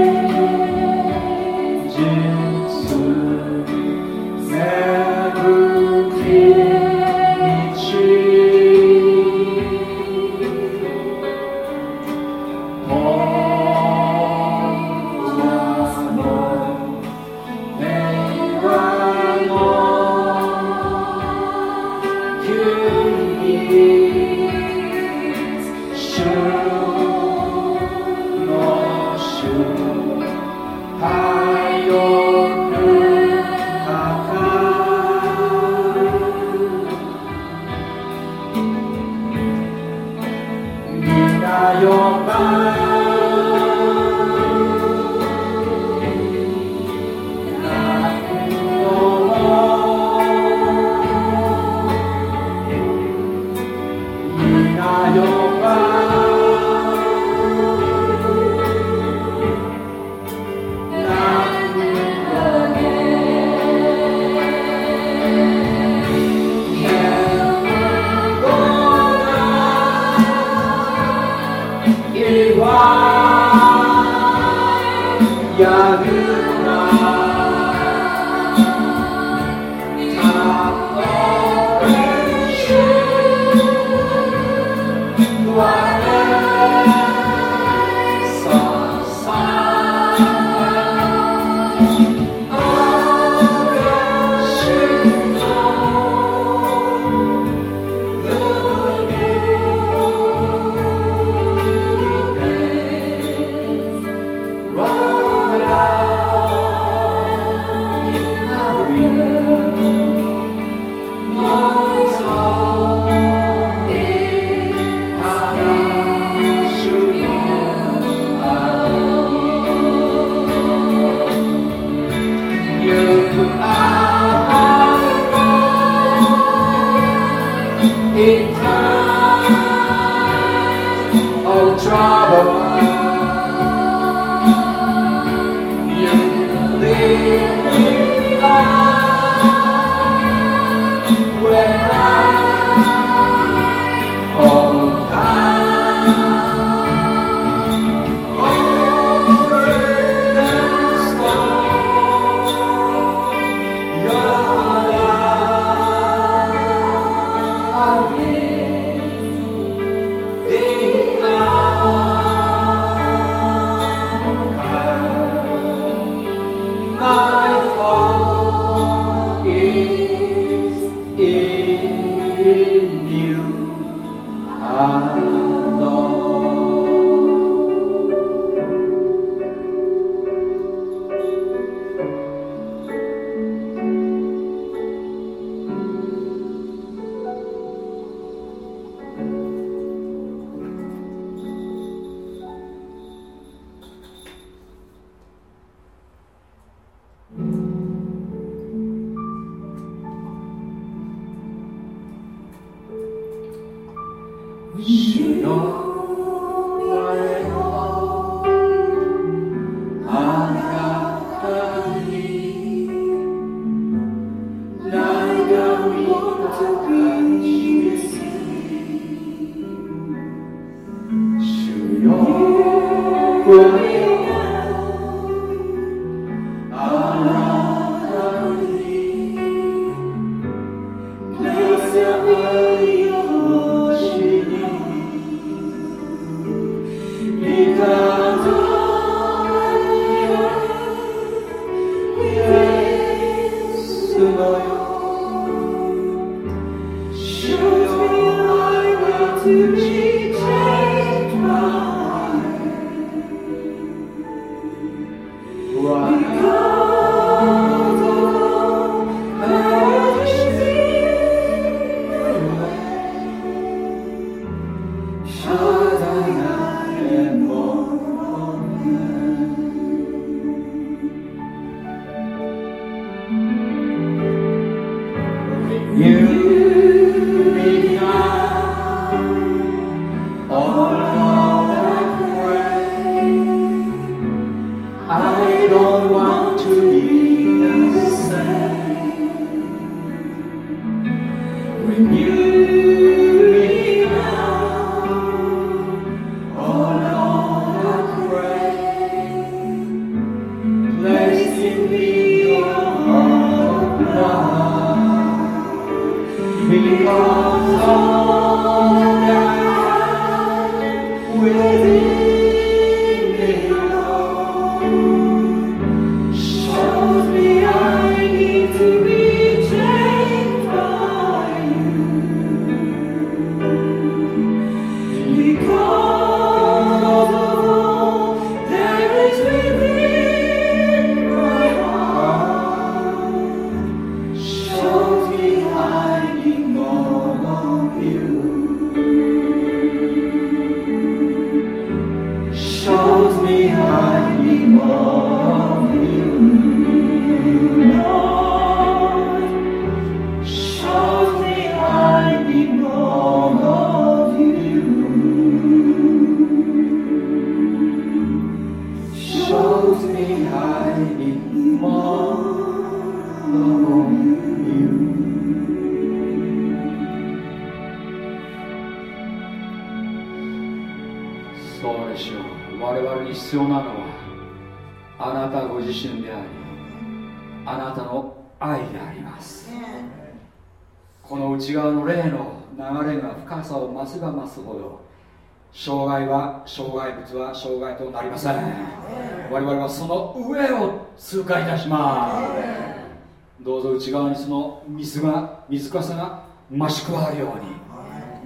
水かさが増し加わるよ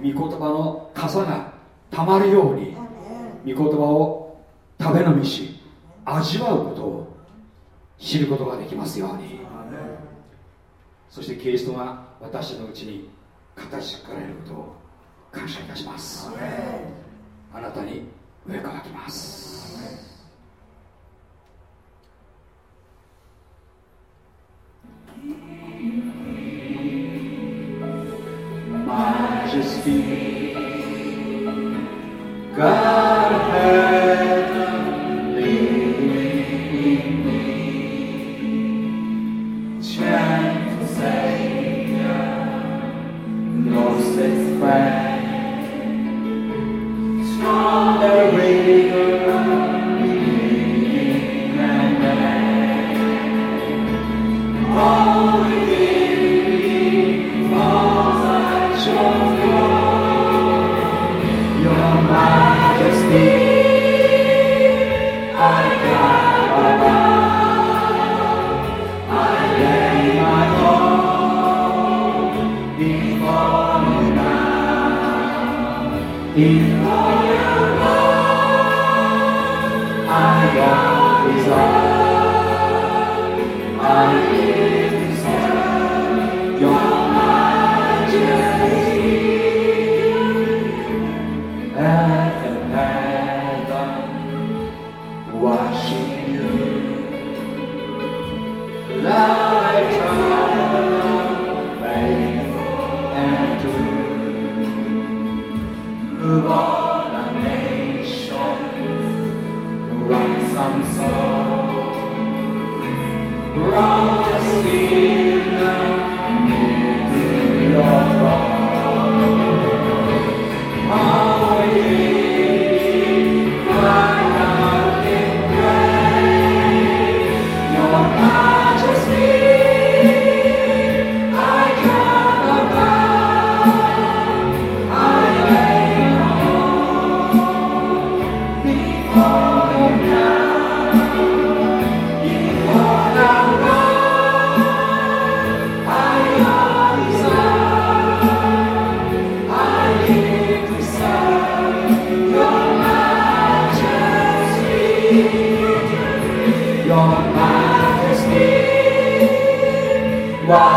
うに御言葉の傘がたまるように御言葉を食べ飲みし味わうことを知ることができますように。そしてキリストが私のうちに形作られることを感謝いたします。あなたに上からきます。majesty. God has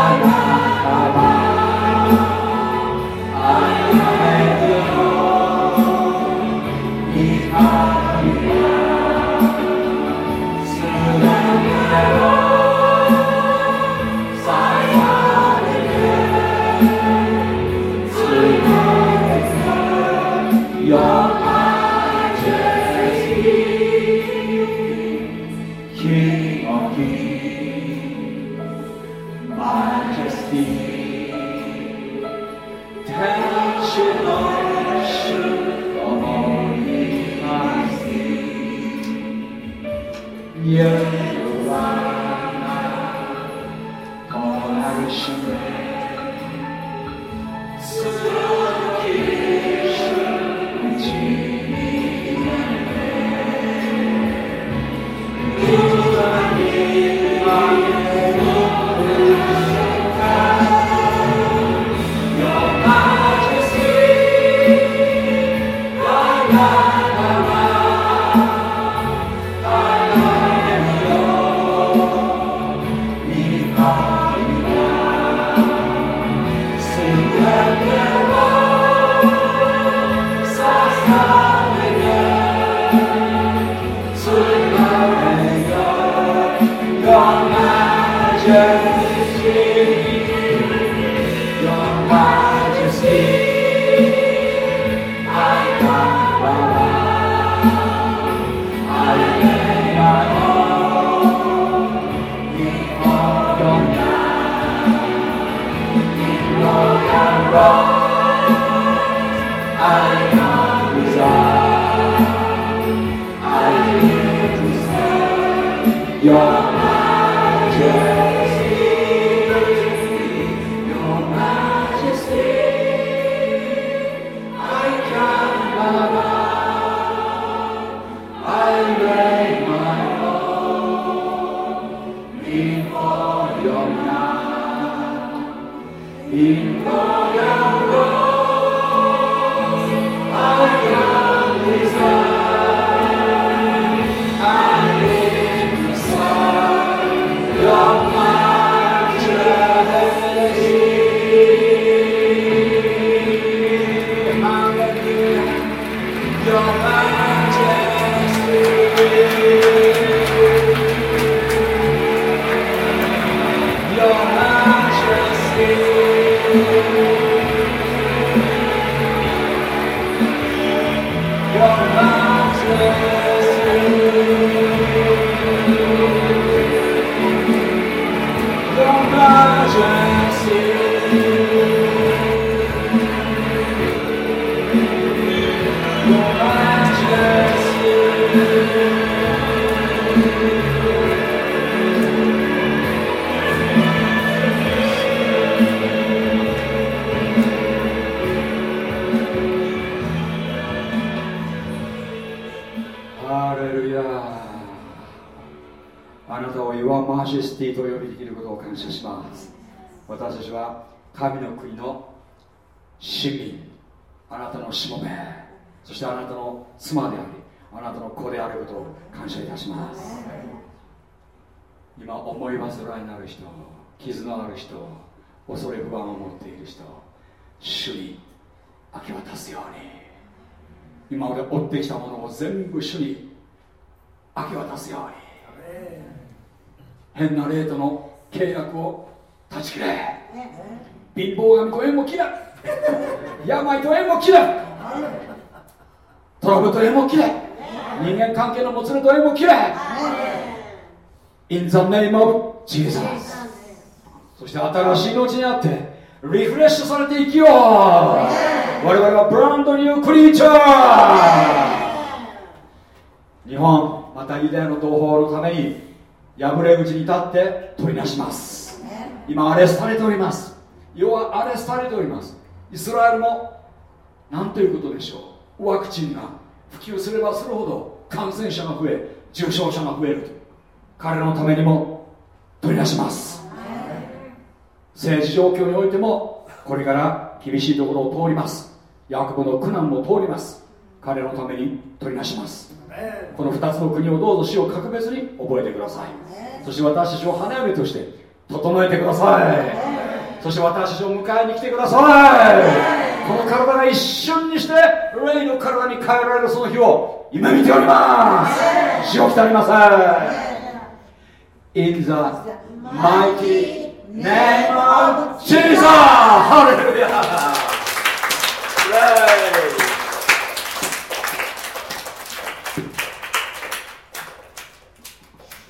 Bye-bye. されていきよう。我々はブランドニュークリーチャー。日本またユダヤの同胞のために破れ口に立って取り出します。今アレスされております。要はアレスされております。イスラエルも何ということでしょう。ワクチンが普及すればするほど感染者が増え重症者が増えると。彼らのためにも取り出します。政治状況においてもこれから厳しいところを通ります。ヤコブの苦難も通ります。彼のために取りなします。この2つの国をどうぞ死を格別に覚えてください。そして私たちを花嫁として整えてください。そして私たちを迎えに来てください。この体が一瞬にして霊の体に変えられるその日を今見ております。死を浸りません In the mighty name of Jesus! Hallelujah!